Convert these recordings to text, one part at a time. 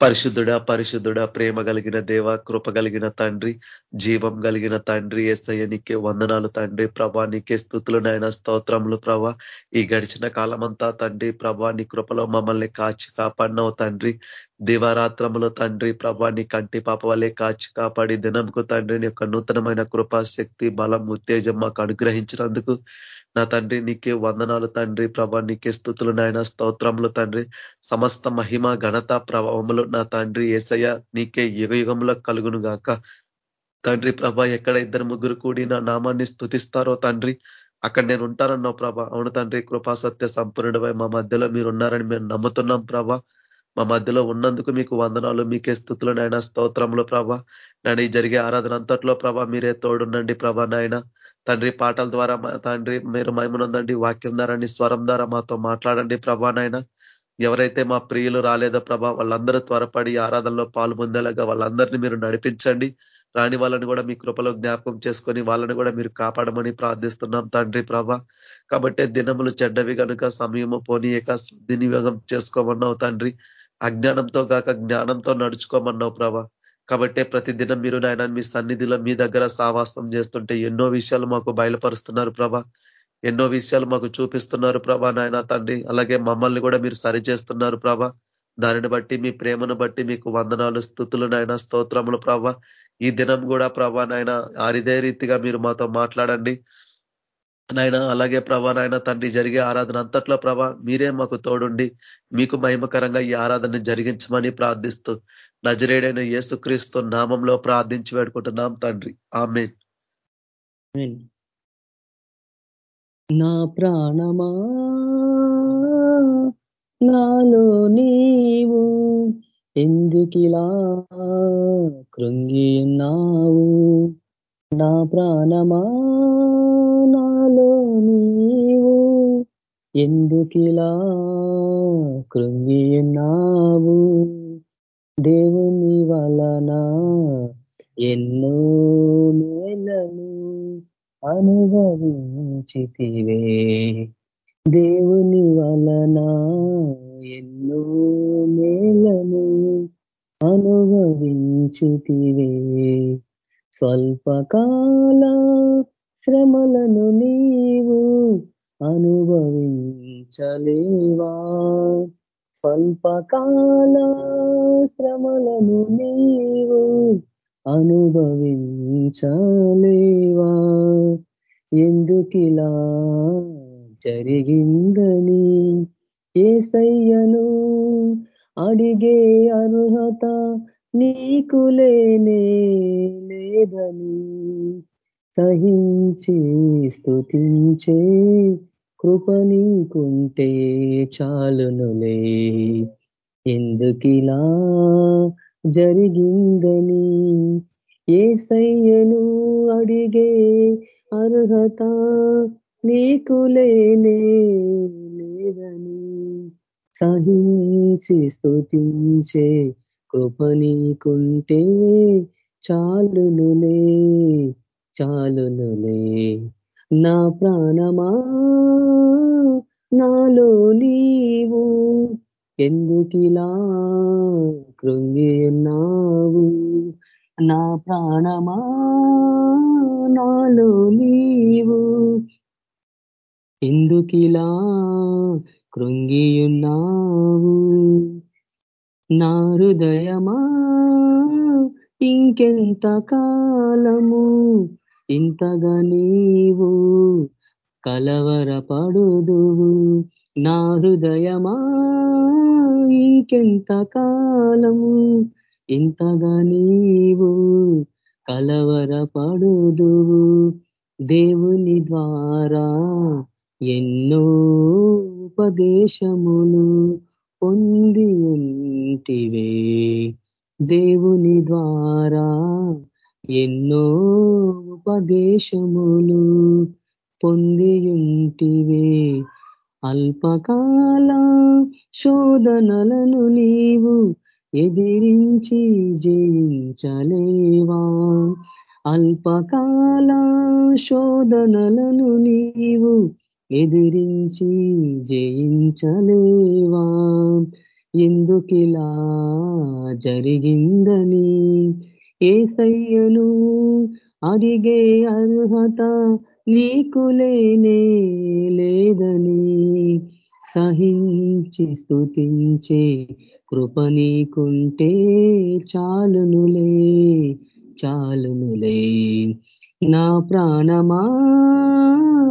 పరిశుద్ధుడ పరిశుద్ధుడ ప్రేమ కలిగిన దేవ కృప కలిగిన తండ్రి జీవం కలిగిన తండ్రి ఏసయ్య నీకే వందనాలు తండ్రి ప్రభా నీకే స్థుతులు నాయన స్తోత్రములు ప్రభా. ఈ గడిచిన కాలమంతా తండ్రి ప్రభా నీ కృపలో మమ్మల్ని కాచి కాపాడినవు తండ్రి. దివారాత్రములు తండ్రి ప్రభాని కంటి పాప వల్లే కాచి కాపాడి దినంకు తండ్రిని యొక్క నూతనమైన కృపా శక్తి బలం ఉత్తేజం మాకు అనుగ్రహించినందుకు నా తండ్రి నీకే వందనాలు తండ్రి ప్రభా నీకే స్థుతులు నాయన స్తోత్రములు తండ్రి. సమస్త మహిమ ఘనత ప్రభావములు నా తండ్రి ఏసయ్య నీకే యుగ యుగంలో కలుగును గాక. తండ్రి ప్రభ ఎక్కడ ఇద్దరు ముగ్గురు కూడి నా నామాన్ని స్థుతిస్తారో తండ్రి అక్కడ నేను ఉంటానన్నావు ప్రభ. అవును తండ్రి కృపా సత్య మా మధ్యలో మీరు ఉన్నారని మేము నమ్ముతున్నాం ప్రభ. మా మధ్యలో ఉన్నందుకు మీకు వందనాలు మీకే స్థుతులు నాయన స్తోత్రంలో ప్రభ. నేను ఈ జరిగే ఆరాధన అంతట్లో ప్రభ మీరే తోడుండండి ప్రభ నాయన. తండ్రి పాటల ద్వారా తండ్రి మీరు మైమునందండి వాక్యం ద్వారా స్వరం ద్వారా మాతో మాట్లాడండి ప్రభా నాయన. ఎవరైతే మా ప్రియులు రాలేదో ప్రభా వాళ్ళందరూ త్వరపడి ఆరాధనలో పాలు పొందేలాగా వాళ్ళందరినీ మీరు నడిపించండి. రాని వాళ్ళని కూడా మీ కృపలో జ్ఞాపకం చేసుకొని వాళ్ళని కూడా మీరు కాపాడమని ప్రార్థిస్తున్నాం తండ్రి ప్రభ. కాబట్టి దినములు చెడ్డవి కనుక సమయము పోనీయక వినియోగం చేసుకోమన్నావు తండ్రి. అజ్ఞానంతో కాక జ్ఞానంతో నడుచుకోమన్నావు ప్రభ. కాబట్టే ప్రతిదినం మీరు నాయన మీ సన్నిధిలో మీ దగ్గర సావాసం చేస్తుంటే ఎన్నో విషయాలు మాకు బయలుపరుస్తున్నారు ప్రభ. ఎన్నో విషయాలు మాకు చూపిస్తున్నారు ప్రభా నాయన తండ్రి. అలాగే మమ్మల్ని కూడా మీరు సరి చేస్తున్నారు ప్రభ. దానిని బట్టి మీ ప్రేమను బట్టి మీకు వందనాలు స్థుతులు నాయన స్తోత్రములు ప్రభ. ఈ దినం కూడా ప్రభా నాయన అరిదే రీతిగా మీరు మాతో మాట్లాడండి. నాయన అలాగే ప్రభా నాయన తండ్రి జరిగే ఆరాధన అంతట్లో ప్రభా మీరే మాకు తోడుండి మీకు మహిమకరంగా ఈ ఆరాధన జరిగించమని ప్రార్థిస్తూ నజరేడైన యేసుక్రీస్తు నామంలో ప్రార్థించి వేడుకుంటున్నాం తండ్రి. ఆమె నా ప్రాణమా నాలో నీవు ఎందుకిలా కృంగి ఉన్నావు? నా ప్రాణమా నాలో నీవు. ఎందుకిలా కృంగి ఉన్నావు? దేవుని వలన ఎన్నో మేలను అనుభవించితివే. దేవుని వలన ఎన్నో మేలను అనుభవించితివే. స్వల్పకాల శ్రమలను నీవు అనుభవించలేవా? స్వల్పకాల శ్రమలను నీవు అనుభవించలేవా? ఎందుకిలా జరిగిందని ఏసయ్యను అడిగే అర్హత నీకు లేనే లేదని సహించి స్థుతించే కృప నీకుంటే చాలునులే. ఎందుకిలా జరిగిందని ఏసయ్యను అడిగే అర్హత నీకు లేనే లేదని. సహించి స్థుతించే కృప నీకుంటే చాలునులే. చాలునులే. నా ప్రాణమా? నాలో నీవు. ఎందుకిలా కృంగి ఉన్నావు? నా ప్రాణమా? నాలో నీవు. ఎందుకిలా కృంగి ఉన్నావు? నా హృదయమా? ఇంకెంత కాలము? ఇంతగా నీవు కలవరపడుదువు నా హృదయమా ఇంకెంత కాలము ఇంతగా నీవు కలవరపడుదు. దేవుని ద్వారా ఎన్నో ఉపదేశములు పొంది ఉంటివే. దేవుని ద్వారా ఎన్నో ఉపదేశములు పొందియుంటివే. అల్పకాల శోధనలను నీవు ఎదిరించి జయించలేవా? అల్పకాల శోధనలను నీవు ఎదిరించి జయించలేవా? ఎందుకిలా జరిగిందని ఏసయ్యను అడిగే అర్హత నీకు లేనే లేదని సహించి స్థుతించే కృప నీకుంటే చాలునులే చాలునులే. నా ప్రాణమా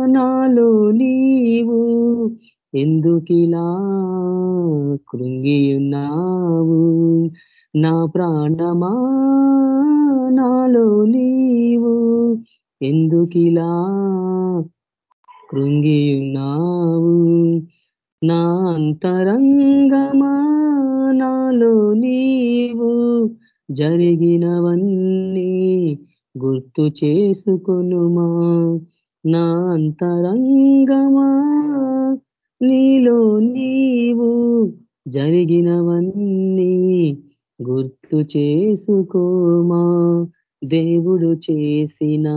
నాలో నీవు ఎందుకిలా కృంగియున్నావు? నా ప్రాణమా? నాలో నీవు ఎందుకిలా కృంగియున్నావు? నా అంతరంగమా? నాలో నీవు జరిగినవన్నీ గుర్తు చేసుకొనుమా? నా అంతరంగమా? నీలో నీవు జరిగినవన్నీ గుర్తు చేసుకోమా? దేవుడు చేసిన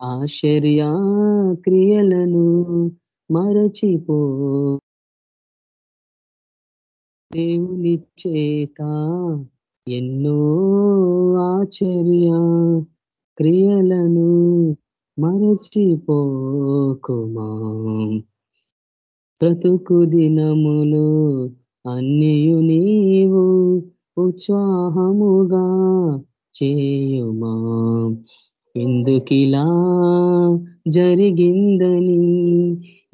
ఆశ్చర్య క్రియలను మరచిపో. దేవుని చేత ఎన్నో ఆశ్చర్య క్రియలను మరచిపోకుమా? బ్రతుకు దినములు అన్నియు నీవు ఉత్సాహముగా చేయుమా? ఎందుకిలా జరిగిందని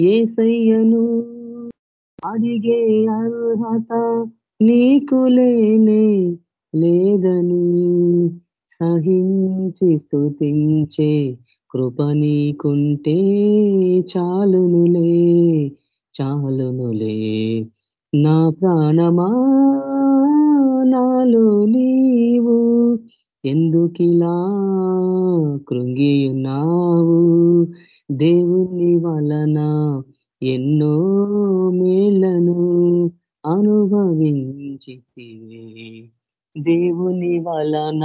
ఏసయ్యను అడిగే అర్హత నీకు లేనే లేదని సహించి స్థుతించే కృప నీకుంటే చాలునులే చాలునులే నా ప్రాణమా? నాలో నీవు. ఎందుకిలా కృంగియున్నావు? దేవుని వలన ఎన్నో మేలను అనుభవించితివే. దేవుని వలన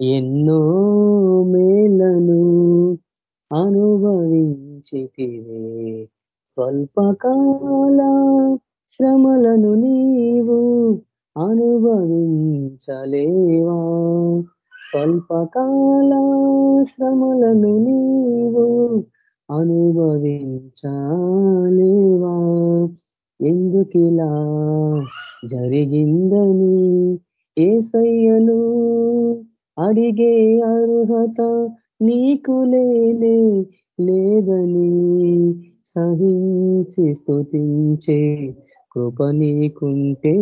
ఎన్నో మేలను అనుభవించితివే. స్వల్పకాల శ్రమలను నీవు అనుభవించలేవా? స్వల్పకాల శ్రమలను నీవు అనుభవించలేవా? ఎందుకిలా జరిగిందని ఏసయ్యను అడిగే అర్హత నీకు లేనే లేదని సహించి స్థుతించే కృప నీకుంటే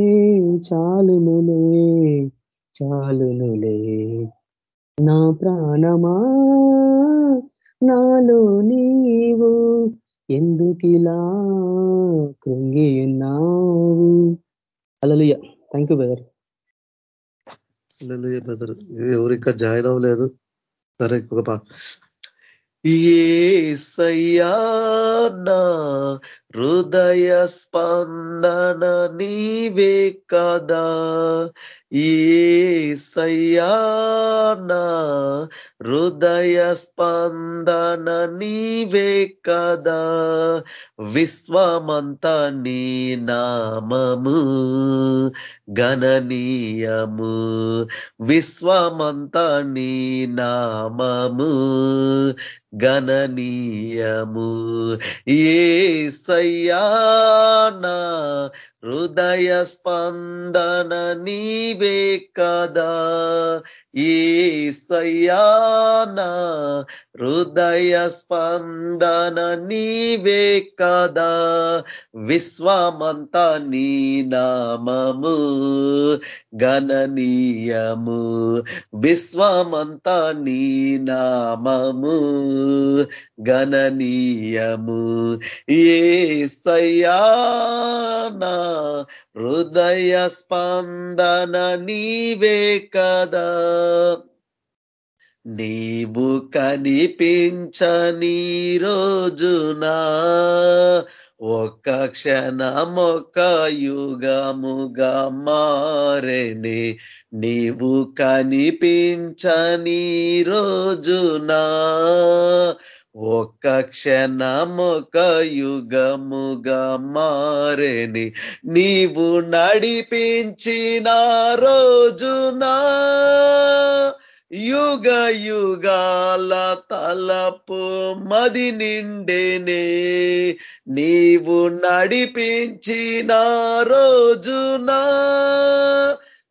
చాలునులే చాలునులే. నా ప్రాణమా నాలో నీవు ఎందుకిలా కృంగి ఉన్నావు అలలుయ థ్యాంక్ యూ బ్రదర్ బ్రదర్ ఎవరికా జాయిన్ అవ్వలేదు? సరే ఇంకొక పాట. ఏసయ్యా నా హృదయ స్పందన నీవే కదా. ఏసయ్యా నా హృదయ స్పందన నీవే కదా. విశ్వమంత నీ నామము గణనీయము. విశ్వమంత నీ నామము గణనీయము. ఏ సయ్యానా హృదయ స్పందన నీవే కదా. ఏ సయ్యానా హృదయ స్పందన నీవే కదా. విశ్వమంతా నీ నామము గణనీయము. విశ్వమంతా నీ నామము గణనీయము. ఏ సయ్యానా హృదయ స్పందన నీవే కదా. నీవు కనిపించని రోజునా ఒక్క క్షణమొక యుగముగా మారెని. నీవు కనిపించని రోజునా ఒక్క క్షణముక యుగముగా మారేని నీవు నడిపించిన రోజున యుగ యుగాల తలపు మది నిండేనే. నీవు నడిపించిన రోజునా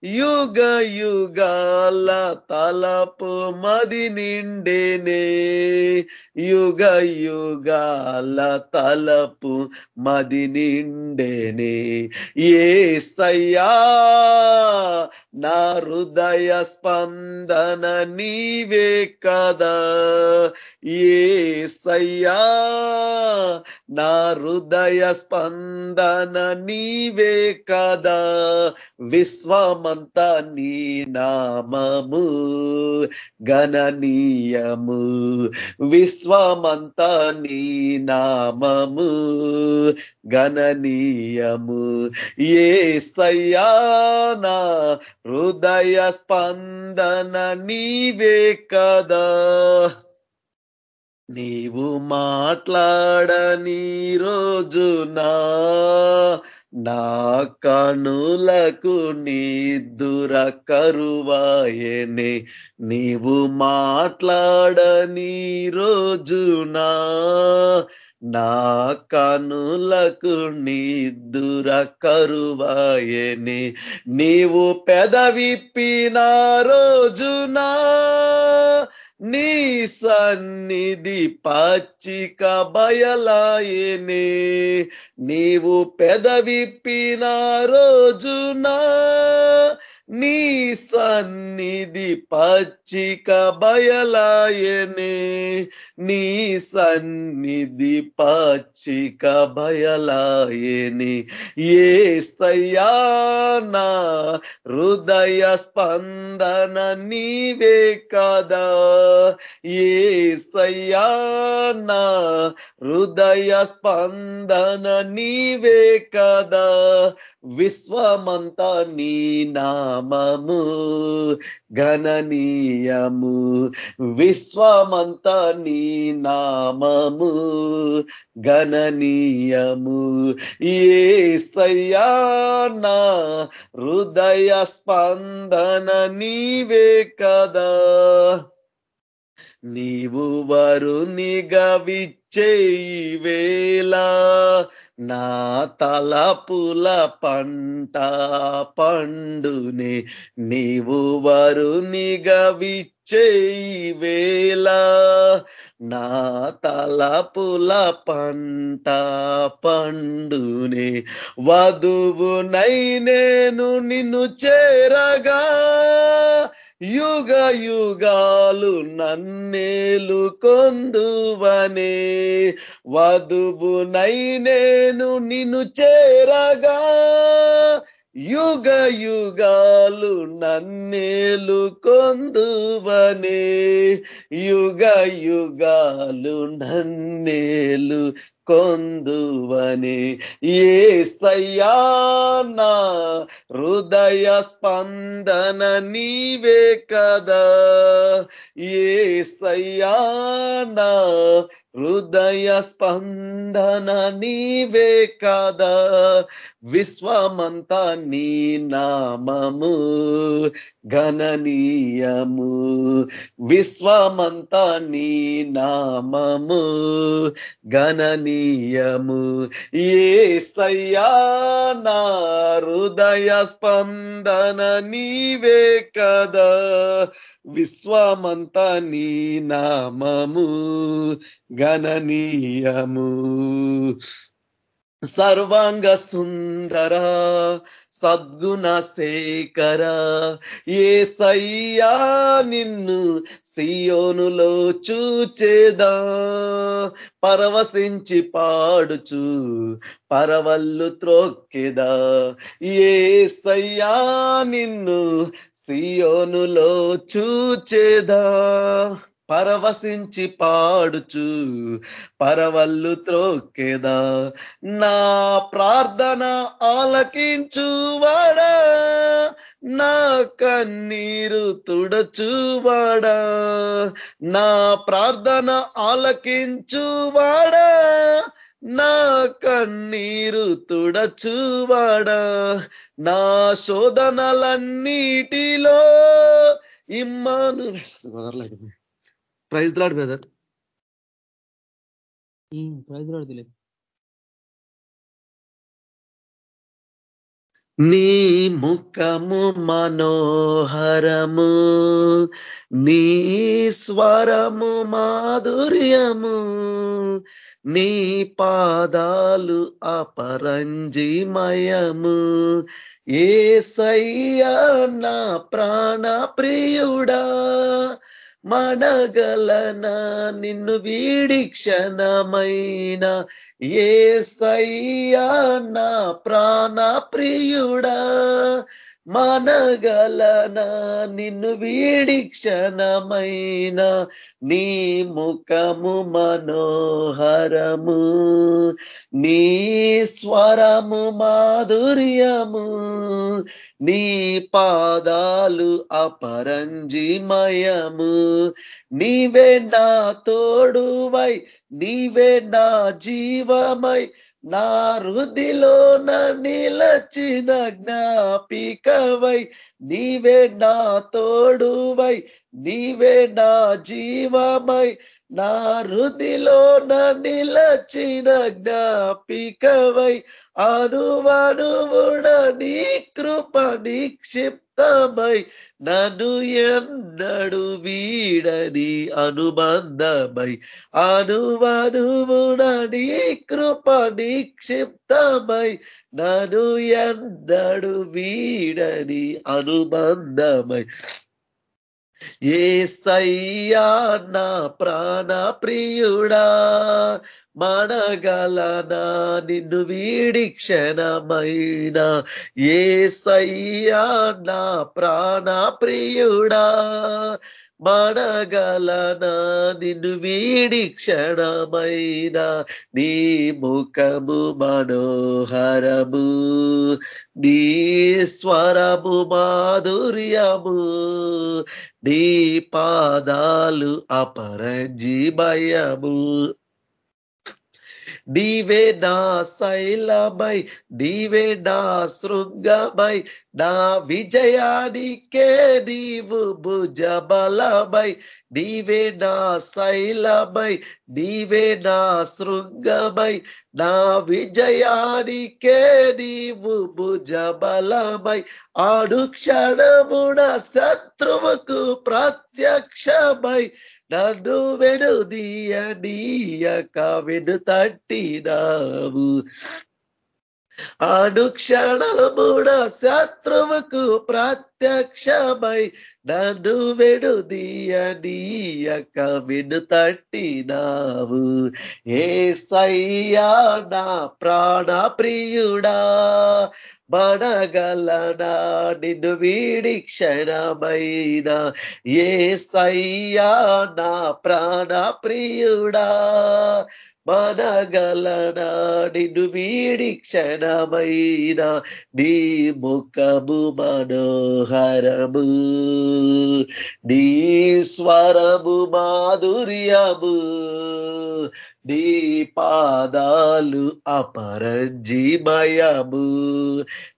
యుగ యుగాల తలపు మది నిండేనే. యుగ యుగాల తలపు మది నిండేనే. ఏసయ్యా నా హృదయ స్పందన నీవే కదా. ఏసయ్యా నా హృదయ స్పందన నీవే కదా. విశ్వమ విశ్వమంతా నీ నామము గణనీయము. విశ్వమంతా నీ నామము గణనీయము. ఏ సయ్యానా హృదయ స్పందన నీవే కదా. నీవు మాట్లాడని రోజునా నా కనులకు నిద్దుర కరువాయనే నీవు మాట్లాడని రోజునా నా కనులకు నిద్దుర కరువాయనే నీవు పెదవిప్పిన రోజునా నీ సన్నిధి పచ్చిక బయలాయనే. నీవు పెదవిప్పిన రోజునా నీ సన్నిధి పచ్చిక బయలాయనే. నీ సన్నిధి పచ్చిక బయలాయనే. ఏ సయానా హృదయ స్పందన నీవే కదా. ఏ సయానా హృదయ స్పందన నీవే కదా. విశ్వమంతా నీ నామము. గణనీయము. విశ్వమంతా నీ నామము. గణనీయము. ఏ సయ్యానా హృదయ స్పందన నీవే కదా. నీవు వరునిగా విచ్చేయి వేళ నా తలపుల పంట పండునే. నీవు వరునిగా విచ్చేయి వేళ నా తలపుల పంట పండునే. వధువునై నేను నిన్ను చేరగా యుగ యుగాలు నన్నేలు కొందువనే. వధువునై నేను నిన్ను చేరగా. యుగ యుగాలు నన్నేలు కొందువనే. యుగ యుగాలు నన్నేలు కొందువని ఏ సయ్యానా హృదయ స్పందన నీవే కదా. ఏ సయ్యానా హృదయ స్పందన నీవే కదా. విశ్వమంతా నీ నామము గణనీయము. విశ్వమంతా నీ నామము గణనీయము ఏ సయ్యానా హృదయ స్పందన నీవే కదా. విశ్వమంతా నీ నామము గణనీయము. సర్వాంగ సుందరా సద్గుణ శేఖర ఏ సయ్యా నిన్ను సియోనులో చూచేదా. పరవశించి పాడుచు పరవల్లు త్రోక్కెదా. ఏ సయ్యా నిన్ను సియోనులో చూచేదా. పరవశించి పాడుచు పరవల్లు త్రోక్కేదా? నా ప్రార్థన ఆలకించువాడా? నా కన్నీరు తుడచువాడా? నా ప్రార్థన ఆలకించువాడా? నా కన్నీరు తుడచువాడా? నా శోధనలన్నిటిలో ఇమ్మాను. Praise Lord brother praise Lord నీ ముఖము మనోహరము నీ స్వరము మాధుర్యము నీ పాదాలు అపరంజిమయము. ఏ సయ్యా నా ప్రాణ ప్రియుడా మనగలనా నిన్ను వీడి క్షణమైన ఏ సయ్యా నా ప్రాణ ప్రియుడా మనగలనా? నిన్ను వీడి క్షణమైన నీ ముఖము మనోహరము నీ స్వరము మాధుర్యము నీ పాదాలు అపరంజిమయము. నీవే నా తోడువై నీవే నా జీవమై నా రుదిలో నిలచిన జ్ఞాపికవై నీవే నా తోడువై నీవే నా జీవమై. నా రుదిలో నిలచిన జ్ఞాపికవై అనువనువుడ నీ కృప నిక్షిప నిక్షిప్తమై నన్ను ఎన్నడు వీడని అనుబంధమై అనువనువుడ నీ కృప నిక్షిప్తమై నన్ను ఎన్నడు వీడని అనుబంధమై ఏ సయ్యా నా ప్రాణ ప్రియుడా మనగలనా నిన్ను వీడి క్షణమైన. ఏ సయ్యా నా ప్రాణ ప్రియుడా మనగలనా నిన్ను వీడి క్షణమైనా నీ ముఖము మనోహరము నీ స్వరము మాధుర్యము నీ పాదాలు అపరంజీమయము నీవే నా శైలమై నీవే నా శృంగమై నా విజయానికే నీవు భుజబలమై నీవే నా శైలమై నీవే నా శృంగమై నా విజయానికే నీవు భుజబలమై. అనుక్షణమున శత్రువుకు ప్రత్యక్షమై. నన్ను వెనుదీయ నీయక వెను తట్టినావు అనుక్షణముడ శత్రువుకు ప్రత్యక్షమై నన్ను వెడుదీయనీయక విను తట్టినావు. ఏ సయ్యా నా ప్రాణ ప్రియుడా బడగలనా నిన్ను వీడి క్షణమైన. ఏ సయ్యా నా ప్రాణ ప్రియుడా మన నిన్ను వీడి క్షణమైన నీ ముఖము మనోహరము. నీ స్వరము మాధుర్యము. నీ పాదాలు అపరంజిమయము.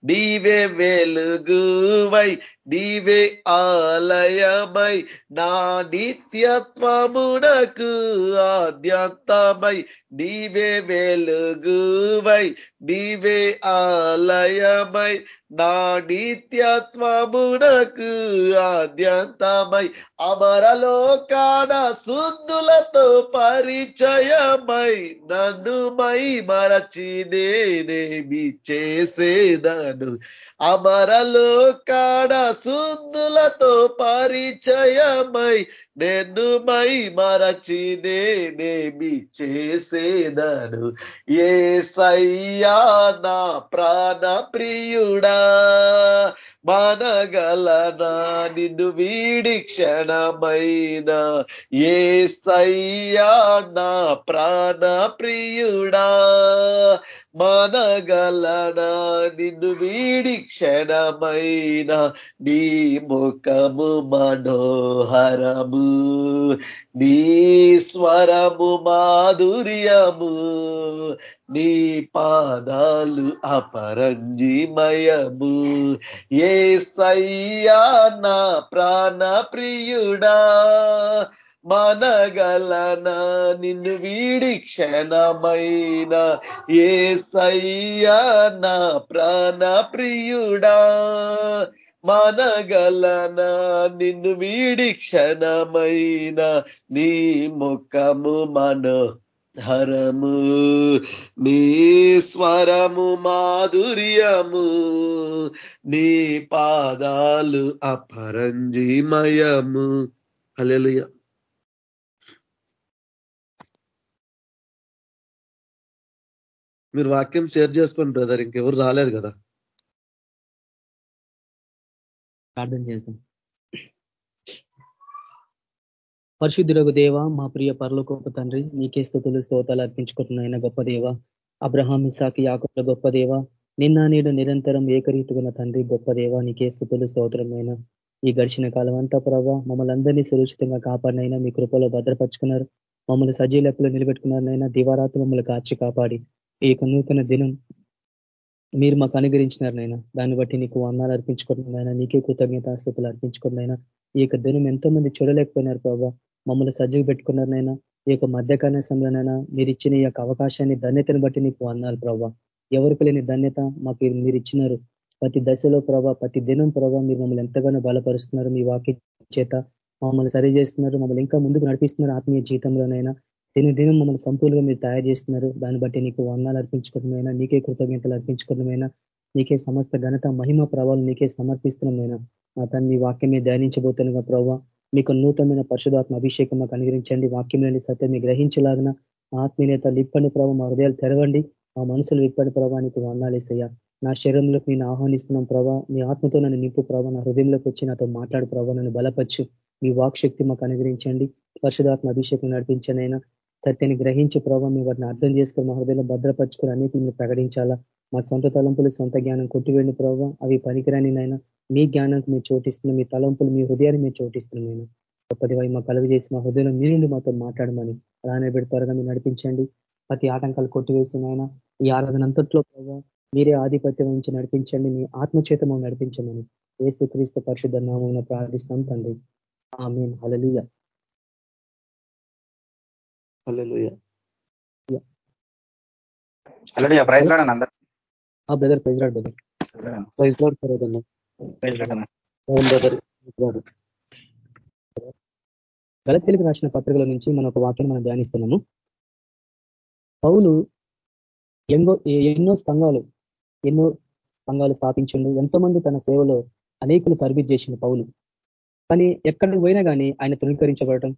నీవే వెలుగువై నీవే ఆలయమై నా నిత్యత్వమునకు ఆద్యంతమై నీవే వెలుగువై నీవే ఆలయమై నా నిత్యత్వమునకు ఆద్యంతమై అమరలోకాన శుద్ధులతో పరిచయమై నన్ను మై మరచి నేనేమి చేసేదను? అమరలోకాన శుద్ధులతో పరిచయమై నేను మై మరచి నేనేమి చేసేదను? ఏ సయ్యా నా ప్రాణ ప్రియుడా మనగలనా నిన్ను వీడి క్షణమైన ఏ సయ్యా నా ప్రాణ ప్రియుడా మనగలనా? నిన్ను వీడి క్షణమైన నీ ముఖము మనోహరము నీ స్వరము మాధుర్యము నీ పాదాలు అపరంజిమయము. ఏ సయ్యా నా ప్రాణ ప్రియుడా మనగలనా నిన్ను వీడి క్షణమైన ఏ సయ్యా నా ప్రాణ ప్రియుడా మనగలనా నిన్ను వీడి క్షణమైన నీ ముఖము మన హరము నీ స్వరము మాధుర్యము నీ పాదాలు అపరంజిమయము. అలెలుయ మీరు వాక్యం షేర్ చేసుకోండి బ్రదర్ ఇంకెవరు రాలేదు కదా. ప్రార్థన చేద్దాం. పరిశుద్ధులకు దేవ మా ప్రియ పరలోకొక తండ్రి నీకే స్థుతులు స్తోతాలు అర్పించుకుంటున్నాయన గొప్ప దేవ. అబ్రహాం ఇసాకి యాకుల గొప్ప దేవ. నిన్న నేడు నిరంతరం ఏకరీతిగా తండ్రి గొప్ప దేవ నీకే స్థుతులు స్తోత్రమైన ఈ గడిచిన కాలం అంతా ప్రభావ మమ్మల్ని అందరినీ సురక్షితంగా కాపాడినైనా మీ కృపలో భద్రపరుచుకున్నారు. మమ్మల్ని సజీలకులు నిలబెట్టుకున్నారనైనా దివారాత్రి మమ్మల్ని కాచి కాపాడి. ఈ యొక్క నూతన దినం. మీరు మాకు అనుగ్రహించినారనైనా దాన్ని బట్టి నీకు వందాలు అర్పించుకుంటున్నాయినా నీకే కృతజ్ఞతాస్థుతులు అర్పించుకున్నైనా ఈ యొక్క దినం ఎంతో మంది చూడలేకపోయినారు ప్రభావ మమ్మల్ని సజ్జకు పెట్టుకున్నారనైనా ఈ యొక్క మధ్యకాల సమయంలోనైనా మీరు ఇచ్చిన ఈ యొక్క అవకాశాన్ని ధన్యతను బట్టి నీకు వందాలు ప్రభావ ఎవరికి లేని ధన్యత మాకు మీరు ఇచ్చినారు. ప్రతి దశలో ప్రభావ ప్రతి దినం ప్రభావ మీరు మమ్మల్ని ఎంతగానో బలపరుస్తున్నారు మీ వాక్య చేత. మమ్మల్ని సరి చేస్తున్నారు. మమ్మల్ని ఇంకా ముందుకు నడిపిస్తున్నారు ఆత్మీయ జీవితంలోనైనా దిన దినం మమ్మల్ని సంపూర్ణంగా మీరు తయారు చేస్తున్నారు. దాన్ని బట్టి నీకు వర్ణాలు అర్పించుకోవడమైనా నీకే కృతజ్ఞతలు అర్పించుకోవడమైనా నీకే సమస్త ఘనత మహిమ ప్రభావం నీకే సమర్పిస్తున్నామైనా నా తన్ని వాక్యమే ధ్యానించబోతున్నాగా ప్రభావ మీకు నూతనమైన పరిశుధాత్మ అభిషేకం మాకు అనుగ్రహించండి. వాక్యంలోని సత్యం గ్రహించలాగిన ఆత్మీయత లిప్పని ప్రభావ మా హృదయాలు తెరవండి. మా మనసులు విప్పని ప్రభావానికి వర్ణాలు నా శరీరంలోకి నేను ఆహ్వానిస్తున్నాం ప్రభావ మీ ఆత్మతో నన్ను నింపు ప్రభావ నా హృదయంలోకి వచ్చి నాతో మాట్లాడు ప్రభావ నన్ను బలపచ్చు మీ వాక్ శక్తి మాకు అనుగ్రహించండి. పరిశుధాత్మ అభిషేకం నడిపించనైనా సత్యాన్ని గ్రహించి ప్రభావ మీ వాటిని అర్థం చేసుకుని మా హృదయంలో భద్రపరుచుకొని మీరు ప్రకటించాలా? మా సొంత తలంపులు సొంత జ్ఞానం కొట్టివేండి ప్రభావ అవి పనికిరాని నైనా మీ జ్ఞానానికి మీరు చోటిస్తున్నాం. మీ తలంపులు మీ హృదయాన్ని మీరు చోటిస్తున్నాం నేను గొప్పదివై మా కలుగు చేసి మా హృదయంలో మీరుండి మాతో మాట్లాడమని రానే పెడి త్వరగా మీరు నడిపించండి. ప్రతి ఆటంకాలు కొట్టివేసిన ఈ ఆరాధన అంతట్లో ప్రభావ మీరే ఆధిపత్యం వహించి నడిపించండి. మీ ఆత్మచేత నడిపించమని ఏసు క్రీస్తు పరిశుద్ధ నామం ప్రార్థిస్తాం తండ్రి. ఆమె హలలుయ ప్రైజ్ లాడ్ అందరు brother praise Lord brother. Praise Lord brother గలతీలకు రాసిన పత్రికల నుంచి మన ఒక వాక్యం మనం ధ్యానిస్తున్నాము. పౌలు ఎన్నో ఎన్నో సంఘాలు ఎన్నో సంఘాలు స్థాపించిండు. ఎంతో మంది తన సేవలో అనేకులు తరబిత్ చేసిండు పౌలు. కానీ ఎక్కడికి పోయినా కానీ ఆయన తృణీకరించబడటం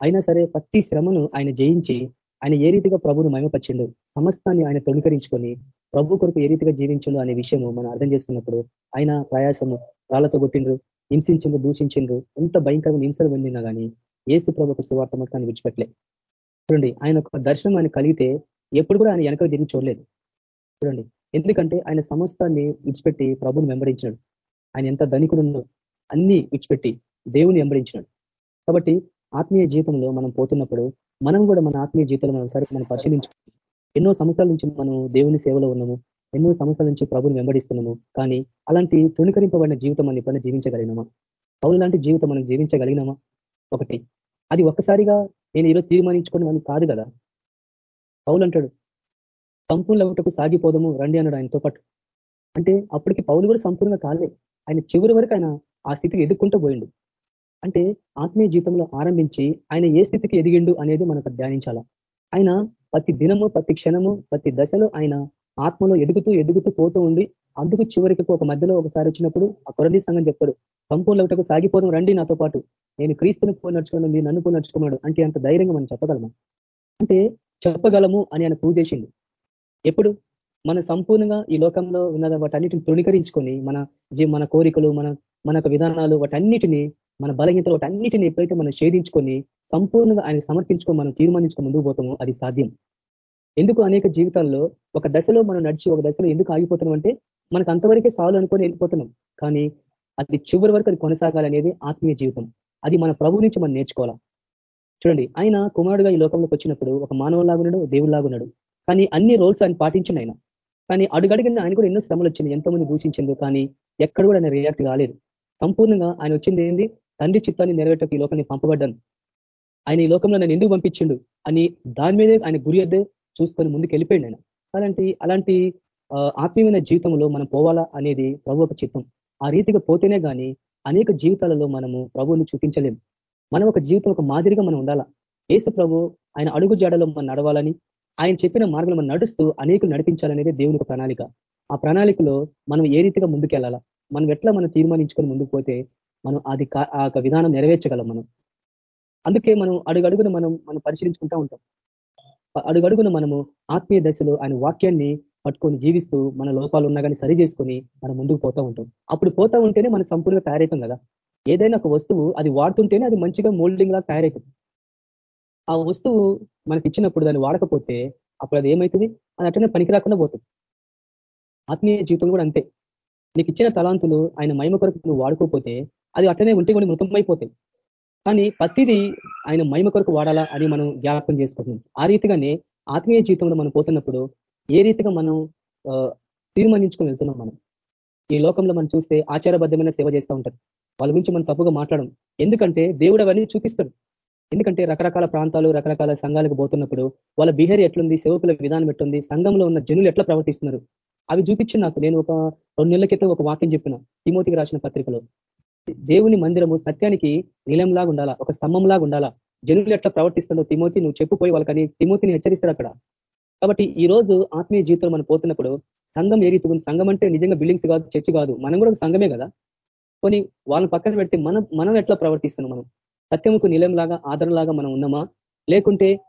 అయినా సరే ప్రతి శ్రమను ఆయన జయించి ఆయన ఏ రీతిగా ప్రభును మయమపరిచిండు సమస్తాన్ని ఆయన తొణీకరించుకొని ప్రభు కొరకు ఏ రీతిగా జీవించిండు అనే విషయము మనం అర్థం చేసుకున్నప్పుడు ఆయన ప్రయాసము రాళ్ళతో కొట్టిండ్రు హింసించిండ్రు దూషించిండ్రు ఎంత భయంకరంగా హింసలు పొందినా కానీ ఏసు ప్రభుకు సువార్త మొత్తాన్ని విడిచిపెట్టలే. చూడండి ఆయన ఒక దర్శనం ఆయన కలిగితే ఎప్పుడు కూడా ఆయన వెనక తిరిగి చూడలేదు. చూడండి ఎందుకంటే ఆయన సమస్తాన్ని విడిచిపెట్టి ప్రభుని వెంబడించినాడు. ఆయన ఎంత ధనికుడున్నో అన్ని విడిచిపెట్టి దేవుని వెంబడించినాడు. కాబట్టి ఆత్మీయ జీవితంలో మనం పోతున్నప్పుడు మనం కూడా మన ఆత్మీయ జీవితంలో మనం ఒకసారి మనం పరిశీలించుకుంటాం. ఎన్నో సంవత్సరాల నుంచి మనం దేవుని సేవలో ఉన్నాము. ఎన్నో సంవత్సరాల నుంచి ప్రభుని వెంబడిస్తున్నాము. కానీ అలాంటి తుణికరింపబడిన జీవితం మనం ఎప్పుడైనా జీవించగలిగినామా? పౌరు లాంటి జీవితం మనం జీవించగలిగినామా? ఒకటి. అది ఒక్కసారిగా నేను ఈరోజు తీర్మానించుకోవడం అని కాదు కదా? పౌలు అంటాడు సంపూర్ణ ఒకటకు సాగిపోదము రండి అన్నాడు ఆయనతో పాటు. అంటే అప్పటికి పౌలు కూడా సంపూర్ణంగా కాలే. ఆయన చివరి వరకు ఆయన ఆ స్థితికి ఎదుర్కొంటూ పోయిండు. అంటే ఆత్మీయ జీవితంలో ఆరంభించి ఆయన ఏ స్థితికి ఎదిగిండు అనేది మనకు ధ్యానించాల? ఆయన ప్రతి దినము ప్రతి క్షణము ప్రతి దశలో ఆయన ఆత్మలో ఎదుగుతూ ఎదుగుతూ పోతూ ఉండి అందుకు చివరికి ఒక మధ్యలో ఒకసారి వచ్చినప్పుడు ఆ కొరది సంఘం చెప్తాడు. సంపూర్ణకు ఒకటకు సాగిపోవడం రండి నాతో పాటు. నేను క్రీస్తుని పోయి నడుచుకున్నాను మీరు నన్ను పోయి నడుచుకున్నాడు అంటే అంత ధైర్యంగా మనం చెప్పగలమా? అంటే చెప్పగలము అని ఆయన ప్రూవ్ చేసింది ఎప్పుడు? మన సంపూర్ణంగా ఈ లోకంలో ఉన్న వాటన్నిటిని తృణీకరించుకొని మన మన కోరికలు మన మన విధానాలు వాటన్నిటిని మన బలహీనతలు అన్నిటిని ఎప్పుడైతే మనం ఛేదించుకొని సంపూర్ణంగా ఆయన సమర్పించుకొని మనం తీర్మానించుకొని ముందుకు పోతామో అది సాధ్యం. ఎందుకు అనేక జీవితాల్లో ఒక దశలో మనం నడిచి ఒక దశలో ఎందుకు ఆగిపోతున్నాం అంటే మనకు అంతవరకే సాలు అనుకొని వెళ్ళిపోతున్నాం. కానీ అది చివరి వరకు అది కొనసాగాలనేది ఆత్మీయ జీవితం. అది మన ప్రభు నుంచి మనం నేర్చుకోవాలా? చూడండి ఆయన కుమారుడుగా ఈ లోకంలోకి వచ్చినప్పుడు ఒక మానవులాగున్నాడు దేవుళ్ళాగున్నాడు కానీ అన్ని రోల్స్ ఆయన పాటించింది ఆయన. కానీ అడుగడిగిన ఆయన కూడా ఎన్నో శ్రమలు వచ్చింది ఎంతో మంది దూషించింది కానీ ఎక్కడ కూడా ఆయన రియాక్ట్ కాలేదు. సంపూర్ణంగా ఆయన వచ్చింది ఏంది? తండ్రి చిత్తాన్ని నెరవేటకు ఈ లోకాన్ని పంపబడ్డాను. ఆయన ఈ లోకంలో నన్ను ఎందుకు పంపించిండు అని దాని మీదే ఆయన గురి అద్దే చూసుకొని ముందుకు వెళ్ళిపోయింది ఆయన. అలాంటి అలాంటి ఆత్మీయమైన జీవితంలో మనం పోవాలా అనేది ప్రభు ఒక చిత్తం. ఆ రీతిగా పోతేనే కానీ అనేక జీవితాలలో మనము ప్రభువుని చూపించలేము మనం ఒక జీవితం ఒక మాదిరిగా మనం ఉండాలా? ఏసు ప్రభు ఆయన అడుగు జాడలో మనం నడవాలని ఆయన చెప్పిన మార్గంలో మనం నడుస్తూ అనేకులు నడిపించాలనేది దేవుని ప్రణాళిక. ఆ ప్రణాళికలో మనం ఏ రీతిగా ముందుకెళ్ళాలా? మనం ఎట్లా మనం తీర్మానించుకొని ముందుకు పోతే మనం అది ఆ విధానం నెరవేర్చగలం మనం. అందుకే మనం అడుగడుగును మనం మనం పరిశీలించుకుంటా ఉంటాం. అడుగడుగున మనము ఆత్మీయ దశలో ఆయన వాక్యాన్ని పట్టుకొని జీవిస్తూ మన లోపాలు ఉన్నా కానీ సరి చేసుకొని మనం ముందుకు పోతూ ఉంటాం. అప్పుడు పోతా ఉంటేనే మనం సంపూర్ణంగా తయారవుతాం కదా. ఏదైనా ఒక వస్తువు అది వాడుతుంటేనే అది మంచిగా మోల్డింగ్ లాగా తయారవుతుంది. ఆ వస్తువు మనకి ఇచ్చినప్పుడు దాన్ని వాడకపోతే అప్పుడు అది ఏమవుతుంది అది అట్లనే పనికి రాకుండా పోతుంది. ఆత్మీయ జీవితం కూడా అంతే. నీకు ఇచ్చిన తలాంతులు ఆయన మహిమ కొరకు నువ్వు వాడుకోకపోతే అది అట్లనే ఉంటే కొన్ని మృతమైపోతాయి. కానీ ప్రతిదీ ఆయన మహిమ కొరకు వాడాలా అని మనం జ్ఞాపకం చేసుకుంటున్నాం ఆ రీతిగానే ఆత్మీయ జీవితంలో మనం పోతున్నప్పుడు ఏ రీతిగా మనం తీర్మానించుకొని వెళ్తున్నాం మనం? ఈ లోకంలో మనం చూస్తే ఆచారబద్ధమైన సేవ చేస్తూ ఉంటారు. వాళ్ళ గురించి మనం తప్పుగా మాట్లాడడం ఎందుకంటే దేవుడు అవన్నీ చూపిస్తాడు. ఎందుకంటే రకరకాల ప్రాంతాలు రకరకాల సంఘాలకు పోతున్నప్పుడు వాళ్ళ బిహేవియర్ ఎట్లుంది సేవకుల విధానం ఎట్లుంది సంఘంలో ఉన్న జనులు ఎట్లా ప్రవర్తిస్తున్నారు? అవి చూపించి నాకు నేను ఒక రెండు నెలల క్రితం ఒక వాక్యం చెప్పిన. తిమోతికి రాసిన పత్రికలో దేవుని మందిరము సత్యానికి నీలంలాగా ఉండాలా? ఒక స్తంభంలాగా ఉండాలా? జనులు ఎట్లా ప్రవర్తిస్తుందో తిమోతి నువ్వు చెప్పుపోయి వాళ్ళకని తిమోతిని హెచ్చరిస్తారు అక్కడ. కాబట్టి ఈ రోజు ఆత్మీయ జీవితంలో మనం పోతున్నప్పుడు సంఘం ఏ రీతి సంఘం అంటే నిజంగా బిల్డింగ్స్ కాదు చర్చి కాదు. మనం కూడా సంఘమే కదా? కొని వాళ్ళని పక్కన పెట్టి మనం మనం ఎట్లా ప్రవర్తిస్తున్నాం మనం? సత్యముకు నిలయంలాగా ఆదరణలాగా మనం ఉన్నామా? లేకుంటే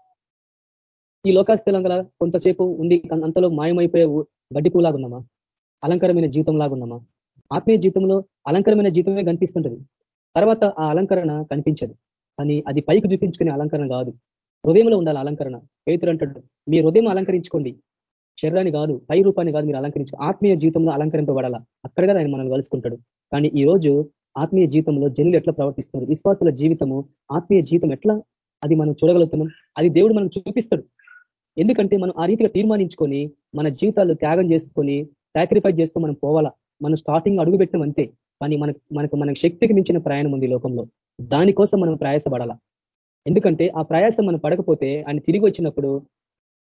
ఈ లోకాస్థలంగా కొంతసేపు ఉండి అంతలో మాయమైపోయే గడ్డి పూలాగా ఉన్నామా? అలంకరమైన జీవితం లాగా ఉన్నామా? ఆత్మీయ జీవితంలో అలంకరమైన జీవితమే కనిపిస్తుంటది. తర్వాత ఆ అలంకరణ కనిపించదు. కానీ అది పైకి చూపించుకునే అలంకరణ కాదు. హృదయంలో ఉండాలి అలంకరణ. పేతురు అంటాడు మీ హృదయం అలంకరించుకోండి. శరీరాన్ని కాదు పై రూపాన్ని కాదు మీరు అలంకరించు ఆత్మీయ జీవితంలో అలంకరింపబడాలా? అక్కడ కదా ఆయన మనల్ని కలుసుకుంటాడు. కానీ ఈ రోజు ఆత్మీయ జీవితంలో జనులు ఎట్లా ప్రవర్తిస్తున్నారు? విశ్వాసుల జీవితము ఆత్మీయ జీవితం ఎట్లా? అది మనం చూడగలుగుతున్నాం. అది దేవుడు మనం చూపిస్తాడు. ఎందుకంటే మనం ఆ రీతిగా తీర్మానించుకొని మన జీవితాలు త్యాగం చేసుకొని సాక్రిఫైస్ చేసుకొని మనం పోవాలా? మనం స్టార్టింగ్ అడుగు పెట్టినాం అంతే. కానీ మనకు మనకు మన శక్తికి మించిన ప్రయాణం ఉంది లోకంలో. దానికోసం మనం ప్రయాసపడాలా? ఎందుకంటే ఆ ప్రయాసం మనం పడకపోతే ఆయన తిరిగి వచ్చినప్పుడు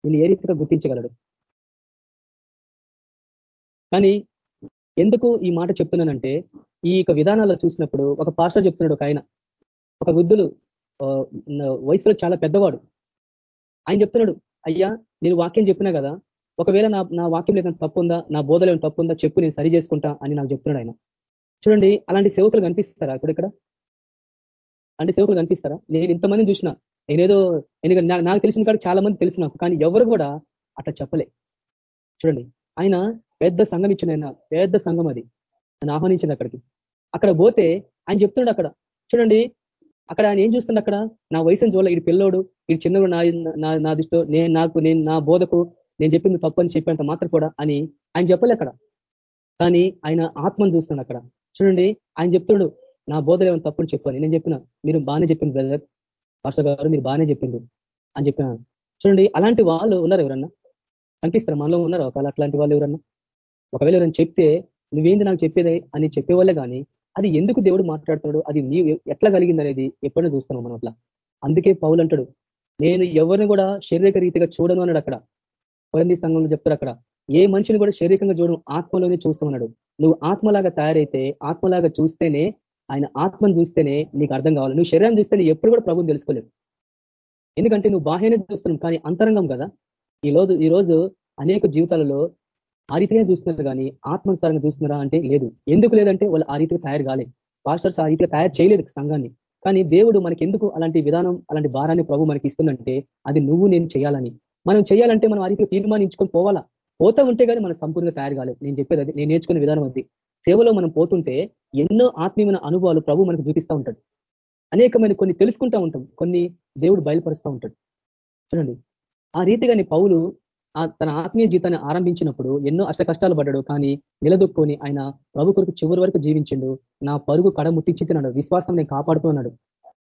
నేను ఏ రీతిగా గుర్తించగలడు? కానీ ఎందుకు ఈ మాట చెప్తున్నానంటే ఈ యొక్క విధానాల్లో చూసినప్పుడు ఒక పాస్టర్ చెప్తున్నాడు ఒక ఆయన. ఒక వృద్ధులు వయసులో చాలా పెద్దవాడు. ఆయన చెప్తున్నాడు అయ్యా నేను వాక్యం చెప్పినా కదా ఒకవేళ నా నా వాక్యం లేదని తప్పు ఉందా నా బోధలో తప్పు ఉందా చెప్పు నేను సరి చేసుకుంటా అని నాకు చెప్తున్నాడు ఆయన. చూడండి అలాంటి సేవకులు కనిపిస్తారా ఇప్పుడు ఇక్కడ? అంటే సేవకులు కనిపిస్తారా? నేను ఇంతమందిని చూసిన నేనేదో ఎందుకంటే నాకు తెలిసిన కాదు చాలా మంది తెలిసిన కానీ ఎవరు కూడా అట్లా చెప్పలే. చూడండి ఆయన పెద్ద సంఘం ఇచ్చిన ఆయన పెద్ద సంఘం అది. ఆయన ఆహ్వానించింది అక్కడికి. అక్కడ పోతే ఆయన చెప్తున్నాడు అక్కడ. చూడండి అక్కడ ఆయన ఏం చూస్తున్నాడు అక్కడ? నా వయసుని చూడాలి ఇటు పిల్లోడు ఇటు చిన్నవాడు నా నా దృష్టిలో నేను నాకు నేను నా బోధకు నేను చెప్పింది తప్పు అని చెప్పేంత మాత్రం కూడా అని ఆయన చెప్పలే అక్కడ. కానీ ఆయన ఆత్మను చూస్తున్నాడు అక్కడ. చూడండి ఆయన చెప్తున్నాడు నా బోధలు ఏమైనా తప్పుని చెప్పాను నేను చెప్పిన మీరు బాగానే చెప్పింది బ్రదర్ పాస్టర్ గారు మీరు బాగానే చెప్పింది అని చెప్పిన. చూడండి అలాంటి వాళ్ళు ఉన్నారు ఎవరన్నా? కనిపిస్తారు? మనలో ఉన్నారు? ఒకవేళ అట్లాంటి వాళ్ళు ఎవరన్నా? ఒకవేళ ఎవరైనా చెప్తే నువ్వేంది నాకు చెప్పేది అని చెప్పేవాళ్ళే కానీ అది ఎందుకు దేవుడు మాట్లాడుతున్నాడు? అది నీ ఎట్లా కలిగింది అనేది ఎప్పుడైనా చూస్తాను మనం అట్లా. అందుకే పౌలు అంటాడు నేను ఎవరిని కూడా శారీరక రీతిగా చూడను అన్నాడు అక్కడ. కొరంది సంఘంలో చెప్తారు అక్కడ ఏ మనిషిని కూడా శారీరకంగా చూడడం ఆత్మలోనే చూస్తామన్నాడు. నువ్వు ఆత్మలాగా తయారైతే ఆత్మలాగా చూస్తేనే ఆయన ఆత్మను చూస్తేనే నీకు అర్థం కావాలి. నువ్వు శరీరం చూస్తేనే ఎప్పుడు కూడా ప్రభుని తెలుసుకోలేవు. ఎందుకంటే నువ్వు బాహ్యనే చూస్తున్నావు కానీ అంతరంగం కదా. ఈ రోజు ఈ రోజు అనేక జీవితాలలో ఆ రీతిగా చూస్తున్నారు కానీ ఆత్మనుసారంగా చూస్తున్నారా అంటే లేదు. ఎందుకు లేదంటే వాళ్ళు ఆ రీతిగా తయారు కాలేదు. పాస్టర్స్ ఆ రీతిగా తయారు చేయలేదు సంఘాన్ని. కానీ దేవుడు మనకి ఎందుకు అలాంటి విధానం అలాంటి భారాన్ని ప్రభు మనకి ఇస్తుందంటే అది నువ్వు నేను చేయాలని. మనం చేయాలంటే మనం ఆ రీతిగా తీర్మానించుకొని పోవాలా? పోతా ఉంటే కానీ మనం సంపూర్ణంగా తయారు కాలేదు. నేను చెప్పేది అది. నేను నేర్చుకునే విధానం అది. సేవలో మనం పోతుంటే ఎన్నో ఆత్మీయమైన అనుభవాలు ప్రభు మనకు చూపిస్తూ ఉంటాడు. అనేకమైన కొన్ని తెలుసుకుంటా ఉంటాం. కొన్ని దేవుడు బయలుపరుస్తూ ఉంటాడు. చూడండి. ఆ రీతిగానే పౌలు తన ఆత్మీయ జీవితాన్ని ఆరంభించినప్పుడు ఎన్నో అష్ట కష్టాలు పడ్డాడు. కానీ నిలదొక్కుని ఆయన ప్రభు కొరకు చివరి వరకు జీవించిండు. నా పరుగు కడ ముట్టించితున్నాడు విశ్వాసం నేను కాపాడుతున్నాడు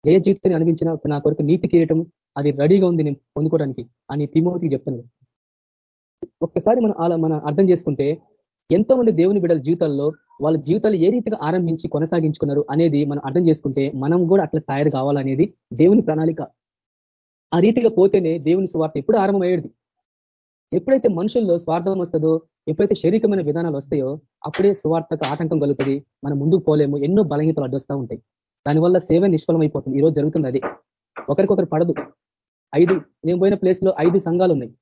జయ జీవితాన్ని అనిపించిన నా కొరకు నీతి కీరటం అది రెడీగా ఉంది నేను పొందుకోవడానికి అని తిమోతికి చెప్తున్నాడు. ఒక్కసారి మనం అలా మనం అర్థం చేసుకుంటే ఎంతో మంది దేవుని బిడ్డల జీవితాల్లో వాళ్ళ జీవితాలు ఏ రీతిగా ఆరంభించి కొనసాగించుకున్నారు అనేది మనం అర్థం చేసుకుంటే మనం కూడా అట్లా తయారు కావాలనేది దేవుని ప్రణాళిక. ఆ రీతిగా పోతేనే దేవుని స్వార్థ ఎప్పుడు ఆరంభమయ్యేది? ఎప్పుడైతే మనుషుల్లో స్వార్థం వస్తుందో ఎప్పుడైతే శరీరమైన విధానాలు వస్తాయో అప్పుడే స్వార్థకు ఆటంకం కలుగుతుంది మనం ముందుకు పోలేము ఎన్నో బలహీతలు అడ్డొస్తూ ఉంటాయి. దానివల్ల సేవ నిష్ఫలం అయిపోతుంది ఈరోజు జరుగుతుంది అది. ఒకరికొకరు పడదు. ఐదు నేను పోయిన ప్లేస్లో ఐదు సంఘాలు ఉన్నాయి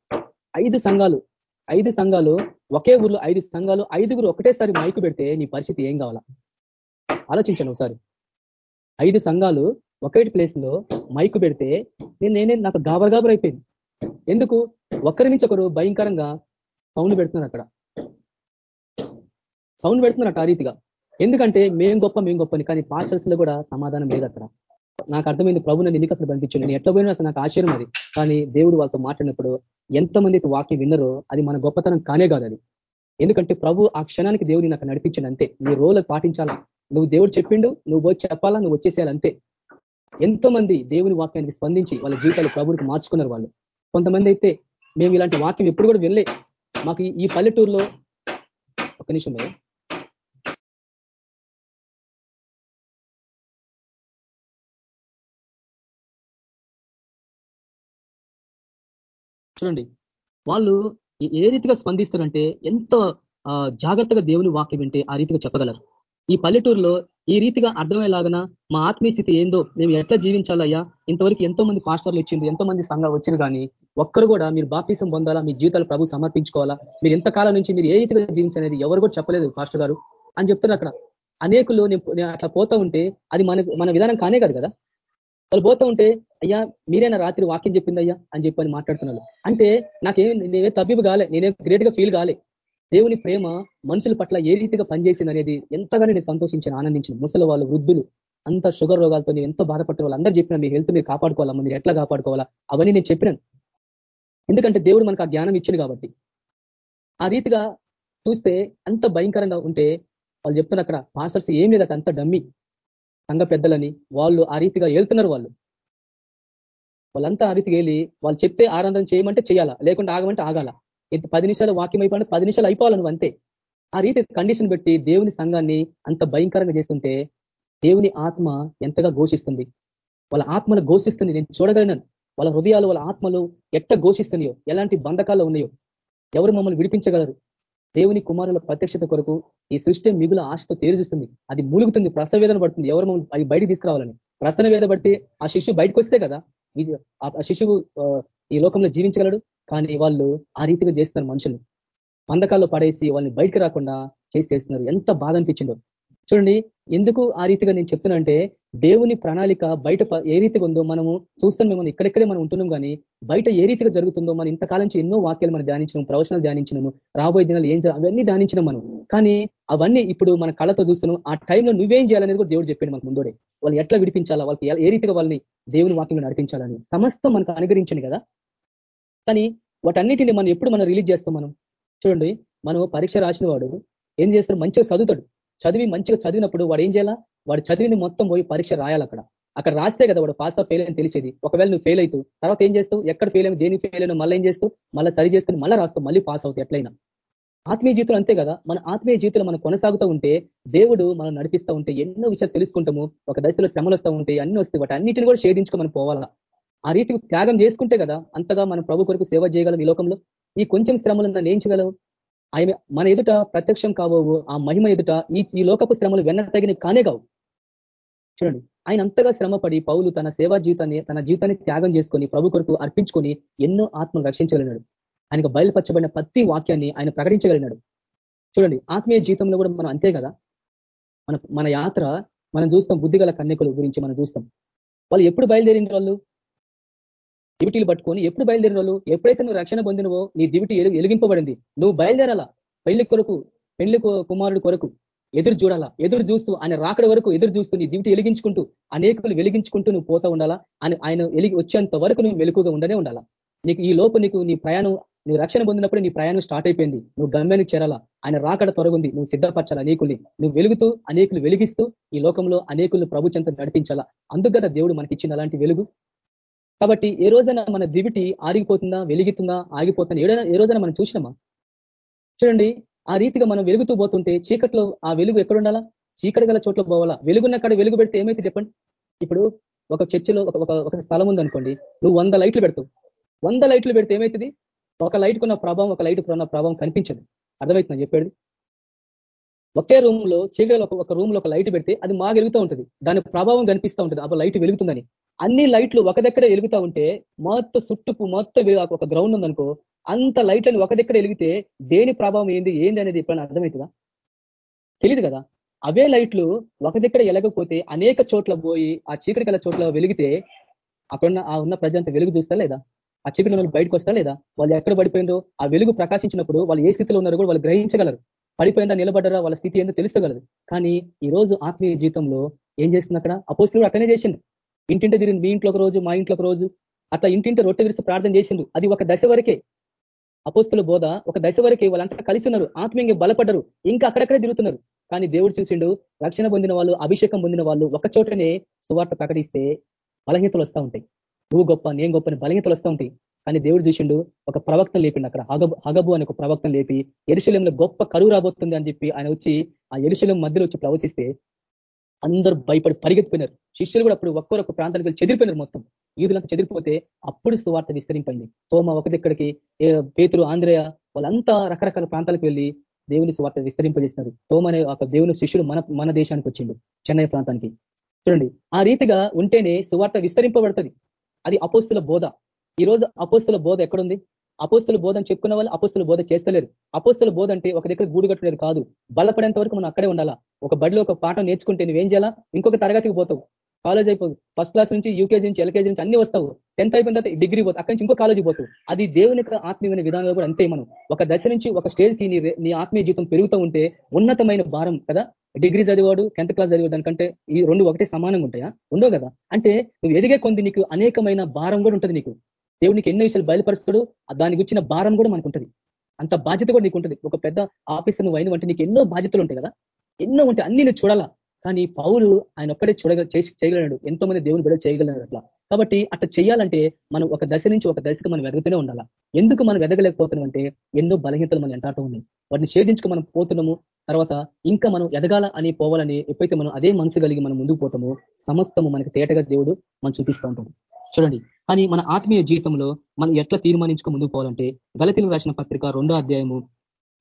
ఐదు సంఘాలు ఐదు సంఘాలు ఒకే ఊర్లో ఐదు సంఘాలు ఐదుగురు ఒకటేసారి మైకు పెడితే నీ పరిస్థితి ఏం కావాలా? ఆలోచించాను ఒకసారి. ఐదు సంఘాలు ఒకే ప్లేస్లో మైకు పెడితే నేను నేనే నాకు గాబర్ గాబర్ అయిపోయింది. ఎందుకు? ఒకరి నుంచి ఒకరు భయంకరంగా సౌండ్ పెడుతున్నారు అక్కడ. సౌండ్ పెడుతున్నారు ఆ రీతిగా. ఎందుకంటే మేం గొప్ప మేం గొప్పని. కానీ పాస్టర్స్లో కూడా సమాధానం లేదు అక్కడ. నాకు అర్థమైంది ప్రభు నన్ను ఎందుకు అక్కడ పంపించింది నేను ఎట్లా పోయినా అసలు నాకు ఆశ్చర్యం అది. కానీ దేవుడు వాళ్ళతో మాట్లాడినప్పుడు ఎంతమంది వాక్యం విన్నరో అది మన గొప్పతనం కానే కాదు అది. ఎందుకంటే ప్రభు ఆ క్షణానికి దేవుడిని నాకు నడిపించింది అంతే. నీ రోలు పాటించాలా? నువ్వు దేవుడు చెప్పిండు నువ్వు వచ్చి చెప్పాలా నువ్వు వచ్చేసేయాలి అంతే. ఎంతో మంది దేవుని వాక్యానికి స్పందించి వాళ్ళ జీవితాలు ప్రభుడికి మార్చుకున్నారు వాళ్ళు. కొంతమంది అయితే మేము ఇలాంటి వాక్యం ఎప్పుడు కూడా వెళ్ళే మాకు ఈ పల్లెటూరులో ఒక నిమిషం చూడండి. వాళ్ళు ఏ రీతిగా స్పందిస్తారంటే ఎంతో జాగ్రత్తగా దేవుని వాక్యం వింటే ఆ రీతిగా చెప్పగలరు. ఈ పల్లెటూరులో ఈ రీతిగా అర్థమయ్యేలాగన మా ఆత్మీయ స్థితి ఏందో మేము ఎట్లా జీవించాలయ్యా ఇంతవరకు ఎంతో మంది పాస్టర్లు వచ్చింది ఎంతో మంది సంఘాలు వచ్చింది కానీ ఒక్కరు కూడా మీరు బాప్తీసం పొందాలా? మీ జీవితాలు ప్రభు సమర్పించుకోవాలా? మీరు ఎంతకాలం నుంచి మీరు ఏ రీతిగా జీవించనేది ఎవరు కూడా చెప్పలేదు పాస్టర్ గారు అని చెప్తున్నారు అక్కడ. అనేకులు నేను అట్లా పోతా ఉంటే అది మన మన విధానం కానే కాదు కదా? వాళ్ళు పోతూ ఉంటే అయ్యా మీరైనా రాత్రి వాక్యం చెప్పింది అయ్యా? అని చెప్పని మాట్లాడుతున్నారు. అంటే నాకేం నేనే తబ్బిబు కాలే నేనే గ్రేట్గా ఫీల్ కాలే. దేవుని ప్రేమ మనుషుల పట్ల ఏ రీతిగా పనిచేసింది అనేది ఎంతగానో నేను సంతోషించిన ఆనందించిన. ముసలి వాళ్ళు వృద్ధులు అంత షుగర్ రోగాలతో నేను ఎంతో బాధపడుతున్న వాళ్ళు అందరూ చెప్పిన మీ హెల్త్ మీరు కాపాడుకోవాలా మీరు ఎట్లా కాపాడుకోవాలా? అవన్నీ నేను చెప్పినాను. ఎందుకంటే దేవుడు మనకు ఆ జ్ఞానం ఇచ్చింది కాబట్టి. ఆ రీతిగా చూస్తే అంత భయంకరంగా ఉంటే వాళ్ళు చెప్తున్నారు అక్కడ మాస్టర్స్ ఏం లేదు అంత డమ్మి. సంఘ పెద్దలని వాళ్ళు ఆ రీతిగా వెళ్తున్నారు వాళ్ళు. వాళ్ళంతా ఆ రీతికి వెళ్ళి వాళ్ళు చెప్తే ఆనందం చేయమంటే చేయాలా? లేకుంటే ఆగమంటే ఆగాల? పది నిమిషాలు వాక్యం అయిపోయినా పది నిమిషాలు అయిపోవాలి నువ్వు అంతే. ఆ రీతి కండిషన్ పెట్టి దేవుని సంఘాన్ని అంత భయంకరంగా చేస్తుంటే దేవుని ఆత్మ ఎంతగా ఘోషిస్తుంది? వాళ్ళ ఆత్మలు ఘోషిస్తుంది. నేను చూడగలిగినాను వాళ్ళ హృదయాలు వాళ్ళ ఆత్మలు ఎట్ట ఘోషిస్తున్నాయో ఎలాంటి బంధకాలు ఉన్నాయో ఎవరు మమ్మల్ని విడిపించగలరు? దేవుని కుమారుల ప్రత్యక్షత కొరకు ఈ సృష్టి మిగుల ఆశతో తేరుజుస్తుంది అది మూలుగుతుంది ప్రసవేదన పడుతుంది. ఎవరు అవి బయటికి తీసుకురావాలని? ప్రసనవేద బట్టి ఆ శిశువు బయటకు వస్తే కదా ఆ శిశువు ఈ లోకంలో జీవించగలడు? కానీ వాళ్ళు ఆ రీతిగా చేస్తున్నారు మనుషులు. పందకాల్లో పడేసి వాళ్ళని బయటకు రాకుండా చేసి చేస్తున్నారు. ఎంత బాధ అనిపించిందో. చూడండి ఎందుకు ఆ రీతిగా నేను చెప్తున్నా దేవుని ప్రణాళిక బయట ఏ రీతిగా ఉందో మనము చూస్తాం మేము ఇక్కడెక్కడే మనం ఉంటున్నాం కానీ బయట ఏ రీతిగా జరుగుతుందో మనం ఇంతకాలం నుంచి ఎన్నో వాక్యాలు మనం ధ్యానించినాం ప్రవచనాలు ధ్యానించినాము రాబోయే దినాలు ఏం అవన్నీ ధ్యానించినాం మనం. కానీ అవన్నీ ఇప్పుడు మన కళ్ళతో చూస్తున్నాం ఆ టైంలో నువ్వేం చేయాలనేది కూడా దేవుడు చెప్పాడు మనకు ముందోడే వాళ్ళు ఎట్లా విడిపించాలా వాళ్ళకి ఏ రీతిగా వాళ్ళని దేవుని వాక్యంలో నడిపించాలని. సమస్తం మనకు అనుగ్రహించండి కదా. కానీ వాటన్నిటిని మనం ఎప్పుడు మనం రిలీజ్ చేస్తాం మనం? చూడండి మనం పరీక్ష రాసిన వాడు ఏం చేస్తాడు? మంచిగా చదువుతాడు. చదివి మంచిగా చదివినప్పుడు వాడు ఏం చేయాలా? వాడు చదివింది మొత్తం పోయి పరీక్ష రాయాలి అక్కడ. అక్కడ రాస్తే కదా వాడు పాస్ ఫెయిల్ అని తెలిసేది. ఒకవేళ నువ్వు ఫెయిల్ అవుతూ తర్వాత ఏం చేస్తావు? ఎక్కడ ఫెయిల్ అయినా దేని ఫెయిల్ అయినా మళ్ళీ ఏం చేస్తావు? మళ్ళీ సరి చేసుకుని మళ్ళీ రాస్తావు మళ్ళీ పాస్ అవుతుంది ఎట్లయినా. ఆత్మీయ జీవితం అంతే కదా. మన ఆత్మీయ జీవితంలో మనం కొనసాగుతూ ఉంటే దేవుడు మనం నడిపిస్తూ ఉంటే ఎన్నో విషయాలు తెలుసుకుంటాము. ఒక దశలో శ్రమలు వస్తూ ఉంటాయి అన్ని వస్తాయి. వాటి అన్నిటిని కూడా షేధించుకోమని పోవాలా? ఆ రీతికి త్యాగం చేసుకుంటే కదా అంతగా మనం ప్రభు కొరకు సేవ చేయగలం ఈ లోకంలో. ఈ కొంచెం శ్రమలు నన్ను ఏం చేయగలవు ఆయన మన ఎదుట ప్రత్యక్షం కావవు ఆ మహిమ ఎదుట ఈ ఈ లోకపు శ్రమలు వెన్న తగిన కానే కావు. చూడండి ఆయన అంతగా శ్రమపడి పౌలు తన సేవా జీవితాన్ని తన జీవితాన్ని త్యాగం చేసుకొని ప్రభు కొరకు అర్పించుకొని ఎన్నో ఆత్మను రక్షించగలిగినాడు. ఆయనకు బయలుపరచబడిన ప్రతి వాక్యాన్ని ఆయన ప్రకటించగలిగినాడు. చూడండి ఆత్మీయ జీవితంలో కూడా మనం అంతే కదా? మన మన యాత్ర మనం చూస్తాం బుద్ధిగల కన్యకుల గురించి మనం చూస్తాం. వాళ్ళు ఎప్పుడు బయలుదేరిన వాళ్ళు? దివిటీలు పట్టుకొని ఎప్పుడు బయలుదేరిన వాళ్ళు ఎప్పుడైతే నువ్వు రక్షణ పొందినవో నీ దివిటి ఎలిగింపబడింది. నువ్వు బయలుదేరాలా? పెళ్ళి కొరకు పెళ్ళి కుమారుడు కొరకు ఎదురు చూడాలా? ఎదురు చూస్తూ ఆయన రాకడ వరకు ఎదురు చూస్తూ నీ దివిటి వెలిగించుకుంటూ అనేకలు వెలిగించుకుంటూ నువ్వు పోతా ఉండాలా? అని ఆయన వెలిగి వచ్చేంత వరకు నువ్వు మెలుకుగా ఉండనే ఉండాలా? నీకు ఈ లోపు నీకు నీ ప్రయాణం నీ రక్షణ పొందినప్పుడు నీ ప్రయాణం స్టార్ట్ అయిపోయింది. నువ్వు గమ్యానికి చేరాలా? ఆయన రాకడ తొరగుంది నువ్వు సిద్ధపరచాలా అనేకుల్ని? నువ్వు వెలుగుతూ అనేకులు వెలిగిస్తూ ఈ లోకంలో అనేకులు ప్రభు చెంత నడిపించాలా? అందుకు దేవుడు మనకి ఇచ్చింది అలాంటి వెలుగు. కాబట్టి ఏ రోజైనా మన దివిటి ఆరిగిపోతుందా వెలిగితుందా ఆగిపోతుందా ఏడైనా ఏ రోజైనా మనం చూసినామా? చూడండి ఆ రీతిగా మనం వెలుగుతూ పోతుంటే చీకట్లో ఆ వెలుగు ఎక్కడుండాలా? చీకటి గల చోట్ల పోవాలా? వెలుగున్న కాడ వెలుగు పెడితే ఏమైతే చెప్పండి? ఇప్పుడు ఒక చర్చిలో ఒక ఒక స్థలం ఉందనుకోండి నువ్వు వంద లైట్లు పెడతావు. వంద లైట్లు పెడితే ఏమవుతుంది ఒక లైట్ కున్న ప్రభావం ఒక లైట్ కున్న ప్రభావం కనిపించదు. అర్థమవుతుందని చెప్పేది? ఒకే రూమ్లో చీకటిలో ఒక రూమ్లో ఒక లైట్ పెడితే అది మా వెలుగుతూ ఉంటుంది. దాని ప్రభావం కనిపిస్తూ ఉంటుంది. అప్పుడు లైట్ వెలుగుతుందని. అన్ని లైట్లు ఒక దగ్గర వెలుగుతూ ఉంటే మొత్తం చుట్టుపు మొత్తం ఒక గ్రౌండ్ ఉందనుకో అంత లైట్లను ఒక దగ్గర వెలిగితే దేని ప్రభావం ఏంది ఏంది అనేది ఎప్పుడైనా అర్థమవుతుందా? తెలియదు కదా. అవే లైట్లు ఒక దగ్గర వెలగకపోతే అనేక చోట్ల పోయి ఆ చీకటి గల చోట్ల వెలిగితే అక్కడ ఆ ఉన్న ప్రజలంతా వెలుగు చూస్తా లేదా? ఆ చీకటి వాళ్ళు బయటకు వస్తా లేదా? వాళ్ళు ఎక్కడ పడిపోయిందో ఆ వెలుగు ప్రకాశించినప్పుడు వాళ్ళు ఏ స్థితిలో ఉన్నారో కూడా వాళ్ళు గ్రహించగలరు. పడిపోయిందా నిలబడ్డరా వాళ్ళ స్థితి ఏందో తెలుసుకోగలదు కానీ ఈ రోజు ఆత్మీయ జీవితంలో ఏం చేస్తుంది అక్కడ? అపోస్తులు అట్లనే చేసిండు ఇంటింటి తిరిగి మీ ఇంట్లో ఒక రోజు మా ఇంట్లో ఒక రోజు. అట్లా ఇంటింటి రొట్టె విరిసి ప్రార్థన చేసిండు అది ఒక దశ వరకే. అపోస్తుల బోధ ఒక దశ వరకే వాళ్ళంతా కలిసి ఉన్నారు. ఆత్మీయంగా బలపడ్డరు. ఇంకా అక్కడక్కడే తిరుగుతున్నారు. కానీ దేవుడు చూసిండు రక్షణ పొందిన వాళ్ళు అభిషేకం పొందిన వాళ్ళు ఒక చోటనే సువార్త ప్రకటిస్తే బలహీతలు వస్తూ ఉంటాయి. నువ్వు గొప్ప నేను గొప్ప బలంగా వస్తూ ఉంటాయి. కానీ దేవుడు చూసిండు ఒక ప్రవక్తం లేపిండు అక్కడ. హగబు హగబు అనే ఒక ప్రవక్తం లేపి ఎరుశలంలో గొప్ప కరువు రాబోతుంది అని చెప్పి ఆయన వచ్చి ఆ ఎరుశలం మధ్యలో వచ్చి ప్రవచిస్తే అందరూ భయపడి పరిగెత్తిపోయినారు. శిష్యులు కూడా అప్పుడు ఒక్కొక్క ప్రాంతానికి వెళ్ళి చెదిరిపోయినారు మొత్తం. ఈదులంతా చెదిరిపోతే అప్పుడు సువార్త విస్తరింపండి తోమ ఒక దగ్గరికి పేతురు ఆంధ్రయ వాళ్ళంతా రకరకాల ప్రాంతాలకు వెళ్ళి దేవుని సువార్త విస్తరింపజేస్తున్నారు తోమ అనే ఒక దేవుని శిష్యుడు మన మన దేశానికి వచ్చిండు చెన్నై ప్రాంతానికి. చూడండి ఆ రీతిగా ఉంటేనే సువార్త విస్తరింపబడుతుంది. అది అపోస్తుల బోధ. ఈ రోజు అపోస్తుల బోధ ఎక్కడుంది? అపోస్తుల బోధ అని చెప్పుకున్న వాళ్ళు అపోస్తుల బోధ చేస్తలేరు. అపోస్తుల బోధ అంటే ఒక దగ్గర గూడు కట్టలేదు కాదు. బలపడేంత వరకు మనం అక్కడే ఉండాలా? ఒక బడిలో ఒక పాఠం నేర్చుకుంటే నువ్వేం చేయాలా? ఇంకొక తరగతికి పోతావు. కాలేజ్ అయిపోదు. ఫస్ట్ క్లాస్ నుంచి యూకేజీ నుంచి ఎల్కేజీ నుంచి అన్ని వస్తావు. టెన్త్ అయిపోయిన తర్వాత డిగ్రీ పోతుంది అక్కడి నుంచి ఇంకో కాలేజీ పోతావు. అది దేవుని ఆత్మీయమైన విధానంలో కూడా అంతే మనం. ఒక దశ నుంచి ఒక స్టేజ్కి నీ ఆత్మీయ జీవితం పెరుగుతూ ఉంటే ఉన్నతమైన భారం కదా? డిగ్రీ చదివాడు టెన్త్ క్లాస్ చదివాడు దానికంటే ఈ రెండు ఒకటే సమానంగా ఉంటాయా? ఉండవు కదా? అంటే నువ్వు ఎదిగే కొంది నీకు అనేకమైన భారం కూడా ఉంటుంది నీకు. దేవునికి ఎన్నో విషయాలు బయలుపరుస్తాడు. దానికి వచ్చిన భారం కూడా మనకు ఉంటుంది. అంత బాధ్యత కూడా నీకు ఉంటుంది. ఒక పెద్ద ఆఫీసర్ నువ్వు అయినవంటే నీకు ఎన్నో బాధ్యతలు ఉంటాయి కదా? ఎన్నో ఉంటాయి. అన్ని నువ్వు చూడాలా? కానీ పౌలు ఆయన ఒక్కడే చూడగ చేయగలడు ఎంతో మంది దేవుని బిడ్డ చేయగలడు అట్లా. కాబట్టి అట్లా చేయాలంటే మనం ఒక దశ నుంచి ఒక దశకు మనం ఎదగుతూనే ఉండాలా? ఎందుకు మనం ఎదగలేకపోతున్నాం అంటే ఎన్నో బలహీనతలు మనం ఎంటాటం ఉన్నాయి. వాటిని ఛేదించుకు మనం పోతున్నాము. తర్వాత ఇంకా మనం ఎదగాల అని పోవాలని ఎప్పుడైతే మనం అదే మనసు కలిగి మనం ముందుకు పోతామో సమస్తము మనకి తేటగా దేవుడు మనం చూపిస్తూ ఉంటాడు. చూడండి. కానీ మన ఆత్మీయ జీవితంలో మనం ఎట్లా తీర్మానించుకు ముందుకు పోవాలంటే గలతీలు రాసిన పత్రిక రెండో అధ్యాయము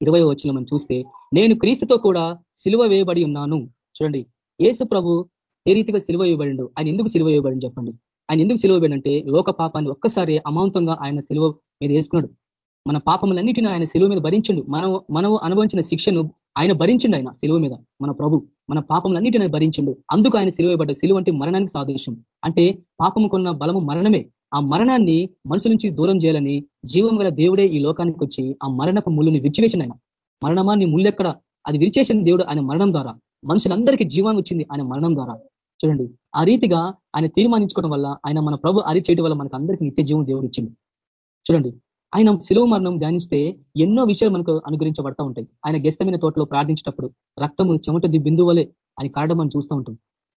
ఇరవై వచ్చిన మనం చూస్తే నేను క్రీస్తుతో కూడా సిలువ వేయబడి ఉన్నాను. చూడండి. ఏసు ప్రభు ఏ రీతిగా సిలువ ఇవ్వబడిండు? ఆయన ఎందుకు సిలువ ఇవ్వబడి చెప్పండి? ఆయన ఎందుకు సిలువ అంటే లోక పాపాన్ని ఒక్కసారి అమాంతంగా ఆయన సిలువ మీద వేసుకున్నాడు. మన పాపములన్నిటిని ఆయన సిలువ మీద భరించిండు. మనం మనం అనుభవించిన శిక్షను ఆయన భరించిండు ఆయన సిలువ మీద మన ప్రభు. మన పాపములన్నిటిని ఆయన భరించిండు. అందుకు ఆయన సిలువ ఇవ్వబడ్డ సిలువ అంటే మరణానికి సాదృశ్యం. అంటే పాపము కొన్న బలము మరణమే. ఆ మరణాన్ని మనుషుల నుంచి దూరం చేయాలని జీవం గల దేవుడే ఈ లోకానికి వచ్చి ఆ మరణపు ముళ్ళుని విరిచివేసిన ఆయన. మరణమా నీ ముళ్ళెక్కడ? అది విరిచేసిన దేవుడు ఆయన మరణం ద్వారా. మనుషులందరికీ జీవనం వచ్చింది ఆయన మరణం ద్వారా. చూడండి ఆ రీతిగా ఆయన తీర్మానించుకోవడం వల్ల ఆయన మన ప్రభు అరి చేయడం వల్ల మనకు అందరికీ నిత్య జీవం దేవుడు ఇచ్చింది చూడండి ఆయన సిలువ మరణం ధ్యానిస్తే ఎన్నో విషయాలు మనకు అనుగ్రహించబడతా ఉంటాయి. ఆయన గెస్తమైన తోటలో ప్రార్థించేటప్పుడు రక్తము చెమట బిందువలే ఆయన కారడం మనం చూస్తూ ఉంటాం.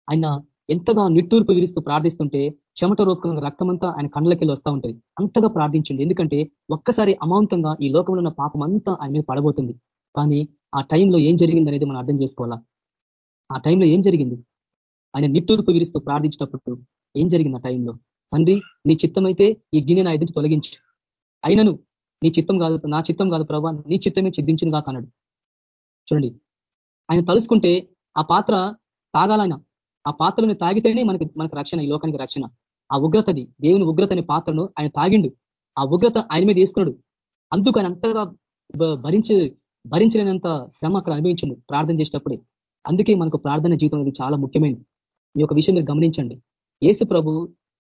ఆయన ఎంతగా నిట్టూర్పు విరుస్తూ ప్రార్థిస్తుంటే చెమట రూపకంగా రక్తమంతా ఆయన కళ్ళకెళ్ళి వస్తూ ఉంటుంది. అంతగా ప్రార్థించండి. ఎందుకంటే ఒక్కసారి అమాంతంగా ఈ లోకంలో ఉన్న పాపం అంతా ఆయన మీద పడబోతుంది. కానీ ఆ టైంలో ఏం జరిగింది అనేది మనం అర్థం చేసుకోవాలా? ఆ టైంలో ఏం జరిగింది? ఆయన నిట్టూర్పు విరుస్తూ ప్రార్థించినప్పుడు ఏం జరిగింది ఆ టైంలో? తండ్రి నీ చిత్తం అయితే ఈ గిన్నె నా ఎదుటి తొలగించి. అయినను నీ చిత్తం కాదు నా చిత్తం కాదు ప్రభా నీ చిత్తమే చిద్దించును కాక అన్నాడు. చూడండి ఆయన తలుసుకుంటే ఆ పాత్ర తాగాలైనా ఆ పాత్రలను తాగితేనే మనకి మనకు రక్షణ ఈ లోకానికి రక్షణ. ఆ ఉగ్రతది దేవుని ఉగ్రత అనే పాత్రను ఆయన తాగిండు. ఆ ఉగ్రత ఆయన మీద వేసుకున్నాడు. అందుకు ఆయన అంతగా భరించి భరించలేనంత శ్రమ అక్కడ అనుభవించండు ప్రార్థన చేసేటప్పుడే. అందుకే మనకు ప్రార్థన జీవితం అనేది చాలా ముఖ్యమైనది ఈ యొక్క విషయం మీరు గమనించండి. ఏసు ప్రభు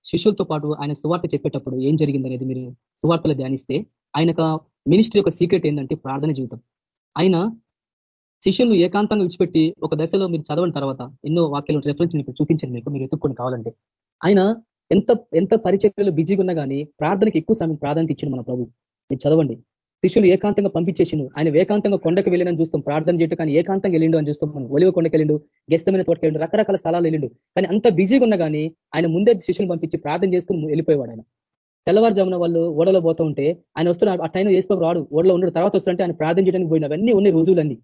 శిష్యులతో పాటు ఆయన సువార్త చెప్పేటప్పుడు ఏం జరిగిందనేది మీరు సువార్తలు ధ్యానిస్తే ఆయన మినిస్ట్రీ యొక్క సీక్రెట్ ఏంటంటే ప్రార్థన జీవితం. ఆయన శిష్యులను ఏకాంతంగా విడిచిపెట్టి ఒక దశలో మీరు చదవని తర్వాత ఎన్నో వాక్యాలు రెఫరెన్స్ మీకు చూపించండి మీకు మీరు ఎత్తుక్కొని కావాలంటే. ఆయన ఎంత ఎంత పరిచర్యలు బిజీగా ఉన్నా కానీ ప్రార్థనకి ఎక్కువ సమయం ప్రాధాన్యత ఇచ్చింది మన ప్రభు. మీరు చదవండి. శిష్యులు ఏకాంతంగా పంపించేసిండు ఆయన ఏకాంతంగా కొండకు వెళ్ళినని చూస్తాం. ప్రార్థన చేయటం కానీ ఏకాంతంగా వెళ్ళిండు అని చూస్తాం మనం. ఒలివ కొండకి వెళ్ళిండు గెస్తమైన తోటకి వెళ్ళిండు రకరకాల స్థలాలు వెళ్ళిండు. కానీ అంత బిజీగా ఉన్నా కానీ ఆయన ముందే శిష్యులు పంపించి ప్రార్థన చేసుకుని వెళ్ళిపోయేవాడు ఆయన. తెల్లవారుజామున వాళ్ళు ఓడలో పోతూ ఉంటే ఆయన వస్తున్నాడు ఆ టైం వేసుకో రాడు. ఓడలో ఉండడు తర్వాత వస్తుంటే ఆయన ప్రార్థన చేయడానికి పోయిన అవన్నీ ఉన్నాయి రోజులన్నీ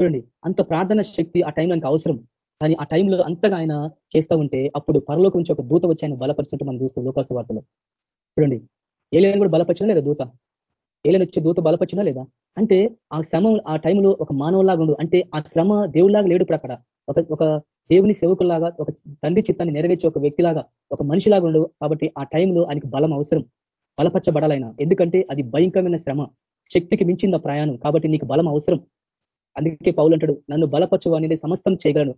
చూడండి అంత ప్రార్థన శక్తి ఆ టైంలో అవసరం. కానీ ఆ టైంలో అంతగా ఆయన చేస్తూ ఉంటే అప్పుడు పరలోకి నుంచి ఒక దూత వచ్చి ఆయన బలపరిచినట్టు మనం చూస్తాం లోకాసు వార్తలో. చూడండి ఏలియన్ కూడా బలపరిచినా లేదా దూత? ఏలైనా వచ్చే దూత బలపరిచినా లేదా? అంటే ఆ శ్రమ ఆ టైంలో ఒక మానవులాగా ఉండు. అంటే ఆ శ్రమ దేవుళ్ళాగా లేడు అక్కడ ఒక ఒక దేవుని సేవకులాగా ఒక తండ్రి చిత్తాన్ని నెరవేర్చే ఒక వ్యక్తిలాగా ఒక మనిషిలాగా ఉండు. కాబట్టి ఆ టైంలో ఆయనకి బలం అవసరం. బలపరచబడాలైనా. ఎందుకంటే అది భయంకరమైన శ్రమ. శక్తికి మించింది ప్రయాణం. కాబట్టి నీకు బలం అవసరం. అందుకే పౌలు అంటాడు నన్ను బలపరచు అనేది సమస్తం చేయగలను.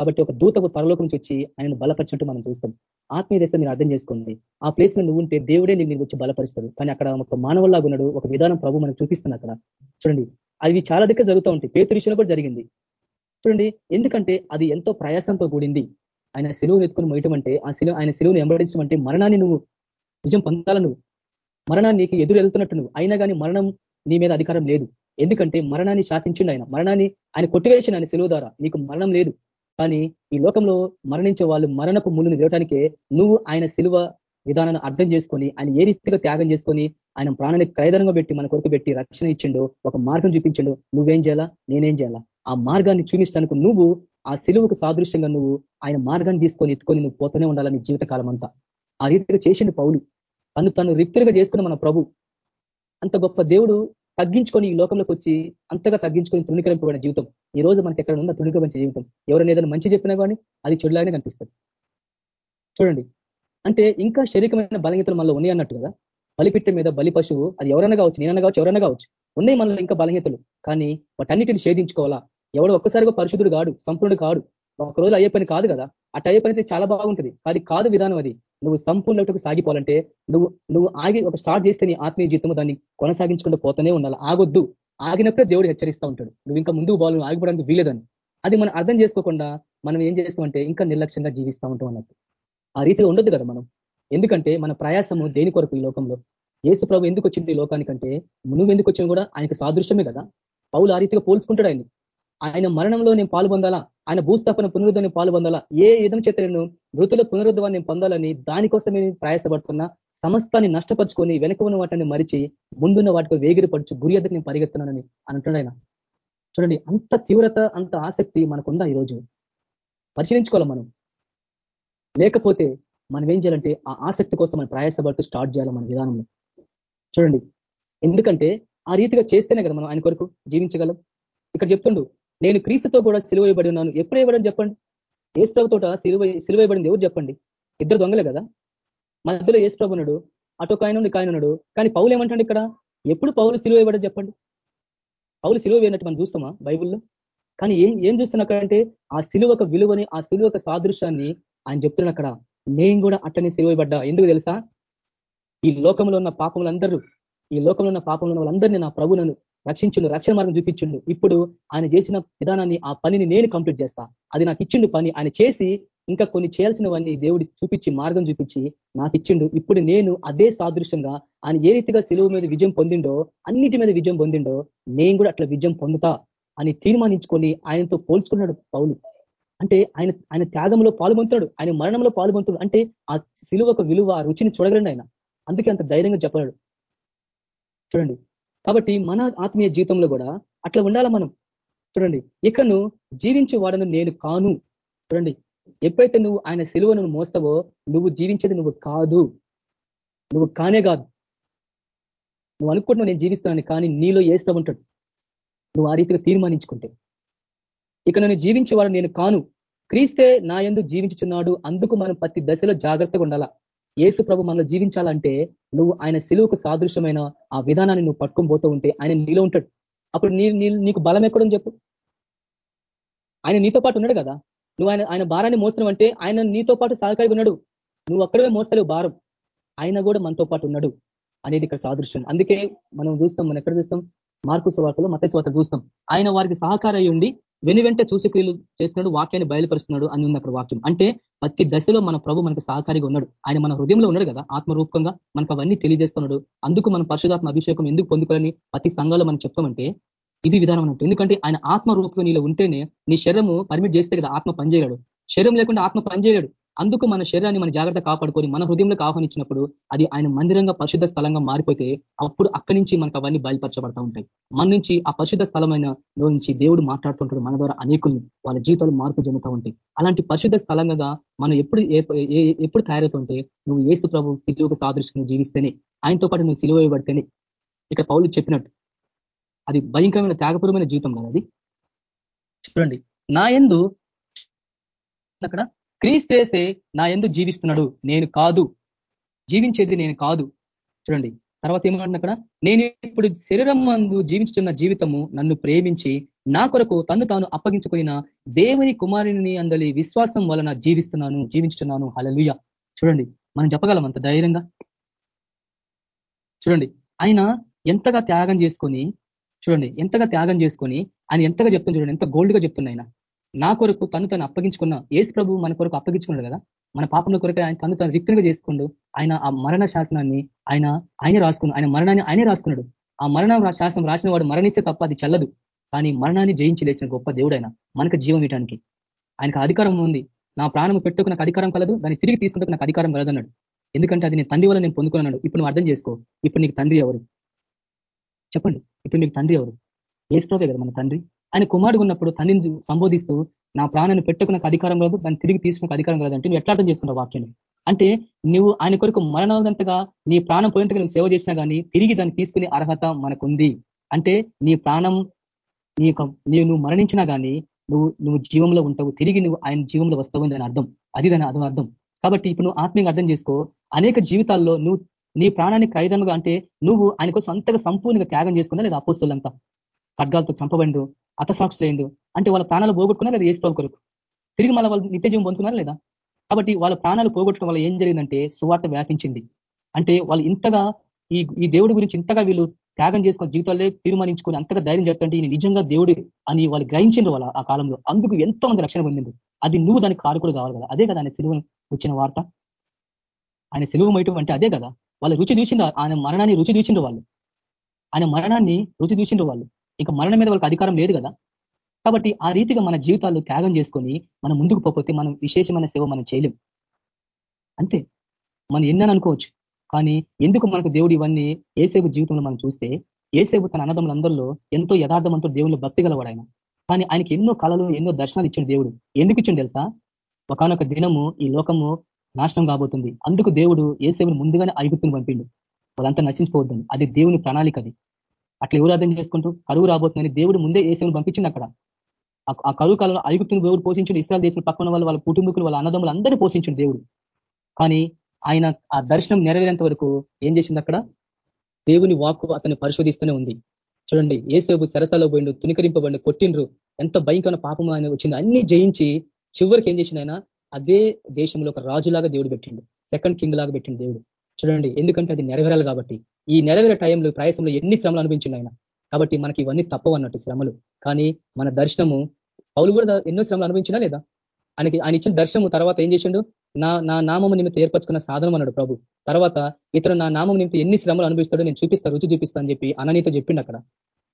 కాబట్టి ఒక దూత పరలోకం నుంచి వచ్చి ఆయన బలపరిచినట్టు మనం చూస్తాం. ఆత్మీయ దశ మీరు అర్థం చేసుకోండి. ఆ ప్లేస్లో నువ్వు ఉంటే దేవుడే నేను వచ్చి బలపరుస్తాడు. కానీ అక్కడ ఒక మానవుల్లాగా ఉన్నాడు. ఒక విధానం ప్రభు మనకు చూపిస్తుంది అక్కడ. చూడండి. అవి చాలా దగ్గర జరుగుతూ ఉంటాయి. పేతు విషయంలో కూడా జరిగింది. చూడండి. ఎందుకంటే అది ఎంతో ప్రయాసంతో కూడింది. ఆయన సెలువును ఎత్తుకుని మోయటం అంటే ఆ సెలువు ఆయన సెలువును ఎంబడించడం అంటే మరణాన్ని నువ్వు నిజం పొందాల నువ్వు మరణాన్ని నీకు ఎదురు వెళ్తున్నట్టు నువ్వు. అయినా కానీ మరణం నీ మీద అధికారం లేదు. ఎందుకంటే మరణాన్ని శాసించిండు ఆయన. మరణాన్ని ఆయన కొట్టివేసిన ఆయన సెలవు ద్వారా నీకు మరణం లేదు. కానీ ఈ లోకంలో మరణించే వాళ్ళు మరణపు ముళ్ళుని వేయటానికే నువ్వు ఆయన శిలువ విధానాన్ని అర్థం చేసుకొని ఆయన ఏ రీతిగా త్యాగం చేసుకొని ఆయన ప్రాణాన్ని క్రయదనంగా పెట్టి మన కొరకు పెట్టి రక్షణ ఇచ్చిండు ఒక మార్గం చూపించిండు నువ్వేం చేయాలా? నేనేం చేయాలా? ఆ మార్గాన్ని చూపించడానికి నువ్వు ఆ సిలువకు సాదృశ్యంగా నువ్వు ఆయన మార్గాన్ని తీసుకొని ఎత్తుకొని నువ్వు పోతూనే ఉండాలని జీవితకాలం అంతా ఆ రీతిగా చేసిండు పౌలు. తను తను రిక్తులుగా చేసుకున్న మన ప్రభు. అంత గొప్ప దేవుడు తగ్గించుకొని ఈ లోకంలోకి వచ్చి అంతగా తగ్గించుకొని తృణీకరింపబడిన జీవితం. ఈ రోజు మనకి ఎక్కడ ఉందా తృణీకరించే జీవితం. ఎవరైనా ఏదైనా మంచి చెప్పినా కానీ అది చెడులాగానే కనిపిస్తుంది. చూడండి. అంటే ఇంకా శరీరమైన బలహీతలు మనలో ఉన్నాయి అన్నట్టు కదా? బలిపిట్ట మీద బలి పశువు అది ఎవరైనా కావచ్చు నేనన్నా కావచ్చు ఎవరైనా కావచ్చు ఉన్నాయి మనలో ఇంకా బలహీతలు కానీ వాటన్నిటిని షేధించుకోవాలా ఎవడో ఒక్కసారిగా పరిశుద్ధుడు కాడు సంపూర్ణుడు కాడు. ఒక రోజు అయ్యే పని కాదు కదా? అటు అయ్యే పని చాలా బాగుంటుంది. అది కాదు విధానం అది. నువ్వు సంపూర్ణకు సాగిపోవాలంటే నువ్వు నువ్వు ఆగి ఒక స్టార్ట్ చేస్తే నీ ఆత్మీయ జీవితం దాన్ని కొనసాగించుకుంటూ పోతూనే ఉండాలి. ఆగొద్దు. ఆగినప్పుడే దేవుడు హెచ్చరిస్తూ ఉంటాడు. నువ్వు ఇంకా ముందుకు బాలు ఆగిపోవడానికి వీలేదని అది మనం అర్థం చేసుకోకుండా మనం ఏం చేస్తామంటే ఇంకా నిర్లక్ష్యంగా జీవిస్తూ ఉంటాం అన్నట్టు. ఆ రీతిలో ఉండదు కదా మనం. ఎందుకంటే మన ప్రయాసము దేని కొరకు ఈ లోకంలో? ఏసు ప్రభు ఎందుకు వచ్చింది ఈ లోకానికంటే? నువ్వు ఎందుకు వచ్చినా కూడా ఆయనకు సాదృశ్యమే కదా. పౌలు ఆ రీతిగా పోల్చుకుంటాడు ఆయన ఆయన మరణంలో నేను పాల్పొందాలా ఆయన భూస్థాపన పునరుద్ధరణ పాలు పొందాలా? ఏ విధం చేత నేను మృతుల పునరుద్ధాన్ని నేను పొందాలని నేను ప్రయాసపడుతున్నా? సమస్తాన్ని నష్టపరుచుకొని వెనక ఉన్న వాటిని మరిచి ముందున్న వాటికి వేగిరపరచు గురి ఎదురు నేను పరిగెత్తున్నానని అంటున్నాడు ఆయన. చూడండి అంత తీవ్రత అంత ఆసక్తి మనకుందా ఈరోజు? పరిశీలించుకోవాలి మనం. లేకపోతే మనం ఏం చేయాలంటే ఆ ఆసక్తి కోసం మనం ప్రయాసపడుతూ స్టార్ట్ చేయాలి మన విధానంలో. చూడండి ఎందుకంటే ఆ రీతిగా చేస్తేనే కదా మనం ఆయన కొరకు జీవించగలం. ఇక్కడ చెప్తుండు నేను క్రీస్తుతో కూడా సిలువైబడి ఉన్నాను. ఎప్పుడు ఇవ్వడం చెప్పండి? ఏసుప్రభుతోట సిలువ సిలువైబడింది ఎవరు చెప్పండి? ఇద్దరు దొంగలే కదా? మధ్యలో ఏసుప్రభు ఉన్నాడు. ఒక ఆయన ఉండి ఆయన ఉన్నాడు. కానీ పౌలు ఏమంటాడు ఇక్కడ? ఎప్పుడు పౌలు సిలువ చెప్పండి? పౌలు సిలువ వేయనట్టు మనం చూస్తామా బైబుల్లో? కానీ ఏం ఏం చూస్తున్నక్కడంటే ఆ సిలువ విలువని ఆ సిలువ సాదృశ్యాన్ని ఆయన చెప్తున్నాడు అక్కడ. నేను కూడా అట్టనే సిలువైబడ్డా? ఎందుకు తెలుసా? ఈ లోకంలో ఉన్న పాపములందరూ ఈ లోకంలో ఉన్న పాపంలో ఉన్న వాళ్ళందరినీ నా ప్రభు నన్ను రక్షించుడు రక్షణ మార్గం చూపించిండు ఇప్పుడు ఆయన చేసిన విధానాన్ని ఆ పనిని నేను కంప్లీట్ చేస్తా. అది నాకు ఇచ్చిండు పని. ఆయన చేసి ఇంకా కొన్ని చేయాల్సినవన్నీ దేవుడి చూపించి మార్గం చూపించి నాకు ఇచ్చిండు. ఇప్పుడు నేను అదే సాదృశ్యంగా ఆయన ఏ రీతిగా సెలవు మీద విజయం పొందిండో అన్నిటి మీద విజయం పొందిండో నేను కూడా అట్లా విజయం పొందుతా అని తీర్మానించుకొని ఆయనతో పోల్చుకున్నాడు పౌలు. అంటే ఆయన ఆయన త్యాగంలో పాల్గొంటున్నాడు ఆయన మరణంలో పాల్గొంటున్నాడు. అంటే ఆ సిలువ విలువ ఆ రుచిని చూడగలండి ఆయన. అందుకే అంత ధైర్యంగా చెప్పలేడు చూడండి. కాబట్టి మన ఆత్మీయ జీవితంలో కూడా అట్లా ఉండాల మనం? చూడండి ఇకను జీవించే వాడను నేను కాను. చూడండి ఎప్పుడైతే నువ్వు ఆయన సిలువను మోస్తావో నువ్వు జీవించేది నువ్వు కాదు. నువ్వు కానే కాదు. నువ్వు అనుకుంటున్నావు నేను జీవిస్తానని కానీ నీలో ఏస్తా ఉంటాడు. నువ్వు ఆ రీతిగా తీర్మానించుకుంటే. ఇక నన్ను జీవించేవాడు నేను కాను. క్రీస్తే నా ఎందు జీవించుచున్నాడు. అందుకు మనం ప్రతి దశలో జాగ్రత్తగా ఉండాలా? ఏసు ప్రభు మనలో జీవించాలంటే నువ్వు ఆయన సెలువుకు సాదృశ్యమైన ఆ విధానాన్ని నువ్వు పట్టుకొని ఉంటే ఆయన నీలో ఉంటాడు. అప్పుడు నీ నీకు బలం ఎక్కడని చెప్పు. ఆయన నీతో పాటు ఉన్నాడు కదా. నువ్వు ఆయన ఆయన భారాన్ని మోస్తున్నావంటే ఆయన నీతో పాటు సహకారిగా ఉన్నాడు. నువ్వు అక్కడే మోస్తలేవు భారం. ఆయన కూడా మనతో పాటు ఉన్నాడు అనేది ఇక్కడ సాదృశ్యం. అందుకే మనం చూస్తాం మనం ఎక్కడ చూస్తాం? మార్కు స్వార్తలో మత స్వాత చూస్తాం. ఆయన వారికి సహకారం ఉండి వెను వెంట సూచక్రియలు చేస్తున్నాడు వాక్యాన్ని బయలుపరుస్తున్నాడు అని ఉంది అక్కడ వాక్యం. అంటే ప్రతి దశలో మన ప్రభు మనకి సహకారిగా ఉన్నాడు. ఆయన మన హృదయంలో ఉన్నాడు కదా ఆత్మరూపంగా మనకు అవన్నీ తెలియజేస్తున్నాడు. అందుకు మనం పరిశుధాత్మ అభిషేకం ఎందుకు పొందుకోవాలని ప్రతి సంఘాలు మనం చెప్తామంటే ఇది విధానం అన్నట్టు. ఎందుకంటే ఆయన ఆత్మ రూపంగా నీలో ఉంటేనే నీ శరీరము పర్మిట్ చేస్తే కదా ఆత్మ పనిచేయడు శరీరం లేకుండా ఆత్మ పనిచేయడు అందుకు మన శరీరాన్ని మన జాగ్రత్త కాపాడుకొని మన హృదయంలోకి ఆహ్వానించినప్పుడు అది ఆయన మందిరంగా పరిశుద్ధ స్థలంగా మారిపోతే అప్పుడు అక్కడి నుంచి మనకు అవన్నీ బయలుపరచబడతా ఉంటాయి. మన నుంచి ఆ పరిశుద్ధ స్థలమైన నుంచి దేవుడు మాట్లాడుతుంటాడు మన ద్వారా అనేకులు వాళ్ళ జీవితాలు మార్పు చెందుతూ ఉంటాయి. అలాంటి పరిశుద్ధ స్థలంగా మనం ఎప్పుడు ఎప్పుడు తయారవుతుంటే నువ్వు ఏసు ప్రభు సిలువకు సాదృశ్యం జీవిస్తేనే ఆయనతో పాటు నువ్వు సిలువ వేయబడితేనే ఇక్కడ పౌలు చెప్పినట్టు అది భయంకరమైన త్యాగపూర్వమైన జీవితం కదా అది? చూడండి నా ఎందు అక్కడ క్రీస్తేసే నా ఎందు జీవిస్తున్నాడు. నేను కాదు. జీవించేది నేను కాదు. చూడండి తర్వాత ఏమంటున్నా అక్కడ? నేను ఇప్పుడు శరీరం మందు జీవించుతున్న జీవితము నన్ను ప్రేమించి నా కొరకు తన్ను తాను అప్పగించుకున్న దేవుని కుమారుని అందలి విశ్వాసం వలన జీవిస్తున్నాను జీవించుతున్నాను. హలలుయ చూడండి మనం చెప్పగలం అంత ధైర్యంగా? చూడండి ఆయన ఎంతగా త్యాగం చేసుకొని చూడండి ఎంతగా త్యాగం చేసుకొని ఆయన ఎంతగా చెప్తుంది చూడండి ఎంత గోల్డ్గా చెప్తున్నాయి నా కొరకు తను తను అప్పగించుకున్న ఏసు ప్రభు మన కొరకు అప్పగించుకున్నాడు కదా? మన పాపంలో కొరకు ఆయన తను తను రిక్తులుగా చేసుకుండు ఆయన ఆ మరణ శాసనాన్ని ఆయన ఆయన రాసుకున్నాడు ఆయన మరణాన్ని ఆయనే రాసుకున్నాడు. ఆ మరణ శాసనం రాసిన వాడు మరణిస్తే తప్ప అది చల్లదు. కానీ మరణాన్ని జయించి లేచిన గొప్ప దేవుడు ఆయన మనకు జీవం ఇవ్వడానికి ఆయనకు అధికారం ఉంది. నా ప్రాణం పెట్టుకు నాకు అధికారం కలదు దాన్ని తిరిగి తీసుకుంటే నాకు అధికారం కలదన్నాడు. ఎందుకంటే అది నేను తండ్రి వల్ల నేను పొందుకున్నాడు ఇప్పుడు నువ్వు అర్థం చేసుకో ఇప్పుడు నీకు తండ్రి ఎవరు? చెప్పండి ఇప్పుడు నీకు తండ్రి ఎవరు? ఏసు ఏసుకోవే కదా మన తండ్రి. ఆయన కుమారుడు ఉన్నప్పుడు తండ్రిని సంబోధిస్తూ నా ప్రాణాన్ని పెట్టుకున్న అధికారం కాదు దాన్ని తిరిగి తీసుకున్న అధికారం కలదంటే నువ్వు ఎట్లా అర్థం చేసుకున్నావు వాక్యాన్ని? అంటే నువ్వు ఆయన కొరకు మరణంతగా నీ ప్రాణం పోయేంతగా నువ్వు సేవ చేసినా కానీ తిరిగి దాన్ని తీసుకునే అర్హత మనకుంది. అంటే నీ ప్రాణం నీ నీవు నువ్వు మరణించినా కానీ నువ్వు నువ్వు జీవంలో ఉంటావు. తిరిగి నువ్వు ఆయన జీవంలో వస్తావు అని అర్థం. అది దాని అర్థం అర్థం. కాబట్టి ఇప్పుడు నువ్వు ఆత్మీయంగా అర్థం చేసుకో అనేక జీవితాల్లో నువ్వు నీ ప్రాణాన్ని ఖైదముగా అంటే నువ్వు ఆయన కోసం అంతగా సంపూర్ణంగా త్యాగం చేసుకున్నా లేదా అపోస్తులంతా? ఖడ్గాలతో చంపబండు అతసాక్షులైండు అంటే వాళ్ళ ప్రాణాలు పోగొట్టుకున్నా లేదా ఏసుకోవాలి కొరకు? తిరిగి మళ్ళీ వాళ్ళు నిత్యజీవం లేదా? కాబట్టి వాళ్ళ ప్రాణాలు పోగొట్టడం వల్ల ఏం జరిగిందంటే సువార్త వ్యాపించింది. అంటే వాళ్ళు ఇంతగా ఈ ఈ దేవుడి గురించి ఇంతగా వీళ్ళు త్యాగం చేసుకున్న జీవితాలే తీర్మానించుకొని అంతగా ధైర్యం చెప్తుంటే ఈయన నిజంగా దేవుడి అని వాళ్ళు గ్రహించిండ్రు వాళ్ళ ఆ కాలంలో. అందుకు ఎంతో మంది రక్షణ పొందింది అది నువ్వు దానికి కారుకుడు కావాలి కదా. అదే కదా ఆయన సిలువ వచ్చిన వార్త. ఆయన సెలువు మైటం అంటే అదే కదా. వాళ్ళు రుచి చూసిండ్రు ఆయన మరణాన్ని రుచి చూసిండ్రు వాళ్ళు. ఆయన మరణాన్ని రుచి చూసిండ్రు వాళ్ళు. ఇంకా మరణం మీద వాళ్ళకి అధికారం లేదు కదా. కాబట్టి ఆ రీతిగా మన జీవితాలు త్యాగం చేసుకొని మనం ముందుకు పోకపోతే మనం విశేషమైన సేవ మనం చేయలేం. అంతే. మనం ఎన్నని అనుకోవచ్చు. కానీ ఎందుకు మనకు దేవుడు ఇవన్నీ ఏసేపు జీవితంలో మనం చూస్తే ఏసేపు తన అన్నదమ్ములందరిలో ఎంతో యథార్థమంతో దేవుళ్ళు భక్తి గలవాడు ఆయన. కానీ ఆయనకి ఎన్నో కళలు ఎన్నో దర్శనాలు ఇచ్చిన దేవుడు. ఎందుకు ఇచ్చిండు తెలుసా? ఒకనొక దినము ఈ లోకము నాశనం కాబోతుంది. అందుకు దేవుడు ఏసేవుని ముందుగానే ఐగుప్తుని పంపిండు. వాళ్ళంతా నశించిపోవద్దని. అది దేవుని ప్రణాళిక అది. అట్లా ఎవరు అర్థం చేసుకుంటూ కరువు రాబోతుందని దేవుడు ముందే ఏసేవుని పంపించింది అక్కడ. ఆ కరువు కాలంలో ఐగుప్తుని దేవుడు పోషించండి? ఇస్రాయల్ దేశం పక్కన వాళ్ళ వాళ్ళ కుటుంబకులు వాళ్ళ అన్నదమ్ములు అందరూ పోషించండి దేవుడు. కానీ ఆయన ఆ దర్శనం నెరవేరేంత వరకు ఏం చేసింది అక్కడ? దేవుని వాక్కు అతన్ని పరిశోధిస్తూనే ఉంది. చూడండి ఏసేపు సరసాలో పోయిండు తునికరింపబడి కొట్టిండ్రు. ఎంత భయంకరమైన పాపం ఆయన వచ్చింది. అన్ని జయించి చివరికి ఏం చేసిండు ఆయన? అదే దేశంలో ఒక రాజులాగా దేవుడు పెట్టిండు. సెకండ్ కింగ్ లాగా పెట్టిండు దేవుడు. చూడండి ఎందుకంటే అది నెరవేరాలి కాబట్టి. ఈ నెరవేరే టైంలో ప్రయాసంలో ఎన్ని శ్రమలు అనిపించింది ఆయన? కాబట్టి మనకి ఇవన్నీ తప్పవన్నట్టు శ్రమలు. కానీ మన దర్శనము పౌలు కూడా ఎన్నో శ్రమలు అనిపించినా లేదా? ఆయనకి ఆయన ఇచ్చిన దర్శనము తర్వాత ఏం చేసిండు? నా నా నామము నిమిత్తం ఏర్పరచుకున్న సాధనం అన్నాడు ప్రభు. తర్వాత ఇతను నా నామం నిమిత్తం ఎన్ని శ్రమలు అనిపిస్తాడో నేను చూపిస్తా రుచి చూపిస్తా అని చెప్పి అననీతో చెప్పిండు అక్కడ.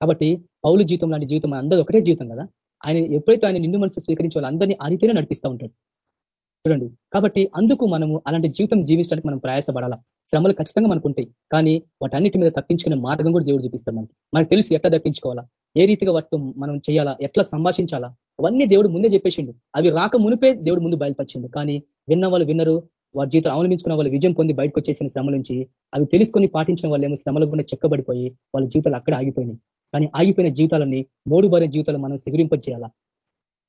కాబట్టి పౌలు జీవితం లాంటి జీవితం అందరూ ఒకటే జీవితం కదా? ఆయన ఎప్పుడైతే ఆయన నిండు మనసు స్వీకరించే వాళ్ళందరినీ ఆ రీతిలో నడిపిస్తూ ఉంటాడు. చూడండి. కాబట్టి అందుకు మనము అలాంటి జీవితం జీవించడానికి మనం ప్రయాసపడాలా? శ్రమలు ఖచ్చితంగా మనకు ఉంటాయి. కానీ వాటన్నిటి మీద తప్పించుకునే మార్గం కూడా దేవుడు చూపిస్తాడు మనకి మనకు తెలిసి ఎట్లా తప్పించుకోవాలా? ఏ రీతిగా వాటితో మనం చేయాలా? ఎట్లా సంభాషించాలా? అవన్నీ దేవుడు ముందే చెప్పేసిండు. అవి రాక మునిపే దేవుడు ముందు బయలుపరిచిండు. కానీ విన్న వాళ్ళు విన్నరు వారి జీవితం అవలంబించుకున్న వాళ్ళు విజయం పొంది బయటకు వచ్చేసిన శ్రమ నుంచి అవి తెలుసుకొని పాటించిన వాళ్ళు ఏమో శ్రమలు కూడా చెక్కబడిపోయి వాళ్ళ జీవితాలు అక్కడ ఆగిపోయినాయి. కానీ ఆగిపోయిన జీవితాలన్నీ మూడు జీవితాలు మనం శిగురింపజేయాలా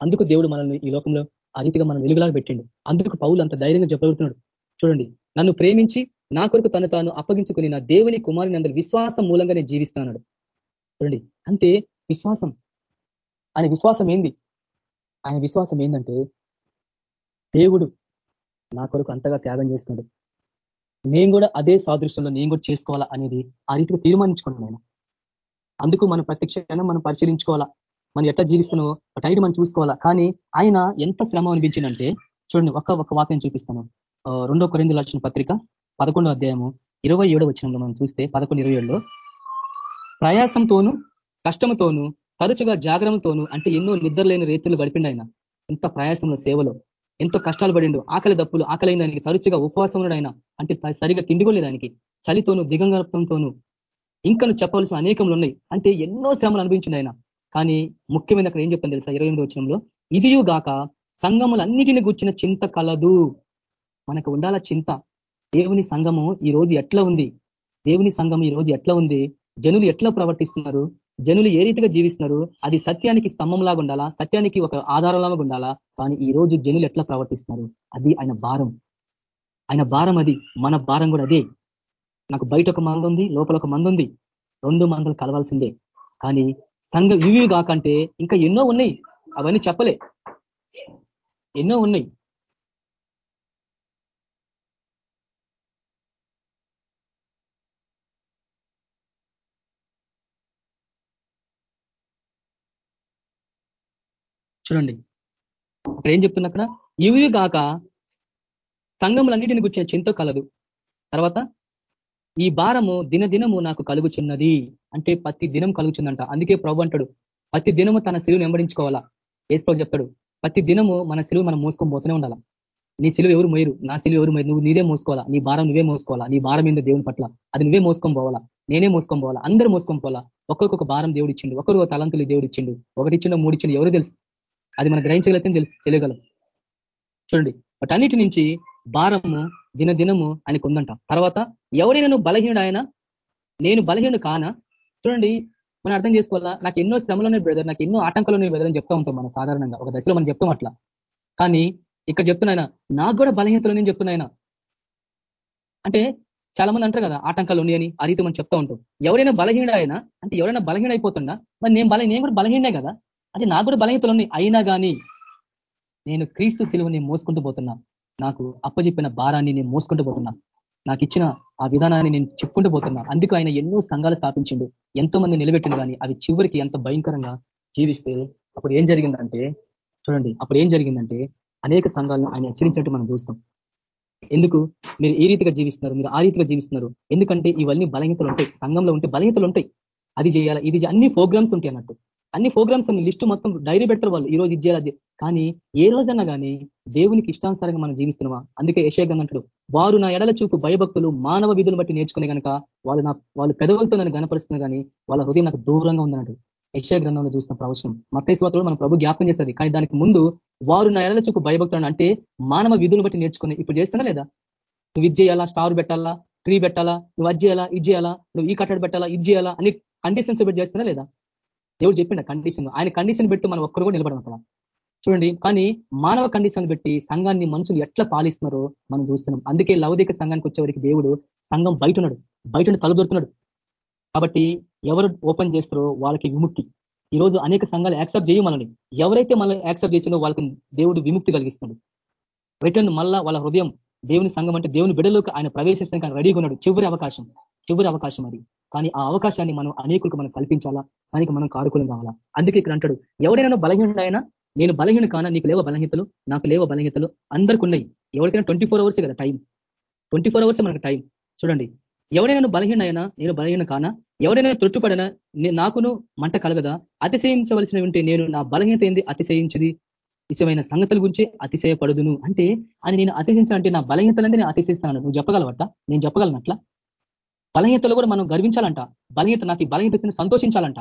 అందుకు దేవుడు మనల్ని ఈ లోకంలో ఆ రీతిగా మనం వెలుగులాగా పెట్టిండు. అందుకు పౌలు అంత ధైర్యంగా చెప్పగలుగుతున్నాడు. చూడండి నన్ను ప్రేమించి నా కొరకు తను తాను అప్పగించుకుని నా దేవుని కుమారుని అందరి విశ్వాసం మూలంగా నేను జీవిస్తున్నాడు చూడండి అంటే విశ్వాసం. ఆయన విశ్వాసం ఏంది? ఆయన విశ్వాసం ఏంటంటే దేవుడు నా కొరకు అంతగా త్యాగం చేసుకున్నాడు నేను కూడా అదే సాదృశ్యంలో నేను కూడా చేసుకోవాలా అనేది ఆ రీతిగా తీర్మానించుకున్నాను నేను అందుకు మనం ప్రత్యక్ష మనం పరిశీలించుకోవాలా? మనం ఎట్లా జీవిస్తున్నామో టైట్ మనం చూసుకోవాలా? కానీ ఆయన ఎంత శ్రమ అనిపించిందంటే చూడండి ఒక్క ఒక్క వాక్యం చూపిస్తాను. రెండో కొరింది లక్షణ పత్రిక పదకొండో అధ్యాయము ఇరవై ఏడో వచ్చినంలో మనం చూస్తే పదకొండు ఇరవై ఏడులో ప్రయాసంతోను కష్టంతోను తరచుగా జాగ్రత్తతోను అంటే ఎన్నో నిద్రలేని రీతులు గడిపిండు ఆయన. ఎంత ప్రయాసంలో సేవలో ఎంతో కష్టాలు పడిండు. ఆకలి దప్పులు ఆకలైన దానికి తరచుగా ఉపవాసం ఆయన. అంటే సరిగా తిండిగోలేదానికి చలితోను దిగంగత్వంతోను ఇంకా చెప్పవలసిన అనేకములు ఉన్నాయి. అంటే ఎన్నో శ్రమలు అనిపించింది ఆయన. కానీ ముఖ్యమైన అక్కడ ఏం చెప్తాను తెలుసా? ఇరవై ఎనిమిది వచ్చినంలో ఇదియు గాక సంఘములన్నిటిని గుర్చిన చింత కలదు. మనకు ఉండాల చింత. దేవుని సంఘము ఈ రోజు ఎట్లా ఉంది? దేవుని సంఘం ఈ రోజు ఎట్లా ఉంది? జనులు ఎట్లా ప్రవర్తిస్తున్నారు? జనులు ఏ రీతిగా జీవిస్తున్నారు? అది సత్యానికి స్తంభంలాగా ఉండాలా? సత్యానికి ఒక ఆధారంలాగా ఉండాలా? కానీ ఈ రోజు జనులు ఎట్లా ప్రవర్తిస్తున్నారు? అది ఆయన భారం. ఆయన భారం అది. మన భారం కూడా అదే. నాకు బయట ఒక మంద ఉంది లోపల ఒక మంద ఉంది. రెండు మందలు కలవాల్సిందే. కానీ సంఘ ఇవి కాకంటే ఇంకా ఎన్నో ఉన్నాయి. అవన్నీ చెప్పలే. ఎన్నో ఉన్నాయి. చూడండి. అక్కడ ఏం చెప్తున్నా అక్కడ? ఇవి కాక సంఘములన్నిటిని గుర్చిన చింత కలదు. తర్వాత ఈ భారము దినదినము నాకు కలుగుచున్నది. అంటే ప్రతి దినం కలుగుచుందంట. అందుకే ప్రభు అంటాడు ప్రతి దినము తన సిలువు వెంబడించుకోవాలా? ఏసుకోవాలి చెప్తాడు ప్రతి దినము మన సిలువు మనం మోసుకొని పోతూనే ఉండాలా? నీ సిలువ ఎవరు మోయరు నా సిలువ ఎవరు మోయరు నువ్వు నీదే మోసుకోవాలా? నీ భారం నువ్వే మోసుకోవాలా? నీ భారం మీద దేవుని పట్ల. అది నువ్వే మోసుకొని పోవాలా? నేనే మోసుకొని పోవాలా? అందరూ మోసుకొని పోవాలా? ఒక్కొక్క భారం దేవుడు ఇచ్చిండు. ఒకరు తలంతులు దేవుడు ఇచ్చిండు. ఒకటి ఇచ్చిండు మూడు ఇచ్చిండు ఎవరు తెలుసు? అది మనం గ్రహించగలిగితే తెలుసు తెలియగలం. చూడండి. వాటన్నిటి నుంచి భారము దినదినము అని కొందంట తర్వాత ఎవరైనా నువ్వు బలహీనుడు ఆయన నేను బలహీనుడు కానా? చూడండి మనం అర్థం చేసుకోవాలా నాకు ఎన్నో శ్రమలోనే బ్రదర్ నాకు ఎన్నో ఆటంకాలు బ్రదర్ అని చెప్తా ఉంటాం మనం సాధారణంగా. ఒక దశలో మనం చెప్తాం అట్లా. కానీ ఇక్కడ చెప్తున్నాయన నాకు కూడా బలహీనతలు నేను చెప్తున్నాయన అంటే చాలా మంది అంటారు కదా ఆటంకాలు ఉన్నాయని ఆ రీతి మనం చెప్తా ఉంటాం. ఎవరైనా బలహీన అయినా అంటే ఎవరైనా బలహీన అయిపోతున్నా మరి నేను బల నేను కూడా బలహీనే కదా? అంటే నాకు కూడా బలహీనతలు ఉన్నాయి. అయినా కానీ నేను క్రీస్తు సిలువని మోసుకుంటూ పోతున్నా. నాకు అప్పచెప్పిన భారాన్ని నేను మోసుకుంటూ పోతున్నా. నాకు ఇచ్చిన ఆ విధానాన్ని నేను చెప్పుకుంటూ పోతున్నా. అందుకు ఆయన ఎన్నో సంఘాలు స్థాపించిండు. ఎంతో మంది నిలబెట్టిండు కానీ అవి చివరికి ఎంత భయంకరంగా జీవిస్తే అప్పుడు ఏం జరిగిందంటే చూడండి అప్పుడు ఏం జరిగిందంటే అనేక సంఘాలను ఆయన హెచ్చరించినట్టు మనం చూస్తాం. ఎందుకు? మీరు ఏ రీతిగా జీవిస్తున్నారు? మీరు ఆ రీతిగా జీవిస్తున్నారు? ఎందుకంటే ఇవన్నీ బలహీతలు ఉంటాయి. సంఘంలో ఉంటే బలహీతలు ఉంటాయి. అది చేయాలి? ఇది అన్ని ప్రోగ్రామ్స్ ఉంటాయి అన్నట్టు. అన్ని ప్రోగ్రామ్స్ అన్ని లిస్టు మొత్తం డైరీ పెడతారు వాళ్ళు. ఈ రోజు ఇది చేయాలి? కానీ ఏ రోజన్నా కానీ దేవునికి ఇష్టానుసారంగా మనం జీవిస్తున్నామా? అందుకే యశేగం అంటాడు వారు నా ఎడల చూపు భయభక్తులు మానవ విధులు బట్టి నేర్చుకునే కనుక వాళ్ళు నా వాళ్ళు పెదవులతో నన్ను గనపరుస్తున్నారు కానీ వాళ్ళ హృదయం నాకు దూరంగా ఉందన్నాడు. యశయ గ్రంథంలో చూసిన ప్రవచనం. మతేశ్వతలు మన ప్రభు జ్ఞాపం చేస్తుంది కానీ దానికి ముందు వారు నా ఎడల చూపు భయభక్తులు అంటే మానవ విధులు బట్టి నేర్చుకుని ఇప్పుడు చేస్తున్నా లేదా? నువ్వు ఇది చేయాలా? స్టార్ పెట్టాలా? ట్రీ పెట్టాలా? నువ్వు అది చేయాలా? ఇది చేయాలా? నువ్వు ఈ కట్టడి పెట్టాలా? ఇది చేయాలా? అన్ని కండిషన్స్ పెట్టి చేస్తున్నా లేదా? దేవుడు చెప్పిండ కండిషన్ ఆయన కండిషన్ పెట్టి మనం ఒక్కరు కూడా నిలబడం చూడండి కానీ మానవ కండిషన్ పెట్టి సంఘాన్ని మనుషులు ఎట్లా పాలిస్తున్నారో మనం చూస్తున్నాం. అందుకే లౌదిక సంఘానికి వచ్చేవరికి దేవుడు సంఘం బయట ఉన్నాడు బయట తలదొరుతున్నాడు కాబట్టి ఎవరు ఓపెన్ చేస్తారో వాళ్ళకి విముక్తి. ఈరోజు అనేక సంఘాలు యాక్సెప్ట్ చేయ మనల్ని. ఎవరైతే మనల్ని యాక్సెప్ట్ చేసినో వాళ్ళకి దేవుడు విముక్తి కలిగిస్తున్నాడు. రిటర్న్ మళ్ళా వాళ్ళ హృదయం దేవుని సంఘం అంటే దేవుని బిడలోకి ఆయన ప్రవేశిస్తానికి రెడీగా ఉన్నాడు. చివరి అవకాశం చివరి అవకాశం అది. కానీ ఆ అవకాశాన్ని మనం అనేకులకు మనం కల్పించాలా? దానికి మనం కారుకులం కావాలా? అందుకే ఇక్కడ అంటాడు ఎవరైనా బలహీనుడు అయినా నేను బలహీన కాన? నీకు లేవ బలహీతలు నాకు లేవ బలహీతలు అందరికి ఉన్నాయి ఎవరికైనా ట్వంటీ అవర్స్ కదా టైం ట్వంటీ అవర్స్ మనకు టైం చూడండి. ఎవరైనా బలహీన అయినా నేను బలహీన కానా? ఎవరైనా తృట్టుపడినా నాకును మంట కలగదా? అతిశయించవలసిన ఉంటే నేను నా బలహీనత ఏంది? అతిశయించింది. విషయమైన సంగతుల గురించి అతిశయపడుదును. అంటే అని నేను అతిశించాలంటే నా బలహీనతలంటే నేను అతిశిస్తాను నువ్వు చెప్పగలవట నేను చెప్పగలనట్లా? బలహీనతలు కూడా మనం గర్వించాలంట. బలహీనత నాకు బలహీనతను సంతోషించాలంట.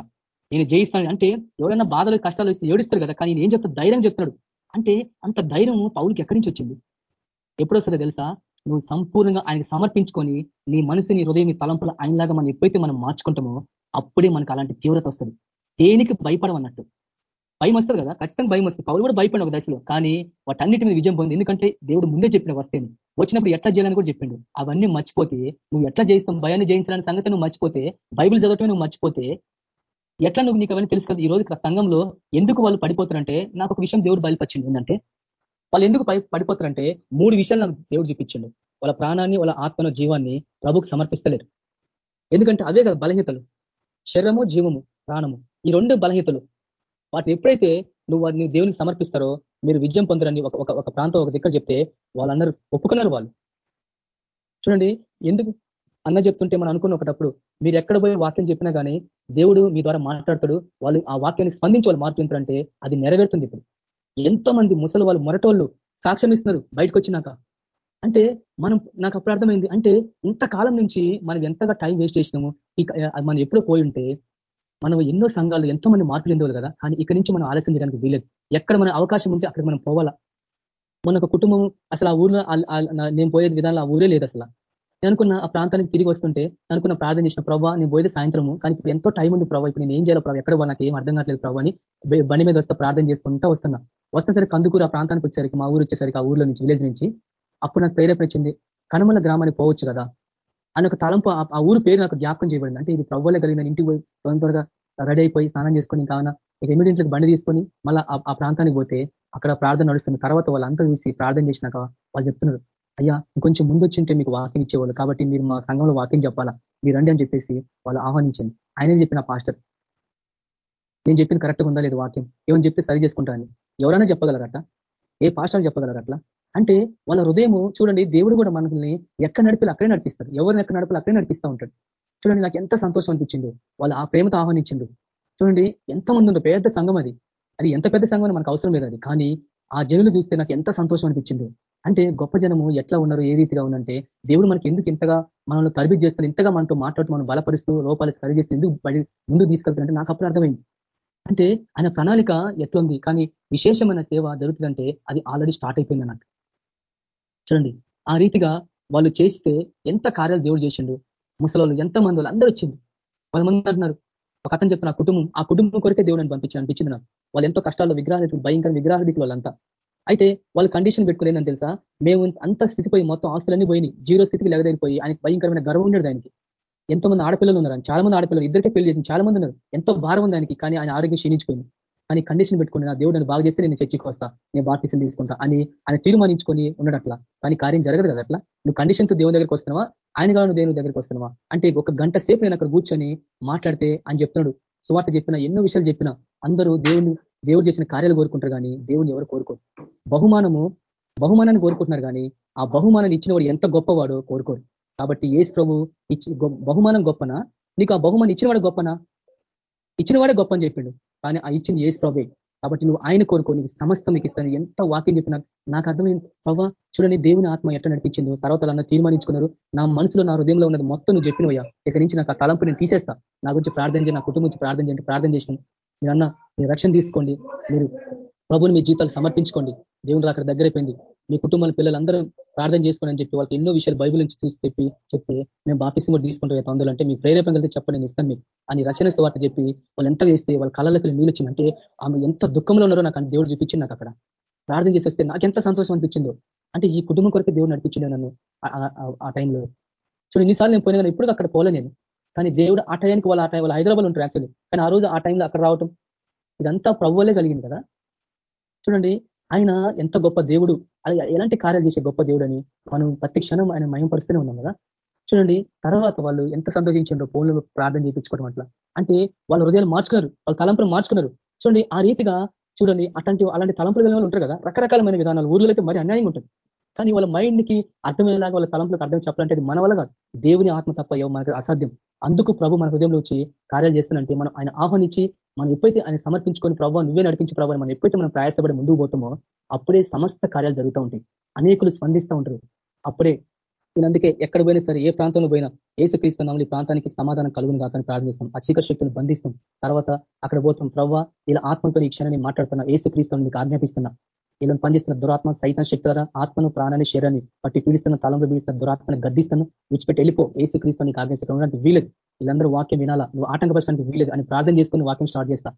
నేను జయిస్తాను. అంటే ఎవరైనా బాధలు కష్టాలు వస్తే ఏడుస్తారు కదా కానీ నేను ఏం చెప్తా? ధైర్యం చెప్తున్నాడు అంటే అంత ధైర్యం పౌలకి ఎక్కడి నుంచి వచ్చింది? ఎప్పుడు వస్తుందో తెలుసా? నువ్వు సంపూర్ణంగా ఆయనకి సమర్పించుకొని నీ మనసు నీ హృదయం నీ తలంపులు ఆయనలాగా మనం ఎప్పుడైతే మనం మార్చుకుంటామో అప్పుడే మనకు అలాంటి తీవ్రత వస్తుంది. దేనికి భయపడమన్నట్టు? భయం వస్తుంది కదా? ఖచ్చితంగా భయం వస్తుంది. పౌరు కూడా భయపడి ఒక దశలో. కానీ వాటన్నిటి మీద విజయం పొంది ఎందుకంటే దేవుడు ముందే చెప్పిన వస్తేని. వచ్చినప్పుడు ఎట్లా చేయాలని కూడా చెప్పిండు. అవన్నీ మర్చిపోతే నువ్వు ఎట్లా జయిస్తాం భయాన్ని జయించాలని సంగతి నువ్వు మర్చిపోతే బైబిల్ చదవటమే నువ్వు మర్చిపోతే ఎట్లా నువ్వు నీకు అవన్నీ తెలుసు కదా? ఈ రోజు సంఘంలో ఎందుకు వాళ్ళు పడిపోతారంటే నాకు ఒక విషయం దేవుడు బయలుపరిచింది ఏంటంటే వాళ్ళు ఎందుకు పడిపోతారంటే మూడు విషయాలు నాకు దేవుడు చూపించండు. వాళ్ళ ప్రాణాన్ని వాళ్ళ ఆత్మను జీవాన్ని ప్రభుకు సమర్పిస్తలేరు. ఎందుకంటే అవే కదా బలహీతలు శరీరము జీవము ప్రాణము. ఈ రెండు బలహీతలు వాటిని ఎప్పుడైతే నువ్వు వాటిని దేవునికి సమర్పిస్తారో మీరు విజయం పొందరని ఒక ఒక ప్రాంతం ఒక దగ్గర చెప్తే వాళ్ళందరూ ఒప్పుకున్నారు వాళ్ళు. చూడండి ఎందుకు అన్న చెప్తుంటే మనం అనుకున్న ఒకటప్పుడు మీరు ఎక్కడ పోయి వాక్యం చెప్పినా కానీ దేవుడు మీ ద్వారా మాట్లాడతాడు వాళ్ళు ఆ వాక్యాన్ని స్పందించి వాళ్ళు మార్పు అంటే అది నెరవేరుతుంది ఇప్పుడు. ఎంతో మంది ముసలి వాళ్ళు మొరటోళ్ళు సాక్ష్యం ఇస్తున్నారు బయటకు వచ్చినాక. అంటే మనం నాకు అప్పుడు అర్థమైంది అంటే ఇంతకాలం నుంచి మనం ఎంతగా టైం వేస్ట్ చేసినాము మనం ఎప్పుడో పోయి ఉంటే మనం ఎన్నో సంఘాలు ఎంతో మంది మార్పులు చెందేవాళ్ళు కదా కానీ ఇక్కడి నుంచి మనం ఆలస్యం చేయడానికి వీలేదు ఎక్కడ మన అవకాశం ఉంటే అక్కడ మనం పోవాలా. మన కుటుంబం అసలు ఆ ఊర్లో నేను పోయే విధానంలో ఆ ఊరే లేదు అసలు. నేను అనుకున్న ఆ ప్రాంతానికి తిరిగి వస్తుంటే అనుకున్న ప్రార్థన చేసిన ప్రభావ నేను పోయేది సాయంత్రము. కానీ ఇప్పుడు ఎంతో టైం ఉంది ప్రభావ ఇప్పుడు నేను ఏం చేయాలి ప్రభావ ఎక్కడ నాకు ఏం అర్థం కావట్లేదు ప్రభావ అని బండి మీద వస్తే ప్రార్థన చేసుకుంటా వస్తున్నా. వస్తే సరే కందుకూరు ఆ ప్రాంతానికి వచ్చేసరికి మా ఊరు వచ్చేసరికి ఆ ఊర్లో నుంచి విలేజ్ నుంచి అప్పుడు నాకు ప్రేరేపించింది కనుమల గ్రామానికి పోవచ్చు కదా? అని ఒక తలంపు ఆ ఊరు పేరు నాకు జ్ఞాపకం చేయబడింది. అంటే ఇది ప్రవ్వలే కలిగిన ఇంటికి పోయి త్వరగా రెడీ అయిపోయి స్నానం చేసుకొని ఇంకా ఇక ఇమీడియట్లీ బండి తీసుకొని మళ్ళీ ఆ ప్రాంతానికి పోతే అక్కడ ప్రార్థన నడుస్తుంది. తర్వాత వాళ్ళంతా చూసి ప్రార్థన చేసినాక వాళ్ళు చెప్తున్నారు అయ్యా ఇంకొంచెం ముందు వచ్చింటే మీకు వాకింగ్ ఇచ్చేవాళ్ళు కాబట్టి మీరు మా సంఘంలో వాకింగ్ చెప్పాలా? మీరు రండి అని చెప్పేసి వాళ్ళు ఆహ్వానించింది ఆయన చెప్పిన పాస్టర్. నేను చెప్పింది కరెక్ట్గా ఉందా లేదు వాక్యం? ఏమని చెప్పి సరి చేసుకుంటాను ఎవరైనా చెప్పగలరట? ఏ పాస్టర్ చెప్పగలరు అట్లా అంటే వాళ్ళ హృదయము చూడండి దేవుడు కూడా మనల్ని ఎక్కడ నడిపి అక్కడే నడిపిస్తారు ఎవరిని ఎక్కడ నడిపిలో అక్కడే నడిపిస్తూ ఉంటాడు. చూడండి నాకు ఎంత సంతోషం అనిపించింది. వాళ్ళు ఆ ప్రేమతో ఆహ్వానించిండు చూడండి ఎంత మంది ఉందో పెద్ద సంఘం అది. అది ఎంత పెద్ద సంఘం మనకు అవసరం లేదు అది. కానీ ఆ జనులు చూస్తే నాకు ఎంత సంతోషం అనిపించింది. అంటే గొప్ప జనము ఎట్లా ఉన్నారు ఏ రీతిగా ఉందంటే దేవుడు మనకి ఎందుకు ఇంతగా మనల్ని తరబి చేస్తారు ఇంతగా మనతో మాట్లాడుతూ మనం బలపరుస్తూ లోపాలు సరి చేస్తే ఎందుకు బడి ముందుకు తీసుకెళ్తారంటే నాకు అప్పుడు అర్థమైంది. అంటే ఆయన ప్రణాళిక ఎట్లుంది కానీ విశేషమైన సేవ జరుగుతుందంటే అది ఆల్రెడీ స్టార్ట్ అయిపోయింది అన్నట్టు. చూడండి ఆ రీతిగా వాళ్ళు చేస్తే ఎంత కార్యాలు దేవుడు చేసిండు ముసలాళ్ళు ఎంత మంది వాళ్ళు అందరూ వచ్చింది కొంతమంది మంది అంటున్నారు ఒక అతను చెప్పిన కుటుంబం ఆ కుటుంబం కొరికే దేవుడు పంపించి అనిపించింది నాకు. వాళ్ళు ఎంతో కష్టాల్లో విగ్రహాలు భయంకర విగ్రహాధికులు వాళ్ళంతా. అయితే వాళ్ళు కండిషన్ పెట్టుకోలేదని తెలుసా? మేము అంత స్థితిపోయి మొత్తం ఆస్తులన్నీ పోయి జీరో స్థితికి లెగదైపోయి ఆయనకి భయంకరమైన గర్వం ఉండేది ఆయనకి. ఎంతో మంది ఆడపిల్లలు ఉన్నారు చాలా మంది ఆడపిల్లలు ఇద్దరికే పెళ్ళి చేసిన చాలా మంది ఉన్నారు. ఎంతో భారం ఉంది ఆయనకి కానీ ఆయన ఆరోగ్యం క్షీణించిపోయింది. అని కండిషన్ పెట్టుకుని నా దేవుడు నన్ను బాగా చేస్తే నేను చర్చికి వస్తా. నేను బాప్తిసం తీసుకుంటా అని ఆయన తీర్మానించుకొని ఉండడట్లా కానీ కార్యం జరగదు కదా అట్లా? నువ్వు కండిషన్తో దేవుని దగ్గరికి వస్తున్నావా? ఆయన కాదు దేవుని దగ్గరికి వస్తున్నావా? అంటే ఒక గంట సేపు నేను అక్కడ కూర్చొని మాట్లాడితే అని చెప్తున్నాడు. సువార్త చెప్పిన ఎన్నో విషయాలు చెప్పిన అందరూ దేవుని దేవుడు చేసిన కార్యాలు కోరుకుంటారు కానీ దేవుని ఎవరు కోరుకోరు. బహుమానము బహుమానాన్ని కోరుకుంటున్నారు కానీ ఆ బహుమానాన్ని ఇచ్చిన వాడు ఎంత గొప్పవాడో కోరుకోరు. కాబట్టి ఏసు ప్రభు ఇచ్చి బహుమానం గొప్పనా? నీకు ఆ బహుమానం ఇచ్చినవాడు గొప్పనా? ఇచ్చినవాడే గొప్ప అని చెప్పిండు. కానీ ఆ ఇచ్చింది ఏసు ప్రభే. కాబట్టి నువ్వు ఆయన కోరుకో నీకు సమస్తం నీకు ఇస్తాను. ఎంత వాక్యం చెప్పినా నాకు అర్థమైంది. ప్రభా చూడండి దేవుని ఆత్మ ఎట్లా నడిపించిందో. తర్వాత అన్న తీర్మానించుకున్నారు. నా మనసులో నా హృదయంలో ఉన్నది మొత్తం నువ్వు చెప్పినవయ్యా. ఇక్కడి నుంచి నాకు ఆ తలంపు నేను తీసేస్తా. నా గురించి ప్రార్థన చేయండి నా కుటుంబం నుంచి ప్రార్థన చేయండి ప్రార్థన చేసిన మీరు అన్న మీరు రక్షణ తీసుకోండి. మీరు ప్రభుని మీ జీతాలు సమర్పించుకోండి. దేవుని అక్కడ దగ్గరైపోయింది. మీ కుటుంబాల పిల్లలందరూ ప్రార్థన చేసుకోండి అని చెప్పి వాళ్ళకి ఎన్నో విషయాలు బైబుల్ నుంచి చూసి చెప్పి చెప్తే మేము బాపిసం కూడా తీసుకుంటాం తొందరలు అంటే మీ ప్రేరేపణ కలిగితే చెప్పండి నేను ఇస్తాను మీకు. అని రచన వాటి చెప్పి వాళ్ళు ఎంత చేస్తే వాళ్ళ కళలకు నీళ్ళు అంటే ఆమె ఎంత దుఃఖంలో ఉన్నారో నాకు దేవుడు చూపించింది నాకు అక్కడ. ప్రార్థన చేసి వస్తే నాకు ఎంత సంతోషం అనిపించిందో. అంటే ఈ కుటుంబం కొరకు దేవుడు నడిపించింది నన్ను ఆ టైంలో సో ఇన్నిసార్లు నేను పోయినా ఇప్పుడు అక్కడ పోలే నేను. కానీ దేవుడు ఆ టైంకి వాళ్ళు ఆ టైం వాళ్ళు హైదరాబాద్ ఉంటారు యాక్చువల్లీ కానీ ఆ రోజు ఆ టైంలో అక్కడ రావటం ఇదంతా ప్రభువలే కలిగింది కదా. చూడండి ఆయన ఎంత గొప్ప దేవుడు. ఎలాంటి కార్యాలు చేసే గొప్ప దేవుడు అని మనం ప్రతి క్షణం ఆయన మయంపరుస్తూనే ఉన్నాం కదా. చూడండి తర్వాత వాళ్ళు ఎంత సంతోషించారో ఫోన్లో ప్రార్థన చేయించుకోవడం అట్లా. అంటే వాళ్ళ హృదయాలు మార్చుకున్నారు వాళ్ళ తలంపులు మార్చుకున్నారు. చూడండి ఆ రీతిగా చూడండి అట్లాంటి అలాంటి తలంపులు ఉంటారు కదా. రకరకాలమైన విధానాలు ఊర్లో అయితే మరి అన్యాయంగా ఉంటుంది. కానీ వాళ్ళ మైండ్కి అర్థమయ్యేలాగా వాళ్ళ తలంపులకు అర్థం చెప్పాలంటే మన వల్ల కాదు. దేవుని ఆత్మ తప్ప మనకు అసాధ్యం. అందుకు ప్రభు మన హృదయంలో వచ్చి కార్యాలు చేస్తున్నంటే మనం ఆయన ఆహ్వానించి మనం ఎప్పుడైతే ఆయన సమర్పించుకొని ప్రభావ నువ్వే నడిపించి ప్రభావం మనం ఎప్పుడైతే మనం ప్రయాసపడి ముందుకు పోతామో అప్పుడే సమస్త కార్యాలు జరుగుతూ ఉంటాయి. అనేకులు స్పందిస్తూ ఉంటారు. అప్పుడే నేను అందుకే ఎక్కడ పోయినా సరే ఏ ప్రాంతంలో పోయినా ఏసుక్రీస్తున్నాం ఈ ప్రాంతానికి సమాధానం కలుగును కాదని ప్రార్థిస్తాం ఆ చీకటి శక్తులు బంధిస్తాం. తర్వాత అక్కడ పోతాం. ప్రవ్వ ఇలా ఆత్మతో ఈ క్షణాన్ని మాట్లాడుతున్నా ఏసుక్రీస్తాను మీకు ఆజ్ఞాపిస్తున్నా. వీళ్ళని పనిచేస్తున్న దురాత్మ సైతం శక్తి ద్వారా ఆత్మను ప్రాణాన్ని శరీరాన్ని పట్టి పీడిస్తున్న తలంలో పీడిస్తున్న దురాత్మను గద్దిస్తాను విడిచిపెట్టి వెళ్ళిపో. ఏసు క్రీస్తు నీకు ఆజ్ఞించడానికి వీలేదు. వీళ్ళందరూ వాక్యం వినాలా? నువ్వు ఆటంకపరచడానికి వీలేదు అని ప్రార్థన చేసుకుని వాక్యం స్టార్ట్ చేస్తా.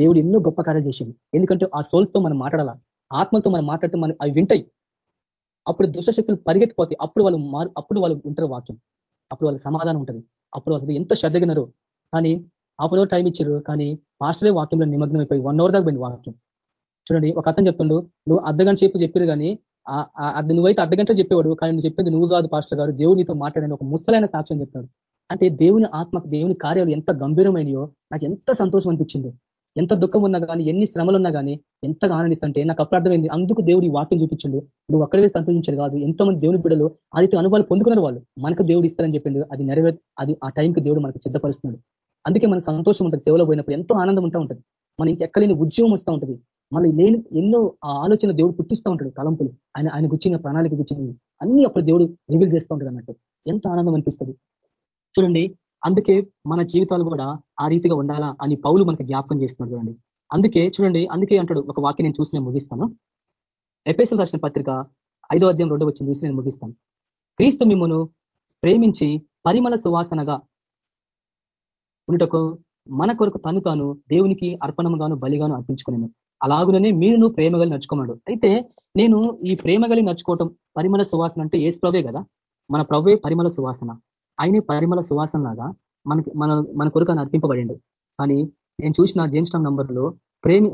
దేవుడు ఎన్నో గొప్ప కార్యాలు చేసింది ఎందుకంటే ఆ సోల్తో మనం మాట్లాడాలా? ఆత్మతో మనం మాట్లాడితే మనం అవి వింటాయి. అప్పుడు దుష్టశక్తులు పరిగెత్తిపోతాయి. అప్పుడు వాళ్ళు అప్పుడు వాళ్ళు ఉంటారు వాక్యం. అప్పుడు వాళ్ళ సమాధానం ఉంటుంది. అప్పుడు వాళ్ళు ఎంతో శ్రద్ధగినారు కానీ అప్పుడు టైం ఇచ్చారు. కానీ పాస్టరే వాక్యంలో నిమగ్నం అయిపోయి వన్ అవర్ దాకా పోయింది వాక్యం. చూడండి ఒక అతను చెప్తుండు నువ్వు అర్ధగంట చెప్పు చెప్పారు కానీ అది నువ్వైతే అర్ధగంట చెప్పేవాడు కానీ నువ్వు చెప్పేది నువ్వు కాదు పాస్టర్ గారు. దేవునితో మాట్లాడని ఒక ముసలైన సాక్ష్యం చెప్తాడు అంటే దేవుని ఆత్మకు దేవుని కార్యాలు ఎంత గంభీరమైనయో నాకు ఎంత సంతోషం అనిపించిందో ఎంత దుఃఖం ఉన్నా కానీ ఎన్ని శ్రమలు ఉన్నా కానీ ఎంతగా ఆనందిస్తుంటే నాకు అప్పుడు అర్థమైంది అందుకు దేవుడు ఈ వాక్యం చూపించిండు. నువ్వు అక్కడే సంతోషించారు కాదు ఎంతో మంది దేవుని బిడ్డలు ఆ రీతి అనుభవాలు పొందుకున్నారు వాళ్ళు. మనకు దేవుడు ఇస్తారని చెప్పిండు అది నెరవేర్ అది ఆ టైంకి దేవుడు మనకు సిద్ధపరుస్తున్నాడు. అందుకే మనకు సంతోషం ఉంటుంది సేవలో పోయినప్పుడు ఎంతో ఆనందం ఉంటా ఉంటుంది. మన ఇంకెక్కలేని ఉద్యమం వస్తూ ఉంటుంది. మళ్ళీ లేని ఎన్నో ఆ ఆలోచన దేవుడు పుట్టిస్తూ ఉంటాడు తలంపులు. ఆయన ఆయన గుచ్చిన ప్రణాళిక గుచ్చింది అన్ని అప్పుడు దేవుడు రివీల్ చేస్తూ ఉంటాడు అన్నట్టు. ఎంత ఆనందం అనిపిస్తుంది. చూడండి అందుకే మన జీవితాలు కూడా ఆ రీతిగా ఉండాలా అని పౌలు మనకు జ్ఞాపకం చేస్తున్నాడు చూడండి. అందుకే చూడండి అందుకే అంటాడు ఒక వాక్యం నేను చూసి నేను ముగిస్తాను. ఎపిఎస్ఎల్ రాసిన పత్రిక ఐదో అధ్యాయం రెండో వచ్చిన చూసి నేను ముగిస్తాను. క్రీస్తు మిమ్మను ప్రేమించి పరిమళ సువాసనగా ఉండటకు మన కొరకు తను తాను దేవునికి అర్పణముగాను బలిగాను అర్పించుకున్నాను అలాగుననే మీరు ప్రేమగలి నడుచుకున్నాడు అయితే నేను ఈ ప్రేమగలి నడుచుకోవటం పరిమళ సువాసన అంటే ఏ ప్రవే కదా? మన ప్రవ్వే పరిమళ సువాసన. ఆయనే పరిమళ సువాసన లాగా మనకి మన మన కొరకు అని అర్పింపబడిండు. కానీ నేను చూసిన జేమ్స్టామ్ నంబర్లో నంబర్ ప్రేమి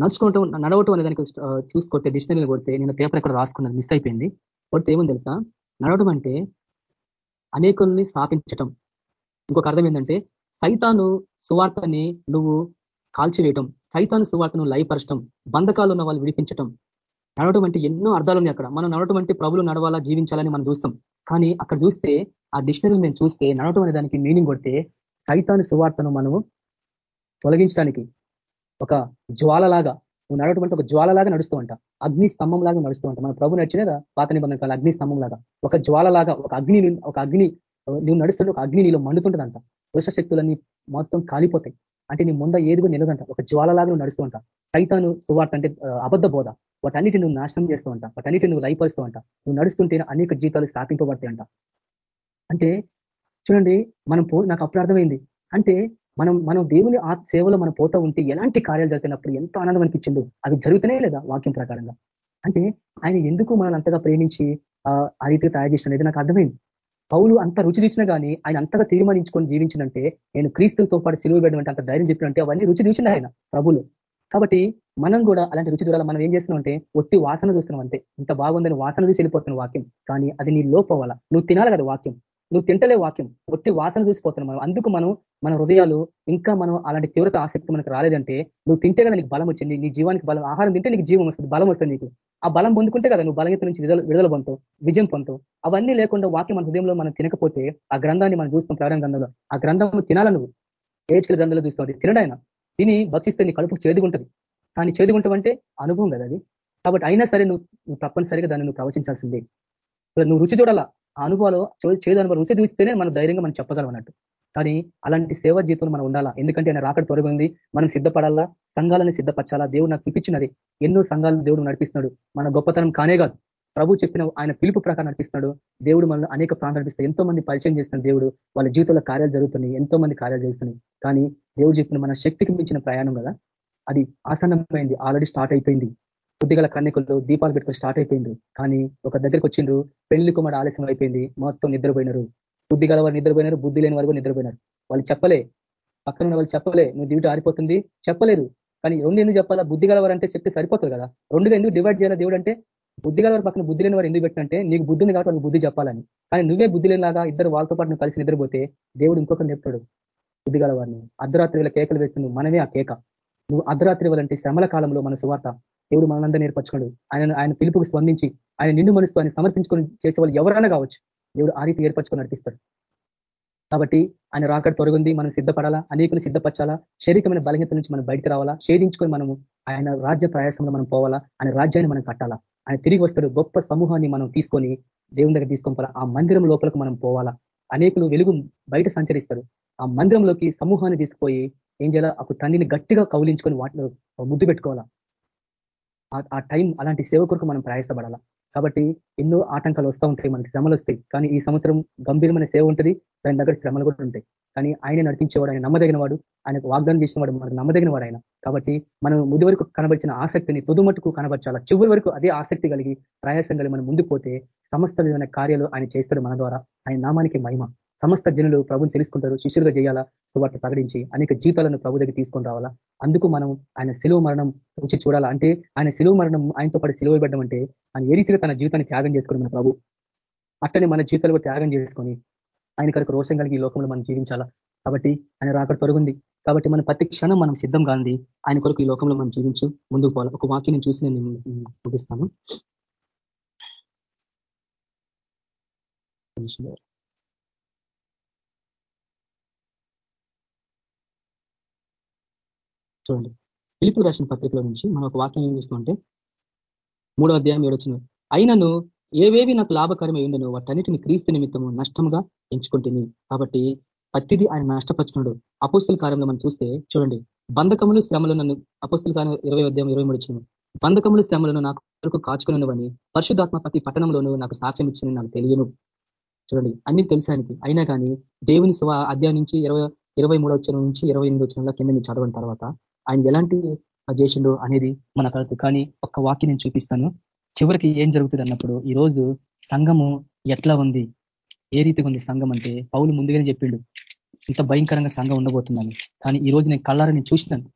నడుచుకోవటం నడవటం అనే దానికి చూసుకొస్తే డిక్షనరీలో కొడితే నేను పేపర్ ఎక్కడ రాసుకున్నాను మిస్ అయిపోయింది. కొడితే ఏమని తెలుసా? నడవటం అంటే అనేకుల్ని స్థాపించటం. ఇంకొక అర్థం ఏంటంటే సైతాను సువార్తని నువ్వు కాల్చివేయటం సైతాను సువార్తను లయపరచడం బంధకాలు ఉన్న వాళ్ళు విడిపించటం. నడవటం అంటే ఎన్నో అర్థాలు ఉన్నాయి అక్కడ. మనం నడవటం అంటే ప్రభులు నడవాలా జీవించాలని మనం చూస్తాం. కానీ అక్కడ చూస్తే ఆ డిక్షనరీ మేము చూస్తే నడవటం అనే దానికి మీనింగ్ కొడితే సైతాను సువార్తను మనము తొలగించడానికి ఒక జ్వాలలాగా నువ్వు నడవటం అంటే ఒక జ్వాలలాగా నడుస్తూ అగ్ని స్తంభం లాగా నడుస్తూ మన ప్రభు నడిచినదా? పాత నిబంధన కాలం అగ్ని స్తంభం లాగా ఒక జ్వాలలాగా ఒక అగ్ని ఒక అగ్ని నువ్వు నడుస్తుంటే ఒక అగ్ని నీలో మండుతుంటదంట. శక్తులన్నీ మొత్తం కాలిపోతాయి. అంటే నీ ముంద ఏదిగో నిలదంట. ఒక జ్వాలలాగా నువ్వు నడుస్తూ ఉంటా. సైతాను సువార్త అంటే అబద్ధ బోధ. వాటన్నిటి నువ్వు నాశనం చేస్తూ ఉంటా. వాటన్నిటి నువ్వు లైపరుస్తూ ఉంటా. నువ్వు నడుస్తుంటే అనేక జీవితాలు స్థాపింపబడతాయి అంట. అంటే చూడండి మనం పో నాకు అప్పుడు అర్థమైంది. అంటే మనం మనం దేవుని ఆ సేవలో మనం పోతా ఉంటే ఎలాంటి కార్యాలు జరుగుతున్నప్పుడు ఎంత ఆనందం అనిపించిందో అవి జరుగుతూనే లేదా వాక్యం ప్రకారంగా? అంటే ఆయన ఎందుకు మనల్ని అంతగా ప్రేమించి ఆ రీతిగా తయారు చేసిన నాకు అర్థమైంది. పౌలు అంత రుచి చూసినా కానీ ఆయన అంతగా తీర్మానించుకొని జీవించినంటే నేను క్రీస్తులతో పాటు సిలువ పెట్టడం అంత ధైర్యం చెప్పినంటే అవన్నీ రుచి చూసిన ఆయన ప్రభులు. కాబట్టి మనం కూడా అలాంటి రుచి చూడాలి? మనం ఏం చేస్తున్నాం అంటే ఒట్టి వాసన చూస్తున్నాం అంతే. ఇంత బాగుందని వాసన చూసి వెళ్ళిపోతున్న వాక్యం. కానీ అది నీ లోపవాల నువ్వు తినాలి కదా వాక్యం. నువ్వు తింటలే వాక్యం. ఒట్టి వాసన చూసిపోతున్నాం మనం. అందుకు మనం మన హృదయాలు ఇంకా మనం అలాంటి తీవ్రత ఆసక్తి మనకు రాలేదంటే నువ్వు తింటే కదా నీకు బలం వచ్చింది నీ జీవానికి బలం ఆహారం తింటే నీకు జీవం వస్తుంది బలం వస్తుంది నీకు. ఆ బలం పొందుకుంటే కదా నువ్వు బలగీత నుంచి విడుదల విడుదల పొందుతావు విజయం పొందుతావు. అవన్నీ లేకుండా వాక్యం మన హృదయంలో మనం తినకపోతే ఆ గ్రంథాన్ని మనం చూస్తాం ప్రారంభ గ్రంథంలో. ఆ గ్రంథం తినాల నువ్వు? ఏజ్కల గ్రంథంలో చూస్తావు తినడాయన తిని భక్షిస్తే నీ కడుపు చేదుగుంటది కానీ చేదుగుంటావంటే అనుభవం కదా అది. కాబట్టి అయినా సరే నువ్వు నువ్వు తప్పనిసరిగా దాన్ని నువ్వు ప్రవచించాల్సిందే. నువ్వు రుచి చూడాలా? ఆ అనుభవాలు చేదు అనుభవాలు రుచి చూస్తేనే మనం ధైర్యంగా మనం చెప్పగలం అన్నట్టు. కానీ అలాంటి సేవా జీవితంలో మనం ఉండాలా? ఎందుకంటే ఆయన రాకడ తొలగింది. మనం సిద్ధపడాలా? సంఘాలను సిద్ధపరచాలా? దేవుడు నాకు ఇప్పించినది ఎన్నో సంఘాలను దేవుడు నడిపిస్తున్నాడు. మన గొప్పతనం కానే కాదు. ప్రభు చెప్పిన ఆయన పిలుపు ప్రకారం నడిపిస్తున్నాడు. దేవుడు మనల్ని అనేక ప్రాంతాలు నడిపిస్తాడు ఎంతో మంది పరిచయం చేస్తున్న దేవుడు వాళ్ళ జీవితంలో కార్యాలు జరుగుతున్నాయి. ఎంతో మంది కార్యాలు చేస్తున్నాయి. కానీ దేవుడు చెప్పిన మన శక్తికి మించిన ప్రయాణం కదా? అది ఆసన్నమైంది. ఆల్రెడీ స్టార్ట్ అయిపోయింది. బుద్ధిగల కన్నికలు దీపాలు పెట్టుకుని స్టార్ట్ అయిపోయింది కానీ ఒక దగ్గరికి వచ్చిండ్రు పెళ్ళి కుమారు ఆలస్యం అయిపోయింది మొత్తం నిద్రపోయినారు. బుద్ధి గల వారు నిద్రపోయినారు బుద్ధి లేని వారు నిద్రపోయినారు. వాళ్ళు చెప్పలే పక్కన ఉన్న వాళ్ళు చెప్పలే నువ్వు డ్యూటీ ఆరిపోతుంది. చెప్పలేదు. కానీ రెండు ఎందుకు చెప్పాలా? బుద్ధి గలవారు అంటే చెప్తే సరిపోతుంది కదా. రెండుగా ఎందుకు డివైడ్ చేయాలి దేవుడు అంటే? బుద్ధి గలవారు పక్కన బుద్ధి లేని వారు ఎందుకు పెట్టినంటే నీకు బుద్ధిని కాబట్టి బుద్ధి చెప్పాలని. కానీ నువ్వే బుద్ధి లేనిలాగా ఇద్దరు వాళ్ళతో పాటు నువ్వు కలిసి నిద్రపోతే దేవుడు ఇంకొకరు చెప్తాడు. బుద్ధి గలవారిని అర్ధరాత్రి వేళ కేకలు వేస్తున్నావు మనమే ఆ కేక. నువ్వు అర్ధరాత్రి వాళ్ళంటే శ్రమల కాలంలో మన సువార్త. దేవుడు మనందరూ నేర్పరచుకోడు ఆయన ఆయన పిలుపుకు స్పందించి ఆయన నిండు మనసుతో ఆయన సమర్పించుకొని చేసే వాళ్ళు ఎవరైనా కావచ్చు దేవుడు ఆ రీతి ఏర్పరచుకొని నడిపిస్తాడు. కాబట్టి ఆయన రాకడ తొరగుంది మనం సిద్ధపడాలా? అనేకులు సిద్ధపరచాలా? శరీరమైన బలహీనత నుంచి మనం బయటకు రావాలా? షేధించుకొని మనము ఆయన రాజ్య ప్రయాసంలో మనం పోవాలా? ఆయన రాజ్యాన్ని మనం కట్టాలా? ఆయన తిరిగి వస్తాడు. గొప్ప సమూహాన్ని మనం తీసుకొని దేవుని దగ్గర తీసుకొని ఆ మందిరం లోపలకు మనం పోవాలా? అనేకులు వెలుగు బయట సంచరిస్తారు. ఆ మందిరంలోకి సమూహాన్ని తీసుకుపోయి ఏం చేయాలా? ఒక తండ్రిని గట్టిగా కౌలించుకొని వాటిలో ముద్దు పెట్టుకోవాలా? ఆ టైం అలాంటి సేవ కొరకు మనం ప్రయాసపడాలా? కాబట్టి ఎన్నో ఆటంకాలు వస్తూ ఉంటాయి మనకి శ్రమలు వస్తాయి. కానీ ఈ సంవత్సరం గంభీరమైన సేవ ఉంటుంది దాని దగ్గర శ్రమలు కూడా ఉంటాయి. కానీ ఆయన నడిపించేవాడు ఆయన నమ్మదగిన వాడు ఆయనకు వాగ్దానం చేసినవాడు మనకు నమ్మదగిన వాడు ఆయన. కాబట్టి మనం ముది వరకు కనబరిచిన ఆసక్తిని తుదు మటుకు కనబరచాలా? చివరి వరకు అదే ఆసక్తి కలిగి ప్రయాసం కలిగి మనం ముందుకు పోతే సమస్త విధమైన కార్యాలు ఆయన చేస్తాడు మన ద్వారా. ఆయన నామానికి మహిమ. సమస్త జనులు ప్రభుని తెలుసుకుంటారు శిష్యులుగా చేయాలా? సువార్త ప్రకటించి అనేక జీతాలను ప్రభు దగ్గర తీసుకొని రావాలా? అందుకు మనం ఆయన సెలవు మరణం వచ్చి చూడాలా? అంటే ఆయన సెలవు మరణం ఆయనతో పాటు సెలవు ఇవ్వడం అంటే ఆయన ఏ రీతిగా తన జీవితాన్ని త్యాగం చేసుకుని మన ప్రభు? అట్టనే మన జీవితాలు త్యాగం చేసుకొని ఆయన కనుక రోషం కలిగి ఈ లోకంలో మనం జీవించాలా? కాబట్టి ఆయన రాక తొలగింది. కాబట్టి మన ప్రతి క్షణం మనం సిద్ధం కాండి ఆయన కొరకు ఈ లోకంలో మనం జీవించు ముందుకు పోవాలి? ఒక వాక్యం చూసి నేను ముగిస్తాను. చూడండి. పిలుపు రాసిన పత్రికలో నుంచి మనం ఒక వాక్యం ఏం చూస్తామంటే మూడో అధ్యాయం ఏడొచ్చిన అయినను ఏవేవి నాకు లాభకరమై ఉండను వాటన్నిటిని క్రీస్తు నిమిత్తము నష్టంగా ఎంచుకుంటుంది కాబట్టి పత్తిది ఆయన నష్టపరిచినాడు. అపోస్తుల కార్యంలో మనం చూస్తే చూడండి. బంధకములు శ్రమలు నన్ను అపోస్తుల కాలం ఇరవై అధ్యాయం ఇరవై మూడు బంధకములు శ్రమలను నాకు వరకు కాచుకున్నవని పరిశుధాత్మ ప్రతి పట్టణంలోనూ నాకు సాక్ష్యం ఇచ్చిన నాకు తెలియను. చూడండి. అన్ని తెలిసానికి అయినా కానీ దేవుని స్వ అధ్యాయం నుంచి ఇరవై ఇరవై మూడు వచ్చిన నుంచి ఇరవై ఎనిమిది వచ్చిన కింద మీరు చదవని తర్వాత ఆయన ఎలాంటి చేసిండు అనేది మనకు కానీ ఒక్క వాక్యం నేను చూపిస్తాను. చివరికి ఏం జరుగుతుంది అన్నప్పుడు ఈరోజు సంఘము ఎట్లా ఉంది? ఏ రీతిగా ఉంది సంఘం అంటే? పౌలు ముందుగానే చెప్పిండు ఇంత భయంకరంగా సంఘం ఉండబోతుందని. కానీ ఈ రోజు నేను కళ్ళారా నేను చూసినాను.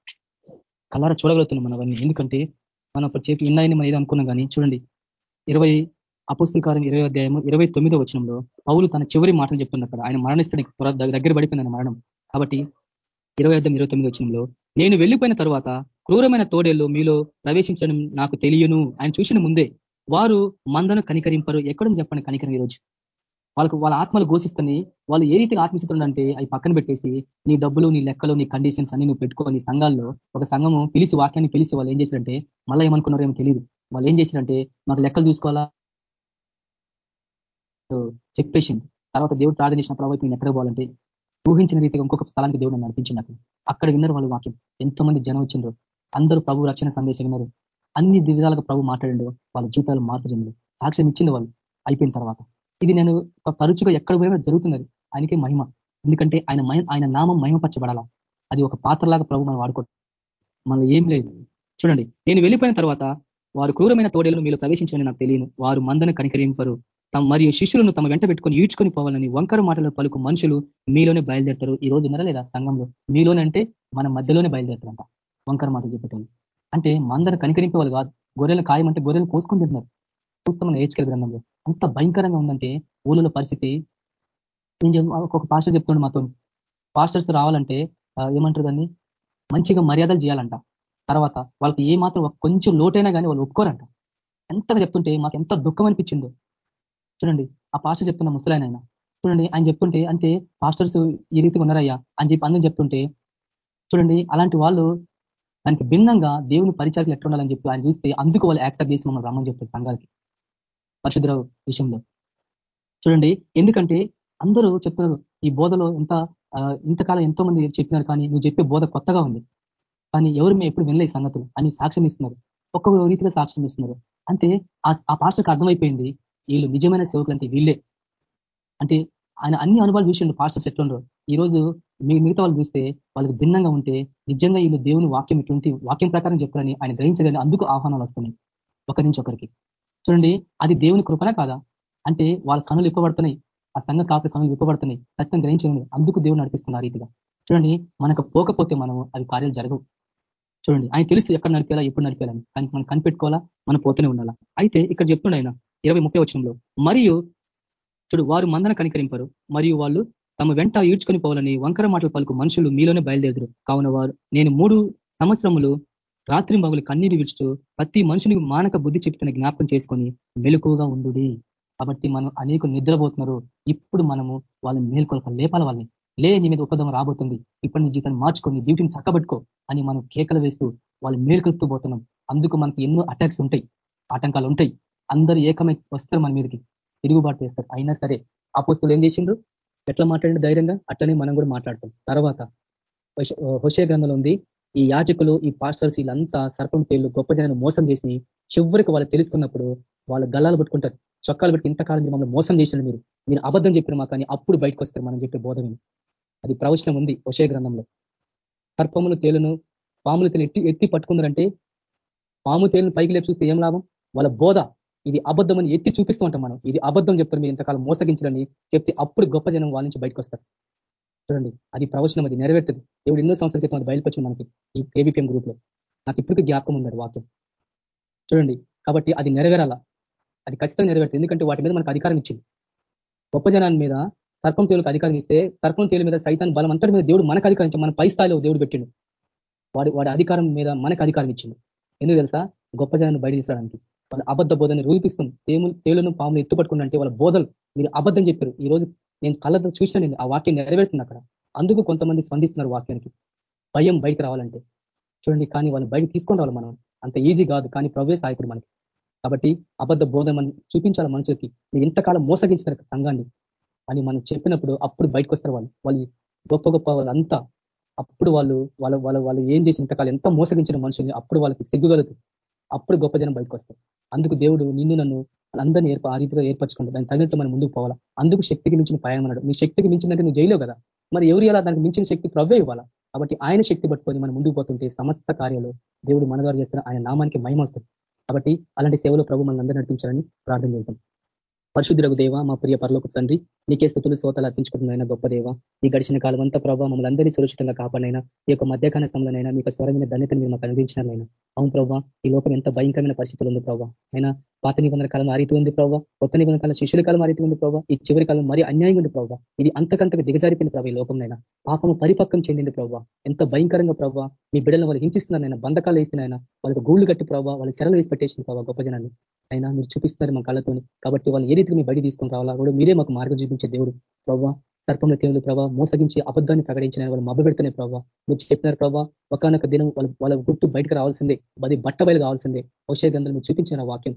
కళ్ళారా చూడగలుగుతున్నాం మనం అవన్నీ. ఎందుకంటే మనం అప్పుడు చెప్పి ఉన్నాయని మనం ఏదో అనుకున్నాం కానీ చూడండి ఇరవై అపుస్తకారం ఇరవై అధ్యాయము ఇరవై తొమ్మిదో వచనంలో పౌలు తన చివరి మాటలు చెప్తున్న అక్కడ ఆయన మరణిస్తానికి దగ్గర పడిపోయింది మరణం. కాబట్టి ఇరవై అర్థం ఇరవై తొమ్మిది వచనంలో నేను వెళ్ళిపోయిన తర్వాత క్రూరమైన తోడేళ్ళు మీలో ప్రవేశించడం నాకు తెలియను ఆయన చూసిన ముందే వారు మందను కనికరింపరు ఎక్కడని చెప్పండి కనికరం ఈరోజు? వాళ్ళకు వాళ్ళ ఆత్మలు ఘోషిస్తని వాళ్ళు ఏ రీతిగా ఆత్మసిస్తుందంటే అవి పక్కన పెట్టేసి నీ డబ్బులు నీ లెక్కలు నీ కండిషన్స్ అన్ని నువ్వు పెట్టుకొని సంఘాల్లో ఒక సంఘము పిలిచి వాక్యాన్ని పిలిచి వాళ్ళు ఏం చేశారంటే మళ్ళీ ఏమనుకున్నారో ఏమో తెలియదు వాళ్ళు ఏం చేశారంటే మాకు లెక్కలు చూసుకోవాలా? చెప్పేసింది. తర్వాత దేవుడు ప్రార్థన చేసిన ప్రభావం నేను ఎక్కడ పోవాలంటే ఊహించిన రీతిగా ఇంకొక స్థలానికి దేవుడు నాకు. అక్కడ విన్నారు వాళ్ళు వాక్యం. ఎంతో మంది జనం వచ్చిండ్రు. అందరూ ప్రభు రక్షణ సందేశం విన్నారు. అన్ని విధాలుగా ప్రభు మాట్లాడిండు. వాళ్ళ జీవితాలు మార్చడంలో సాక్ష్యం ఇచ్చింది వాళ్ళు. అయిపోయిన తర్వాత. ఇది నేను తరచుగా ఎక్కడ పోయినా జరుగుతున్నది. ఆయనకే మహిమ. ఎందుకంటే ఆయన ఆయన నామం మహిమపరచబడాలా. అది ఒక పాత్రలాగా ప్రభు మనం వాడుకో మళ్ళీ ఏం లేదు. చూడండి. నేను వెళ్ళిపోయిన తర్వాత వారు క్రూరమైన తోడేలను మీరు ప్రవేశించని నాకు తెలియను. వారు మందను కనికరింపరు. మరియు శిష్యులను తమ వెంట పెట్టుకొని ఈడ్చుకొని పోవాలని వంకర మాటలు పలుకు మనుషులు మీలోనే బయలుదేరుతారు ఈ రోజు ఉన్నారా లేదా సంఘంలో? మీలోనే అంటే మన మధ్యలోనే బయలుదేరుతారంట. వంకర మాటలు చెప్పటం అంటే మందను కనికరింపే వాళ్ళు కాదు. గొర్రెలు ఖాయమంటే గొర్రెలు కోసుకొని తింటున్నారు. చూస్తామని ఏడ్చుకెళ్ళి గ్రంథంలో. అంత భయంకరంగా ఉందంటే ఊళ్ళో పరిస్థితి ఒక పాస్టర్ చెప్తున్నాడు మాతో. పాస్టర్స్ రావాలంటే ఏమంటారు దాన్ని? మంచిగా మర్యాదలు చేయాలంట. తర్వాత వాళ్ళకి ఏ మాత్రం కొంచెం లోటైనా కానీ వాళ్ళు ఒప్పుకోరంట. ఎంతగా చెప్తుంటే మాకు ఎంత దుఃఖం అనిపించిందో. చూడండి ఆ పాస్టర్ చెప్తున్న ముసలాయన ఆయన చూడండి ఆయన చెప్తుంటే అంటే పాస్టర్స్ ఈ రీతిగా ఉన్నారయ్యా అని చెప్పి అందరూ చెప్తుంటే చూడండి అలాంటి వాళ్ళు దానికి భిన్నంగా దేవుని పరిచయాలు ఎట్లా ఉండాలని చెప్పి ఆయన చూస్తే అందుకు వాళ్ళు యాక్సెప్ట్ చేసి మమ్మల్ని రమ్మని చెప్తారు సంఘాలకి పరిశుద్ర విషయంలో. చూడండి ఎందుకంటే అందరూ చెప్తున్నారు ఈ బోధలో ఎంత ఇంతకాలం ఎంతో మంది చెప్పినారు కానీ నువ్వు చెప్పే బోధ కొత్తగా ఉంది. కానీ ఎవరు మేము ఎప్పుడు వినలే సంగతులు అని సాక్ష్యం ఇస్తున్నారు. ఒక్కొక్క రీతిగా సాక్ష్యం ఇస్తున్నారు. అంటే ఆ పాస్టర్కి అర్థమైపోయింది వీళ్ళు నిజమైన సేవకులు అంటే వీళ్ళే. అంటే ఆయన అన్ని అనుభవాలు చూసిండు పాస్టర్స్ ఎట్లుండరు ఈ రోజు మీ మిగతా వాళ్ళు చూస్తే వాళ్ళకి భిన్నంగా ఉంటే నిజంగా వీళ్ళు దేవుని వాక్యం ఇటువంటి వాక్యం ప్రకారం చెప్పాలని ఆయన గ్రహించదని అందుకు ఆహ్వానాలు వస్తున్నాయి. ఒకరి నుంచి ఒకరికి. చూడండి అది దేవుని కృపణ కాదా? అంటే వాళ్ళ కనులు ఇప్పబడుతున్నాయి ఆ సంఘ కాపు కనులు ఇప్పబడుతున్నాయి సత్యం గ్రహించండి అందుకు దేవుడు నడిపిస్తున్నారు రీతిగా. చూడండి మనకు పోకపోతే మనము అవి కార్యాలు జరగవు. చూడండి ఆయన తెలుసు ఎక్కడ నడిపేలా ఎప్పుడు నడిపేయాలని కానీ మనం కనిపెట్టుకోవాలా? మనం పోతూనే ఉండాలా? అయితే ఇక్కడ చెప్తుండే ఆయన ఇరవై ముప్పై వచ్చంలో మరియు చూడు వారు మందన కనికరింపరు మరియు వాళ్ళు తమ వెంట ఈడ్చుకొని పోవాలని వంకర మాటలు పలుకు మనుషులు మీలోనే బయలుదేరు కావున వారు నేను మూడు సంవత్సరములు రాత్రి మగులు కన్నీరు విడుచు ప్రతి మనుషునికి మానక బుద్ధి చెప్తున్న జ్ఞాపకం చేసుకొని మెలుకుగా ఉండు కాబట్టి మనం అనేక నిద్రపోతున్నారు. ఇప్పుడు మనము వాళ్ళని మేల్కొల్ప లేపాల వాళ్ళని. లే నీ మీద ఉపదం రాబోతుంది. ఇప్పటి నీ జీవితాన్ని మార్చుకొని డ్యూటీని చక్కబెట్టుకో అని మనం కేకలు వేస్తూ వాళ్ళు మేల్కొలుతూ పోతున్నాం. అందుకు మనకి ఎన్నో అటాక్స్ ఉంటాయి ఆటంకాలు ఉంటాయి. అందరు ఏకమై వస్తారు మన మీదకి. తిరుగుబాటు చేస్తారు. అయినా సరే ఆ పుస్తులు ఏం చేసిండ్రు? ఎట్లా మాట్లాడిన ధైర్యంగా? అట్లనే మనం కూడా మాట్లాడతాం. తర్వాత హుషే గ్రంథంలో ఉంది ఈ యాజకులు ఈ పాస్టర్స్ వీళ్ళంతా సర్పం పేర్లు గొప్ప జనాన్ని మోసం చేసి చివరికి వాళ్ళు తెలుసుకున్నప్పుడు వాళ్ళు గల్లాలు పెట్టుకుంటారు. చొక్కాలు పెట్టి ఇంతకాలం మమ్మల్ని మోసం చేసిన మీరు. మీరు అబద్ధం చెప్పిన మా కానీ అప్పుడు బయటకు వస్తారు మనం చెప్పే బోధ అది ప్రవచనం ఉంది హుషే గ్రంథంలో. సర్పములు తేలును పాములు తేలు ఎత్తి ఎత్తి పట్టుకున్నారంటే పాము తేలును పైకి లేపు చూస్తే ఏం లాభం? వాళ్ళ బోధ ఇది అబద్ధం అని ఎత్తి చూపిస్తూ ఉంటాం మనం. ఇది అబద్ధం చెప్తారు మీరు ఇంతకాలం మోసగించడని చెప్తే అప్పుడు గొప్ప జనం వాళ్ళ నుంచి బయటకు వస్తారు. చూడండి అది ప్రవచనం అది నెరవేరుతుంది. దేవుడు ఎన్నో సంవత్సరాల క్రితం అది బయలుపరిచింది మనకి ఈ కేవీపీఎం గ్రూప్లో. నాకు ఇప్పటికీ జ్ఞాపకం ఉందండి వాక్యం. చూడండి కాబట్టి అది నెరవేరాల? అది ఖచ్చితంగా నెరవేరుతుంది. ఎందుకంటే వాటి మీద మనకు అధికారం ఇచ్చింది. గొప్ప జనాన్ని మీద సర్పం తేలుకు అధికారం ఇస్తే సర్పం తేలు మీద సైతాన్ బలం అంతటి మీద దేవుడు మనకు అధికారం మన పై స్థాయిలో దేవుడు పెట్టిండు. వాడి వాడి అధికారం మీద మనకు అధికారం ఇచ్చిండు. ఎందుకు తెలుసా? గొప్ప జనాన్ని బయట తీసడానికి వాళ్ళ అబద్ధ బోధన రూపిస్తుంది తేములు తేలును పాములు ఎత్తుపట్టుకుంటే వాళ్ళ బోధలు మీరు అబద్ధం చెప్పారు. ఈ రోజు నేను కళ్ళతో చూసిన నేను ఆ వాక్యం నెరవేరుతుంది అక్కడ. అందుకు కొంతమంది స్పందిస్తున్నారు వాక్యానికి. భయం బయటకు రావాలంటే. చూడండి కానీ వాళ్ళు బయట తీసుకొని రావాలి మనం. అంత ఈజీ కాదు కానీ ప్రవేశ సాయకుడు మనకి. కాబట్టి అబద్ధ బోధన మనం చూపించాలి మనుషులకి. మీరు ఇంతకాలం మోసగించిన సంఘాన్ని. అని మనం చెప్పినప్పుడు అప్పుడు బయటకు వస్తారు వాళ్ళు. వాళ్ళు గొప్ప గొప్ప వాళ్ళంతా అప్పుడు వాళ్ళు వాళ్ళ వాళ్ళ వాళ్ళు ఏం చేసి ఇంతకాలం ఎంత మోసగించిన మనుషుల్ని అప్పుడు వాళ్ళకి సిగ్గుగలదు అప్పుడు గొప్ప జనం బయటకు వస్తారు అందుకు దేవుడు నిన్ను నన్ను వాళ్ళందరినీ ఏర్ప ఆ రీతిగా ఏర్పరచుకుంటారు దాన్ని తగినట్టు మనం ముందుకు పోవాలా? అందుకు శక్తికి మించిన ప్రయాణం అన్నాడు. నీ శక్తికి మించినట్టు నువ్వు జైలో కదా? మరి ఎవరు ఎలా దానికి మించిన శక్తి ప్రవ్వే ఇవ్వాలా? కాబట్టి ఆయన శక్తి పట్టుకొని మనం ముందుకు పోతుంటే సమస్త కార్యాలు దేవుడు మన ద్వారా చేస్తున్న ఆయన నామానికి మహిమ వస్తుంది. కాబట్టి అలాంటి సేవలో ప్రభు మన అందరూ నడిపించాలని ప్రార్థన చేద్దాం. పరిశుద్ధులకు దేవ మా ప్రియ పరలోకి తండ్రి నీకే స్థుతులు శ్రోతలు అర్పించుకుంటున్నాయినా గొప్ప దేవ. ఈ గడిచిన కాలం అంతా ప్రభావ మమ్మల్ని అందరినీ సురక్షితంగా కాపాడైనా ఈ యొక్క మధ్యకాల సమయంలోనైనా మీకు స్వరమైన ధన్యతను మీరు మాకు అనుభవించినారైనా అవును ప్రభావ ఈ లోకం ఎంత భయంకరమైన పరిస్థితులు ఉంది ప్రభావ అయినా పాత నిబంధన కాలం ఆ రీతి ఉంది ప్రభావ కొత్త నిబంధన కాలం శిష్యుల కాలం ఆ రీతి ఉంది ప్రభావ ఈ చివరి కాలం మరి అన్యాయం ఉంది ప్రభావ ఇది అంతకంతకు దిగజారిపోయింది ప్రభావ ఈ లోకంలోనైనా పాపము పరిపక్వం చెందింది ప్రభావ ఎంత భయంకరంగా ప్రభావ మీ బిడ్డలను వాళ్ళు హింసిస్తున్నారైనా బంధకాలు వేసినైనా వాళ్ళకి గూళ్ళు కట్టి ప్రభావ వాళ్ళ చెరలు వేసి పెట్టేసిన ప్రభావ గొప్ప జనాన్ని. అయినా మీరు చూపిస్తున్నారు మా కళ్ళతోని కాబట్టి వాళ్ళు ఏ రీతికి మీ బయట తీసుకొని రావాలా? కూడా మీరే మాకు మార్గం చూపించే దేవుడు. ప్రభావ సర్పంలో తేవులు ప్రభావ మోసగించి అబద్ధాన్ని ప్రకటించిన వాళ్ళు మబ్బ ప్రభావ మీరు చెప్పినారు ప్రభావ ఒకనొక దినం వాళ్ళ వాళ్ళ గుట్టు బయటకు రావాల్సిందే. అది బట్ట బయలు కావాల్సిందే. ఔషధ గంధలు మీరు చూపించిన వాక్యం.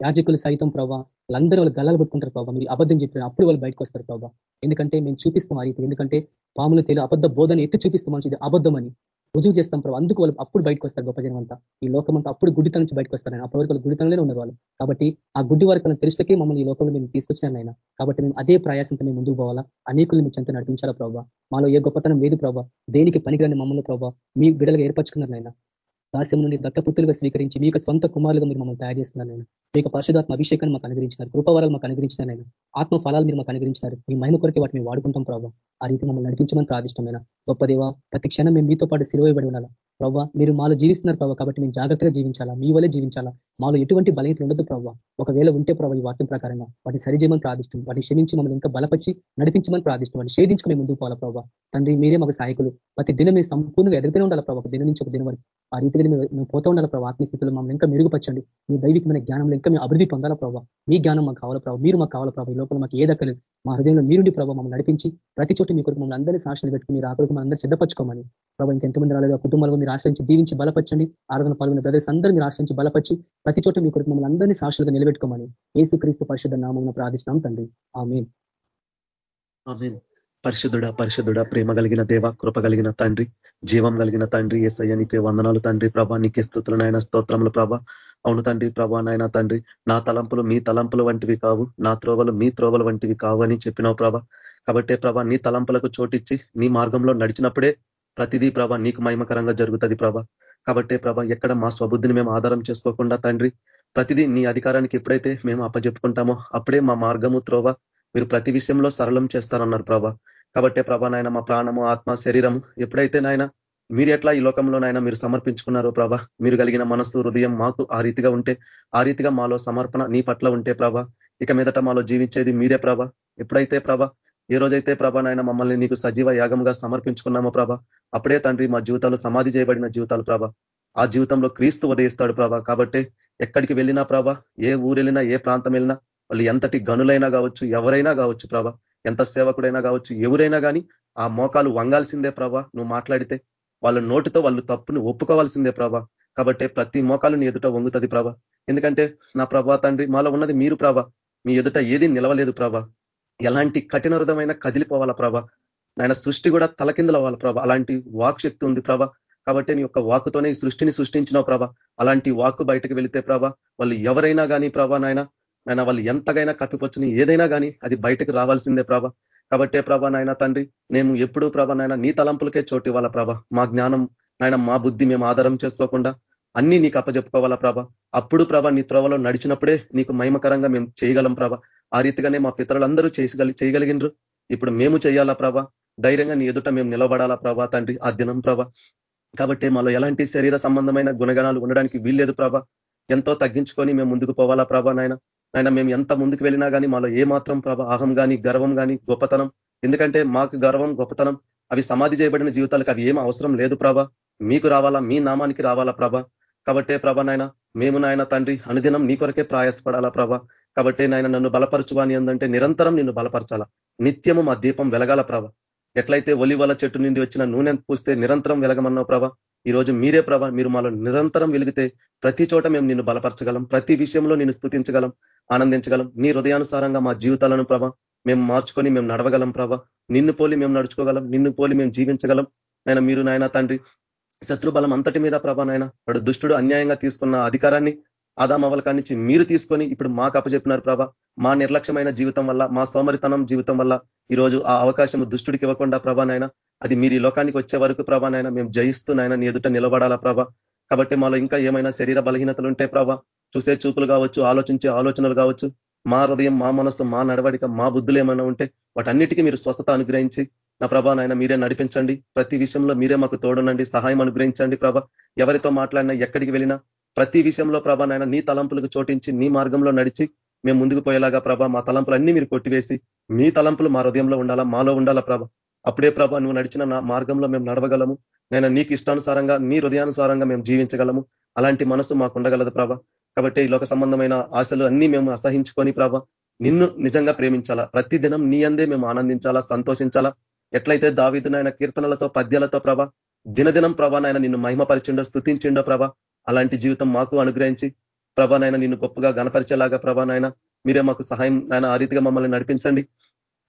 యాజకులు సైతం ప్రభావ వాళ్ళందరూ వాళ్ళు గల్లాలు పట్టుకుంటారు ప్రభావ మీరు అబద్ధం చెప్పిన అప్పుడు వాళ్ళు బయటకు వస్తారు ప్రభావ ఎందుకంటే మేము చూపిస్తాం ఆ రీతి. ఎందుకంటే పాములు తేలి అబద్ధ బోధన ఎత్తి చూపిస్తాం మంచిది అబద్ధం అని రుజువు చేస్తాం ప్రభావ అందుకు వాళ్ళు అప్పుడు బయటకు వస్తారు గొప్ప జనం అంతా. ఈ లోకం అంతా అప్పుడు గుడితల నుంచి బయటకు వస్తారు అప్పటి వరకు గుడితనంలోనే ఉన్నారు వాళ్ళు కాబట్టి ఆ గుడ్డి వరకు తెలుసుకే మమ్మల్ని ఈ లోకంలో మేము తీసుకొచ్చినారైనా కాబట్టి మేము అదే ప్రయాసంతో మేము ముందుకు పోవాలా. అనేకులు మీ చెంత నడిపించాలా ప్రభావ మాలో ఏ గొప్పతనం లేదు ప్రభావ దేనికి పనికిరాని మమ్మల్ని ప్రభావ మీ బిడ్డలుగా ఆయన దాస్యం నుండి దత్తపుత్రులుగా స్వీకరించి మీకు సొంత కుమారులుగా మీరు మమ్మల్ని తయారు చేస్తున్నారు నేను మీ పరిశుధాత్మ అభిషేకాన్ని మాకు అనుగ్రహించినారు. కృపవరాలు మాకు అనుగ్రహించిన నేను ఆత్మ ఫలాలు మీరు మాకు అనుగ్రహించినారు. మీ మహిమ కొరకే వాటిని వాడుకుంటాం ప్రభావ ఆ రీతి మమ్మల్ని నడిపించమని ప్రాదిష్టమైన గొప్ప దేవ ప్రతి క్షణం మేము మీతో పాటు సిరువైబడి ఉండాలా. ప్రభావ మీరు మాలో జీవిస్తున్నారు ప్రభావ కాబట్టి మేము జాగ్రత్తగా జీవించాలా? మీ వల్లే జీవించాలా? మాలో ఎటువంటి బలహీత ఉండదు ప్రభావ ఒకవేళ ఉంటే ప్రభావ ఈ వాక్యం ప్రకారంగా వాటిని సరిచేయమని ప్రార్థిష్టం వాటిని క్షమించి మమ్మల్ని ఇంకా బలపరిచి నడిపించమని ప్రార్థిష్టం వాటిని షేధించుకుని ముందుకు పోవాలా ప్రభావ తండ్రి మీరే మాకు సహాయకులు. ప్రతి దినం మీరు సంపూర్ణంగా ఎదుగుతూనే ఉండాలి ప్రభావ ఒక దినం నుంచి ఒక దినం వరకు. ఆ రీతిగా మేము పోతూ ఉండాలి ప్రభావ ఆత్మీయస్థితిలో మమ్మల్ని ఇంకా మెరుగుపరచండి. మీ దైవికమైన జ్ఞానంలో ఇంకా మేము అభివృద్ధి పొందాలా ప్రభావ మీ జ్ఞానం మాకు కావాలా ప్రభావ మీరు మాకు కావాలా ప్రభావ ఈ లోపల మాకు ఏ దక్కలేదు మా హృదయంలో మీరుండి ప్రభావ మమ్మల్ని నడిపించి ప్రతి చోట మీ కొరకు మమ్మల్ని అందరినీ సాక్షులు పెట్టుకుని మీరు ఆకలికి మన అందరూ సిద్ధపరచుకోమని. ప్రభావ ఇంకెంతమంది రాలేదు. కుటుంబాలు మీరు మీరు ఆశ్రయించి దీవించి బలపరచండి. ఆరాధన పాల్గొన్న బ్రదర్స్ అందరూ మీరు ఆశ్రయించి బలపరిచి ప్రతి చోట మీ కొరకు మమ్మల్ని అందరినీ సాక్షులుగా నిలబెట్టుకోమని ఏసు క్రీస్తు పరిశుద్ధ నామం ప్రార్థిస్తున్నాం తండ్రి. ఆమె పరిశుద్ధుడ పరిశుద్ధుడ ప్రేమ కలిగిన దేవ కృప కలిగిన తండ్రి జీవం కలిగిన తండ్రి ఏసయ్య నీకే వందనాలు తండ్రి ప్రభా నీకే స్థుతులు నాయన స్తోత్రములు ప్రభ. అవును తండ్రి ప్రభా నాయన తండ్రి నా తలంపులు మీ తలంపులు వంటివి కావు నా త్రోవలు మీ త్రోవలు వంటివి కావు అని చెప్పినావు ప్రభ. కాబట్టే ప్రభా నీ తలంపులకు చోటిచ్చి నీ మార్గంలో నడిచినప్పుడే ప్రతిదీ ప్రభ నీకు మహిమకరంగా జరుగుతుంది ప్రభ. కాబట్టే ప్రభ ఎక్కడ మా స్వబుద్ధిని మేము ఆధారం చేసుకోకుండా తండ్రి ప్రతిదీ నీ అధికారానికి ఎప్పుడైతే మేము అప్పజెప్పుకుంటామో అప్పుడే మా మార్గము త్రోవ మీరు ప్రతి విషయంలో సరళం చేస్తారన్నారు ప్రభ. కాబట్టే ప్రభ నాయన మా ప్రాణము ఆత్మ శరీరము ఎప్పుడైతే నాయన మీరు ఎట్లా ఈ లోకంలో నాయన మీరు సమర్పించుకున్నారో ప్రభా మీరు కలిగిన మనస్సు హృదయం మాకు ఆ రీతిగా ఉంటే ఆ రీతిగా మాలో సమర్పణ నీ పట్ల ఉంటే ప్రభా ఇక మీదట మాలో జీవించేది మీరే ప్రభ. ఎప్పుడైతే ప్రభ ఏ రోజైతే ప్రభా నాయన మమ్మల్ని నీకు సజీవ యాగంగా సమర్పించుకున్నామో ప్రభ. అప్పుడే తండ్రి మా జీవితాలు సమాధి చేయబడిన జీవితాలు ప్రభ. ఆ జీవితంలో క్రీస్తు ఉదయిస్తాడు ప్రభ. కాబట్టి ఎక్కడికి వెళ్ళినా ప్రభ ఏ ఊరు వెళ్ళినా ఏ ప్రాంతం వెళ్ళినా వాళ్ళు ఎంతటి గనులైనా కావచ్చు ఎవరైనా కావచ్చు ప్రభ. ఎంత సేవకుడైనా కావచ్చు ఎవరైనా కానీ ఆ మోకాలు వంగాల్సిందే ప్రభ. నువ్వు మాట్లాడితే వాళ్ళ నోటితో వాళ్ళు తప్పుని ఒప్పుకోవాల్సిందే ప్రభ. కాబట్టి ప్రతి మోకాలు నీ ఎదుట వంగుతుంది ప్రభ. ఎందుకంటే నా ప్రభా తండ్రి మాలో ఉన్నది మీరు ప్రభ. మీ ఎదుట ఏది నిలవలేదు ప్రభ. ఎలాంటి కఠిన హృదమైన కదిలిపోవాలా ప్రభ? నాయన సృష్టి కూడా తలకిందులవ్వాలి ప్రభ? అలాంటి వాక్ శక్తి ఉంది ప్రభ. కాబట్టి నీ యొక్క వాకుతోనే ఈ సృష్టిని సృష్టించినావు ప్రభ. అలాంటి వాక్కు బయటకు వెళితే ప్రభ వాళ్ళు ఎవరైనా కానీ ప్రభా నాయన నాయన వాళ్ళు ఎంతగైనా కప్పిపొచ్చుని ఏదైనా కానీ అది బయటకు రావాల్సిందే ప్రభ. కాబట్టే ప్రభ నాయన తండ్రి మేము ఎప్పుడూ ప్రభ నాయన నీ తలంపులకే చోటు ఇవ్వాలా ప్రభ. మా జ్ఞానం నాయన మా బుద్ధి మేము ఆధారం చేసుకోకుండా అన్ని నీకు అప్పచెప్పుకోవాలా ప్రభ. అప్పుడు ప్రభ నీ త్రోవలో నడిచినప్పుడే నీకు మహిమకరంగా మేము చేయగలం ప్రభ. ఆ రీతిగానే మా పితరులందరూ చేసి చేయగలిగినరు. ఇప్పుడు మేము చేయాలా ప్రభా? ధైర్యంగా నీ ఎదుట మేము నిలబడాలా ప్రభా తండ్రి? ఆ దినం ప్రభ. కాబట్టి మాలో ఎలాంటి శరీర సంబంధమైన గుణగణాలు ఉండడానికి వీల్లేదు ప్రభ. ఎంతో తగ్గించుకొని మేము ముందుకు పోవాలా ప్రభా నాయన? ఆయన మేము ఎంత ముందుకు వెళ్ళినా కానీ మాలో ఏ మాత్రం ప్రభ అహం కానీ గర్వం కానీ గొప్పతనం. ఎందుకంటే మాకు గర్వం గొప్పతనం అవి సమాధి చేయబడిన జీవితాలకు అవి ఏం అవసరం లేదు ప్రభ. మీకు రావాలా మీ నామానికి రావాలా ప్రభ. కాబట్టే ప్రభ నాయన మేము నాయన తండ్రి అనుదినం నీ కొరకే ప్రయాసపడాలా ప్రభ. కాబట్టి నాయన నన్ను బలపరచువాని ఏంటంటే నిరంతరం నిన్ను బలపరచాలా? నిత్యము మా దీపం వెలగాల ప్రభ. ఎట్లయితే ఒలివల చెట్టు నుండి వచ్చిన నూనె పూస్తే నిరంతరం వెలగమన్నావు ప్రభ. ఈ రోజు మీరే ప్రభ మీరు మాలో నిరంతరం వెలిగితే ప్రతి చోట మేము నిన్ను బలపరచగలం. ప్రతి విషయంలో నిన్ను స్థుతించగలం ఆనందించగలం. నీ హృదయానుసారంగా మా జీవితాలను ప్రభ మేము మార్చుకొని మేము నడవగలం ప్రభ. నిన్ను పోలి మేము నడుచుకోగలం నిన్ను పోలి మేము జీవించగలం. నాయన మీరు నాయన తండ్రి శత్రు బలం అంతటి మీద ప్రభ నాయన వాడు దుష్టుడు అన్యాయంగా తీసుకున్న అధికారాన్ని ఆదామవల కానించి మీరు తీసుకొని ఇప్పుడు మాకు అప్పచెప్పినారు ప్రభ. మా నిర్లక్ష్యమైన జీవితం వల్ల మా సోమరితనం జీవితం వల్ల ఈరోజు ఆ అవకాశం దుష్టుడికి ఇవ్వకుండా ప్రభానైనా అది మీరు ఈ లోకానికి వచ్చే వరకు ప్రభానైనా మేము జయిస్తున్నాయినా నీ ఎదుట నిలబడాలా ప్రభ. కాబట్టి మాలో ఇంకా ఏమైనా శరీర బలహీనతలు ఉంటే ప్రభ చూసే చూపులు కావచ్చు ఆలోచించే ఆలోచనలు కావచ్చు మా హృదయం మా మనస్సు మా నడవడిక మా బుద్ధులు ఏమైనా ఉంటే వాటన్నిటికీ మీరు స్వస్థత అనుగ్రహించి నా ప్రభా నాయన మీరే నడిపించండి. ప్రతి విషయంలో మీరే మాకు తోడునండి సహాయం అనుగ్రహించండి ప్రభ. ఎవరితో మాట్లాడినా ఎక్కడికి వెళ్ళినా ప్రతి విషయంలో ప్రభా నాయన నీ తలంపులకు చోటించి నీ మార్గంలో నడిచి మేము ముందుకు పోయేలాగా ప్రభ మా తలంపులన్నీ మీరు కొట్టివేసి మీ తలంపులు మా హృదయంలో ఉండాలా మాలో ఉండాలా ప్రభ. అప్పుడే ప్రభ నువ్వు నడిచిన మార్గంలో మేము నడవగలము. నేను నీకు ఇష్టానుసారంగా నీ హృదయానుసారంగా మేము జీవించగలము. అలాంటి మనసు మాకు ఉండగలదు ప్రభ. కాబట్టి లోక సంబంధమైన ఆశలు అన్నీ మేము అసహించుకొని ప్రభ నిన్ను నిజంగా ప్రేమించాలా. ప్రతి దినం నీ అందే మేము ఆనందించాలా సంతోషించాలా. ఎట్లయితే దావిదు కీర్తనలతో పద్యాలతో ప్రభ దినదినం ప్రభ నాయన నిన్ను మహిమపరిచిండో స్థుతించిండో ప్రభ అలాంటి జీవితం మాకు అనుగ్రహించి ప్రభానైనా నిన్ను గొప్పగా గణపరిచేలాగా ప్రభానైనా మీరే మాకు సహాయం ఆయన ఆ రీతిగా మమ్మల్ని నడిపించండి.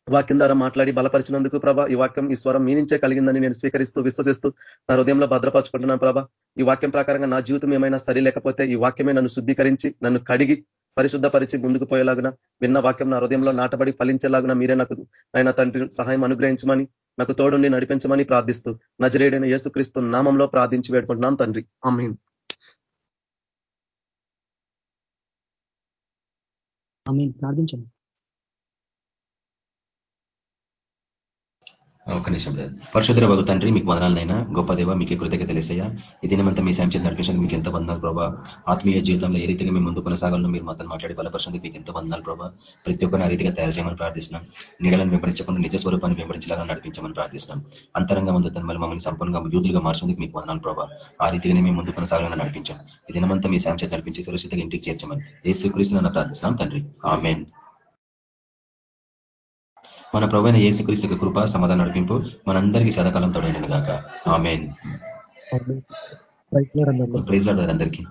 వాక్యం ద్వారా మాట్లాడి బలపరిచినందుకు ప్రభ ఈ వాక్యం ఈ స్వరం మీ నుంచే కలిగిందని నేను స్వీకరిస్తూ విశ్వసిస్తూ నా హృదయంలో భద్రపరచుకుంటున్నాను ప్రభ. ఈ వాక్యం ప్రకారంగా నా జీవితం ఏమైనా సరి లేకపోతే ఈ వాక్యమే నన్ను శుద్ధీకరించి నన్ను కడిగి పరిశుద్ధపరిచి ముందుకు పోయేలాగున విన్న వాక్యం నా హృదయంలో నాటబడి ఫలించేలాగున మీరే నాకు ఆయన తండ్రి సహాయం అనుగ్రహించమని నాకు తోడుండి నడిపించమని ప్రార్థిస్తూ నజరేడైన యేసుక్రీస్తు నామంలో ప్రార్థించి వేడుకుంటున్నాం తండ్రి. అమ్మీన్ ఆమె ప్రార్థించండి. ఒక నిమిషం పరిశుద్ధ భగ తండ్రి మీకు వదనాలనైనా. గొప్ప దేవ మీకు కృతజ్ఞత తెలిసయ్యా. ఈ దినమంతా మీ సాయం చేతి నడిపించడానికి మీకు ఎంత వందనాలు ప్రభావ ఆత్మీయ జీవితంలో ఏ రీతిగా మేము ముందు కొనసాగాలను మీరు మాత్రం మాట్లాడి బలపరిచేందుకు మీకు ఎంత వందనాలు ప్రభావ ప్రతి ఒక్కరిని ఆ రీతిగా తయారు చేయమని ప్రార్థిస్తున్నాం. నీడలను వెంబడించకుండా నిజ స్వరూపాన్ని వెంబడించేలాగా నడిపించమని ప్రార్థిస్తున్నాం. అంతరంగా ముందు తన మమ్మల్ని సంపూర్ణంగా యూతులుగా మార్చేందుకు మీకు వందనాలు ప్రభావ ఆ రీతిగానే మేము ముందు కొనసాగాలని నడిపించాం. ఈ దినమంతా మీ సాయం చేతి నడిపించి సురక్షితంగా ఇంటికి చేర్చమని ఏ స్వీకరిస్తున్నా ప్రార్థిస్తున్నాం తండ్రి. ఆమెన్. మన ప్రవైన ఏసుక్రీస్తు కృప సమాధానం నడిపింపు మనందరికీ సదాకాలం తోడైన గాక. ఆమెన్. ప్రైజ్ లాడ్ అందరికీ.